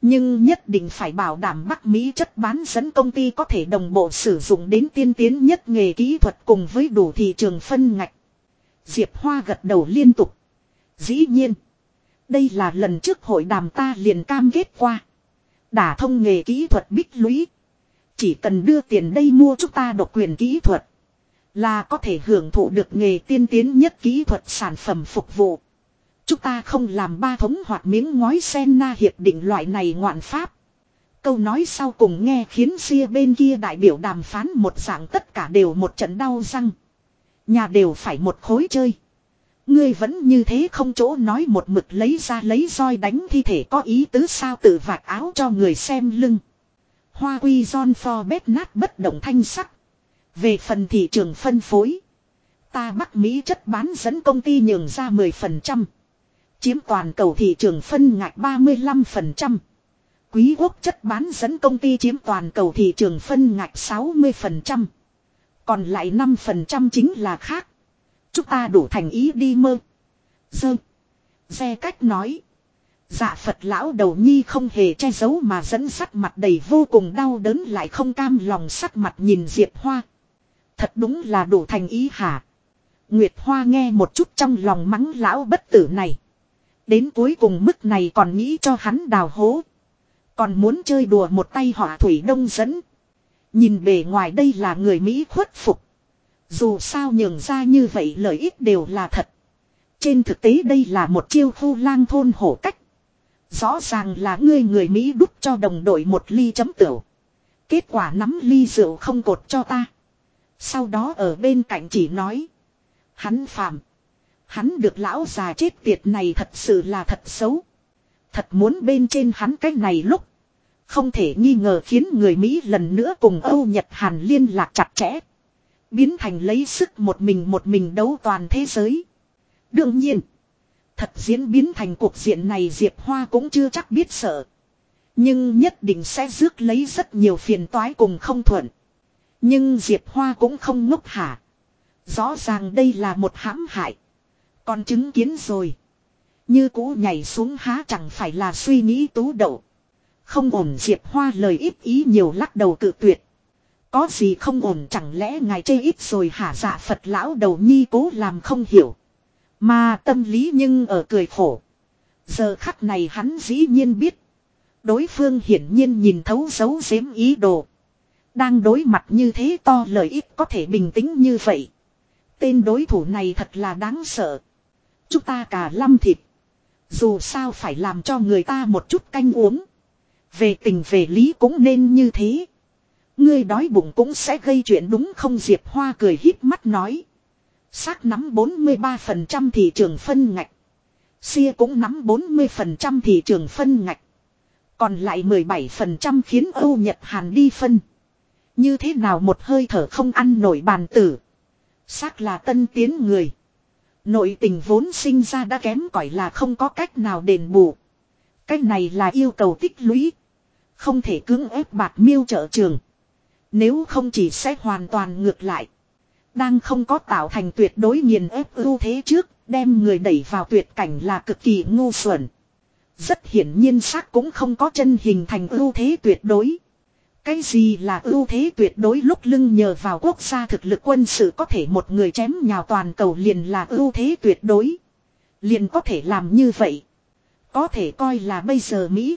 Nhưng nhất định phải bảo đảm Bắc Mỹ chất bán dẫn công ty có thể đồng bộ sử dụng đến tiên tiến nhất nghề kỹ thuật cùng với đủ thị trường phân ngạch. Diệp Hoa gật đầu liên tục. Dĩ nhiên. Đây là lần trước hội đàm ta liền cam kết qua. Đả thông nghề kỹ thuật bích lũy. Chỉ cần đưa tiền đây mua chúng ta độc quyền kỹ thuật. Là có thể hưởng thụ được nghề tiên tiến nhất kỹ thuật sản phẩm phục vụ. Chúng ta không làm ba thống hoặc miếng ngói sen na hiệp định loại này ngoạn pháp. Câu nói sau cùng nghe khiến xia bên kia đại biểu đàm phán một dạng tất cả đều một trận đau răng. Nhà đều phải một khối chơi. Ngươi vẫn như thế không chỗ nói một mực lấy ra lấy roi đánh thi thể có ý tứ sao tự vạt áo cho người xem lưng. Hoa quy John Forbes nát bất động thanh sắc. Về phần thị trường phân phối. Ta Bắc Mỹ chất bán dẫn công ty nhường ra 10%. Chiếm toàn cầu thị trường phân ngạch 35%. Quý quốc chất bán dẫn công ty chiếm toàn cầu thị trường phân ngạch 60%. Còn lại 5% chính là khác. Chúng ta đủ thành ý đi mơ. Dơ. Xe cách nói. Dạ Phật lão đầu nhi không hề che giấu mà dẫn sắc mặt đầy vô cùng đau đớn lại không cam lòng sắc mặt nhìn Diệp Hoa. Thật đúng là đủ thành ý hả. Nguyệt Hoa nghe một chút trong lòng mắng lão bất tử này. Đến cuối cùng mức này còn nghĩ cho hắn đào hố. Còn muốn chơi đùa một tay họa thủy đông dẫn. Nhìn bề ngoài đây là người Mỹ khuất phục. Dù sao nhường ra như vậy lợi ích đều là thật. Trên thực tế đây là một chiêu khu lang thôn hổ cách. Rõ ràng là ngươi người Mỹ đút cho đồng đội một ly chấm tửu. Kết quả nắm ly rượu không cột cho ta. Sau đó ở bên cạnh chỉ nói. Hắn phạm. Hắn được lão già chết tiệt này thật sự là thật xấu. Thật muốn bên trên hắn cái này lúc. Không thể nghi ngờ khiến người Mỹ lần nữa cùng Âu Nhật Hàn liên lạc chặt chẽ. Biến thành lấy sức một mình một mình đấu toàn thế giới. Đương nhiên. Thật diễn biến thành cuộc diện này Diệp Hoa cũng chưa chắc biết sợ. Nhưng nhất định sẽ rước lấy rất nhiều phiền toái cùng không thuận. Nhưng Diệp Hoa cũng không ngốc hả. Rõ ràng đây là một hãm hại. Còn chứng kiến rồi. Như cũ nhảy xuống há chẳng phải là suy nghĩ tú đậu. Không ổn Diệp Hoa lời ít ý nhiều lắc đầu cự tuyệt. Có gì không ổn chẳng lẽ ngài chê ít rồi hả dạ Phật lão đầu nhi cố làm không hiểu. Mà tâm lý nhưng ở cười khổ. Giờ khắc này hắn dĩ nhiên biết. Đối phương hiển nhiên nhìn thấu dấu giếm ý đồ. Đang đối mặt như thế to lợi ích có thể bình tĩnh như vậy. Tên đối thủ này thật là đáng sợ. Chúng ta cả lâm thịt. Dù sao phải làm cho người ta một chút canh uống. Về tình về lý cũng nên như thế. Ngươi đói bụng cũng sẽ gây chuyện đúng không Diệp Hoa cười híp mắt nói. Xác nắm 43% thị trường phân ngạch. Xia cũng nắm 40% thị trường phân ngạch. Còn lại 17% khiến Âu Nhật Hàn đi phân. Như thế nào một hơi thở không ăn nổi bàn tử. Xác là tân tiến người. Nội tình vốn sinh ra đã kém cỏi là không có cách nào đền bù. Cách này là yêu cầu tích lũy. Không thể cưỡng ép bạc miêu trợ trường. Nếu không chỉ sẽ hoàn toàn ngược lại. Đang không có tạo thành tuyệt đối nghiền ép ưu thế trước, đem người đẩy vào tuyệt cảnh là cực kỳ ngu xuẩn. Rất hiển nhiên xác cũng không có chân hình thành ưu thế tuyệt đối. Cái gì là ưu thế tuyệt đối lúc lưng nhờ vào quốc gia thực lực quân sự có thể một người chém nhào toàn cầu liền là ưu thế tuyệt đối. Liền có thể làm như vậy. Có thể coi là bây giờ Mỹ.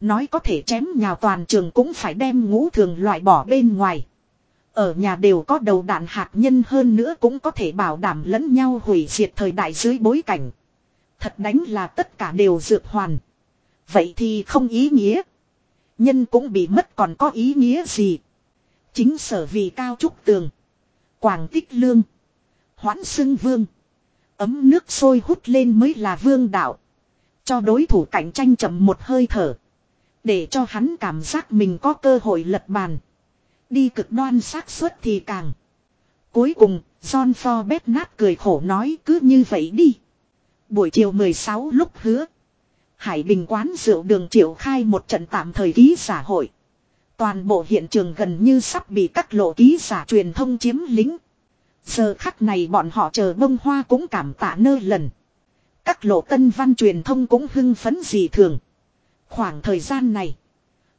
Nói có thể chém nhào toàn trường cũng phải đem ngũ thường loại bỏ bên ngoài. Ở nhà đều có đầu đạn hạt nhân hơn nữa cũng có thể bảo đảm lẫn nhau hủy diệt thời đại dưới bối cảnh. Thật đánh là tất cả đều dược hoàn. Vậy thì không ý nghĩa. Nhân cũng bị mất còn có ý nghĩa gì. Chính sở vì cao trúc tường. Quảng tích lương. Hoãn xưng vương. Ấm nước sôi hút lên mới là vương đạo. Cho đối thủ cạnh tranh chậm một hơi thở. Để cho hắn cảm giác mình có cơ hội lật bàn. Đi cực đoan xác suất thì càng. Cuối cùng, John Forbes nát cười khổ nói cứ như vậy đi. Buổi chiều 16 lúc hứa. Hải Bình quán rượu đường triệu khai một trận tạm thời ký giả hội. Toàn bộ hiện trường gần như sắp bị các lộ ký giả truyền thông chiếm lính. Giờ khắc này bọn họ chờ bông hoa cũng cảm tạ nơ lần. Các lộ tân văn truyền thông cũng hưng phấn dị thường. Khoảng thời gian này.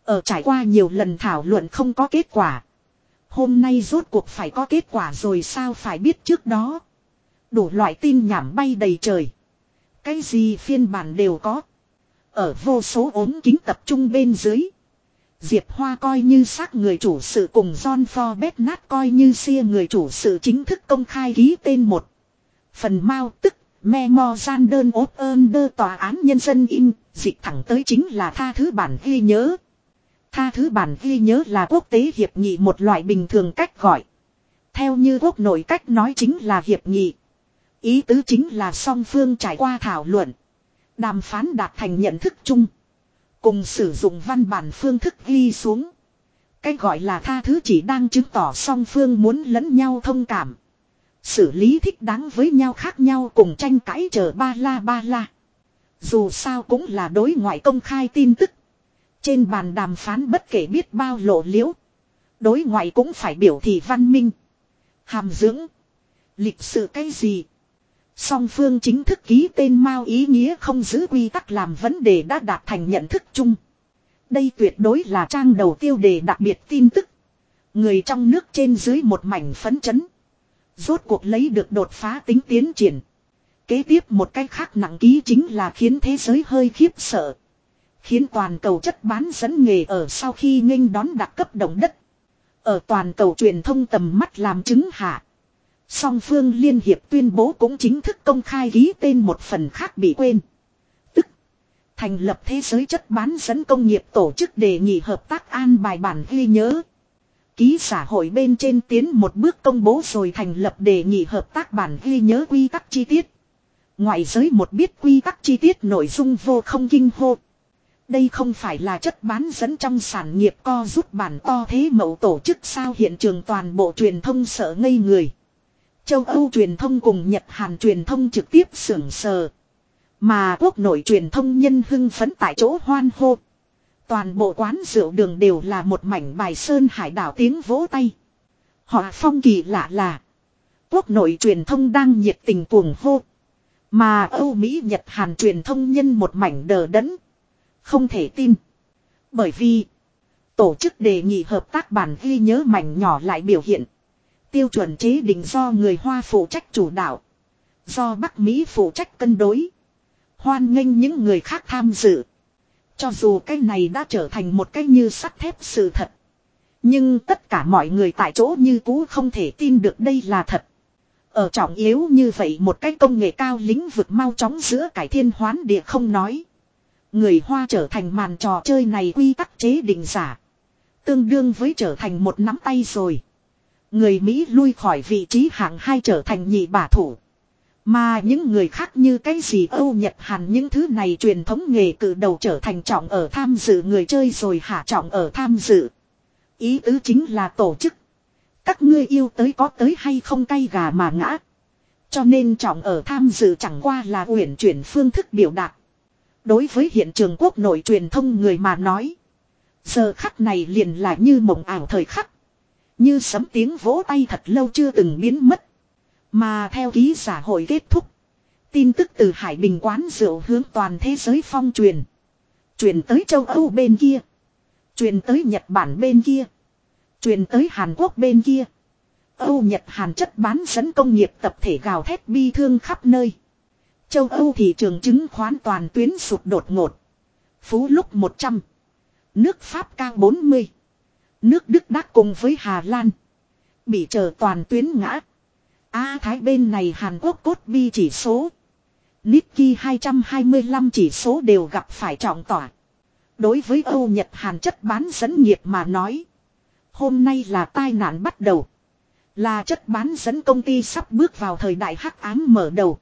Ở trải qua nhiều lần thảo luận không có kết quả. Hôm nay rốt cuộc phải có kết quả rồi sao phải biết trước đó. Đủ loại tin nhảm bay đầy trời. Cái gì phiên bản đều có. Ở vô số ốm kính tập trung bên dưới. Diệp Hoa coi như xác người chủ sự cùng John Forbes nát coi như xia người chủ sự chính thức công khai ký tên một. Phần mau tức memo gian đơn ốp ơn đơ tòa án nhân dân in, dịch thẳng tới chính là tha thứ bản ghi nhớ. Tha thứ bản ghi nhớ là quốc tế hiệp nghị một loại bình thường cách gọi. Theo như quốc nội cách nói chính là hiệp nghị. Ý tứ chính là song phương trải qua thảo luận. Đàm phán đạt thành nhận thức chung. Cùng sử dụng văn bản phương thức ghi xuống. Cái gọi là tha thứ chỉ đang chứng tỏ song phương muốn lẫn nhau thông cảm. Xử lý thích đáng với nhau khác nhau cùng tranh cãi chờ ba la ba la. Dù sao cũng là đối ngoại công khai tin tức. Trên bàn đàm phán bất kể biết bao lộ liễu. Đối ngoại cũng phải biểu thị văn minh. Hàm dưỡng. Lịch sự cái gì. Song phương chính thức ký tên Mao ý nghĩa không giữ quy tắc làm vấn đề đã đạt thành nhận thức chung. Đây tuyệt đối là trang đầu tiêu đề đặc biệt tin tức. Người trong nước trên dưới một mảnh phấn chấn. Rốt cuộc lấy được đột phá tính tiến triển. Kế tiếp một cách khác nặng ký chính là khiến thế giới hơi khiếp sợ. Khiến toàn cầu chất bán dẫn nghề ở sau khi nghênh đón đặc cấp động đất. Ở toàn cầu truyền thông tầm mắt làm chứng hạ. Song phương liên hiệp tuyên bố cũng chính thức công khai ký tên một phần khác bị quên. Tức. Thành lập thế giới chất bán dẫn công nghiệp tổ chức đề nghị hợp tác an bài bản ghi nhớ. Ký xã hội bên trên tiến một bước công bố rồi thành lập đề nghị hợp tác bản ghi nhớ quy tắc chi tiết. Ngoại giới một biết quy tắc chi tiết nội dung vô không kinh hô. Đây không phải là chất bán dẫn trong sản nghiệp co rút bản to thế mẫu tổ chức sao hiện trường toàn bộ truyền thông sợ ngây người. Châu Âu truyền thông cùng Nhật Hàn truyền thông trực tiếp sưởng sờ. Mà quốc nội truyền thông nhân hưng phấn tại chỗ hoan hô. Toàn bộ quán rượu đường đều là một mảnh bài sơn hải đảo tiếng vỗ tay. Họ phong kỳ lạ là. Quốc nội truyền thông đang nhiệt tình cuồng hô. Mà Âu Mỹ Nhật Hàn truyền thông nhân một mảnh đờ đẫn. Không thể tin. Bởi vì. Tổ chức đề nghị hợp tác bản ghi nhớ mảnh nhỏ lại biểu hiện. Tiêu chuẩn chế định do người Hoa phụ trách chủ đạo. Do Bắc Mỹ phụ trách cân đối. Hoan nghênh những người khác tham dự. Cho dù cái này đã trở thành một cái như sắt thép sự thật. Nhưng tất cả mọi người tại chỗ như cũ không thể tin được đây là thật. Ở trọng yếu như vậy một cái công nghệ cao lĩnh vực mau chóng giữa cải thiên hoán địa không nói. Người Hoa trở thành màn trò chơi này quy tắc chế định giả. Tương đương với trở thành một nắm tay rồi. Người Mỹ lui khỏi vị trí hạng hai trở thành nhị bả thủ. Mà những người khác như cái gì Âu, Nhật, Hàn, những thứ này truyền thống nghề cử đầu trở thành trọng ở tham dự, người chơi rồi hạ trọng ở tham dự. Ý tứ chính là tổ chức. Các ngươi yêu tới có tới hay không cay gà mà ngã. Cho nên trọng ở tham dự chẳng qua là uyển chuyển phương thức biểu đạt. Đối với hiện trường quốc nội truyền thông người mà nói. Giờ khắc này liền là như mộng ảo thời khắc. Như sấm tiếng vỗ tay thật lâu chưa từng biến mất. Mà theo ký giả hội kết thúc. Tin tức từ Hải Bình quán rượu hướng toàn thế giới phong truyền. Truyền tới châu Âu bên kia. Truyền tới Nhật Bản bên kia. Truyền tới Hàn Quốc bên kia. Âu Nhật Hàn chất bán dẫn công nghiệp tập thể gào thét bi thương khắp nơi. Châu Âu thị trường chứng khoán toàn tuyến sụp đột ngột. Phú lúc 100. Nước Pháp cao 40. Nước Đức đắc cùng với Hà Lan. Bị chờ toàn tuyến ngã. A Thái bên này Hàn Quốc cốt bi chỉ số. Nikkei 225 chỉ số đều gặp phải trọng tỏa. Đối với Âu Nhật Hàn chất bán dẫn nghiệp mà nói. Hôm nay là tai nạn bắt đầu. Là chất bán dẫn công ty sắp bước vào thời đại hắc ám mở đầu.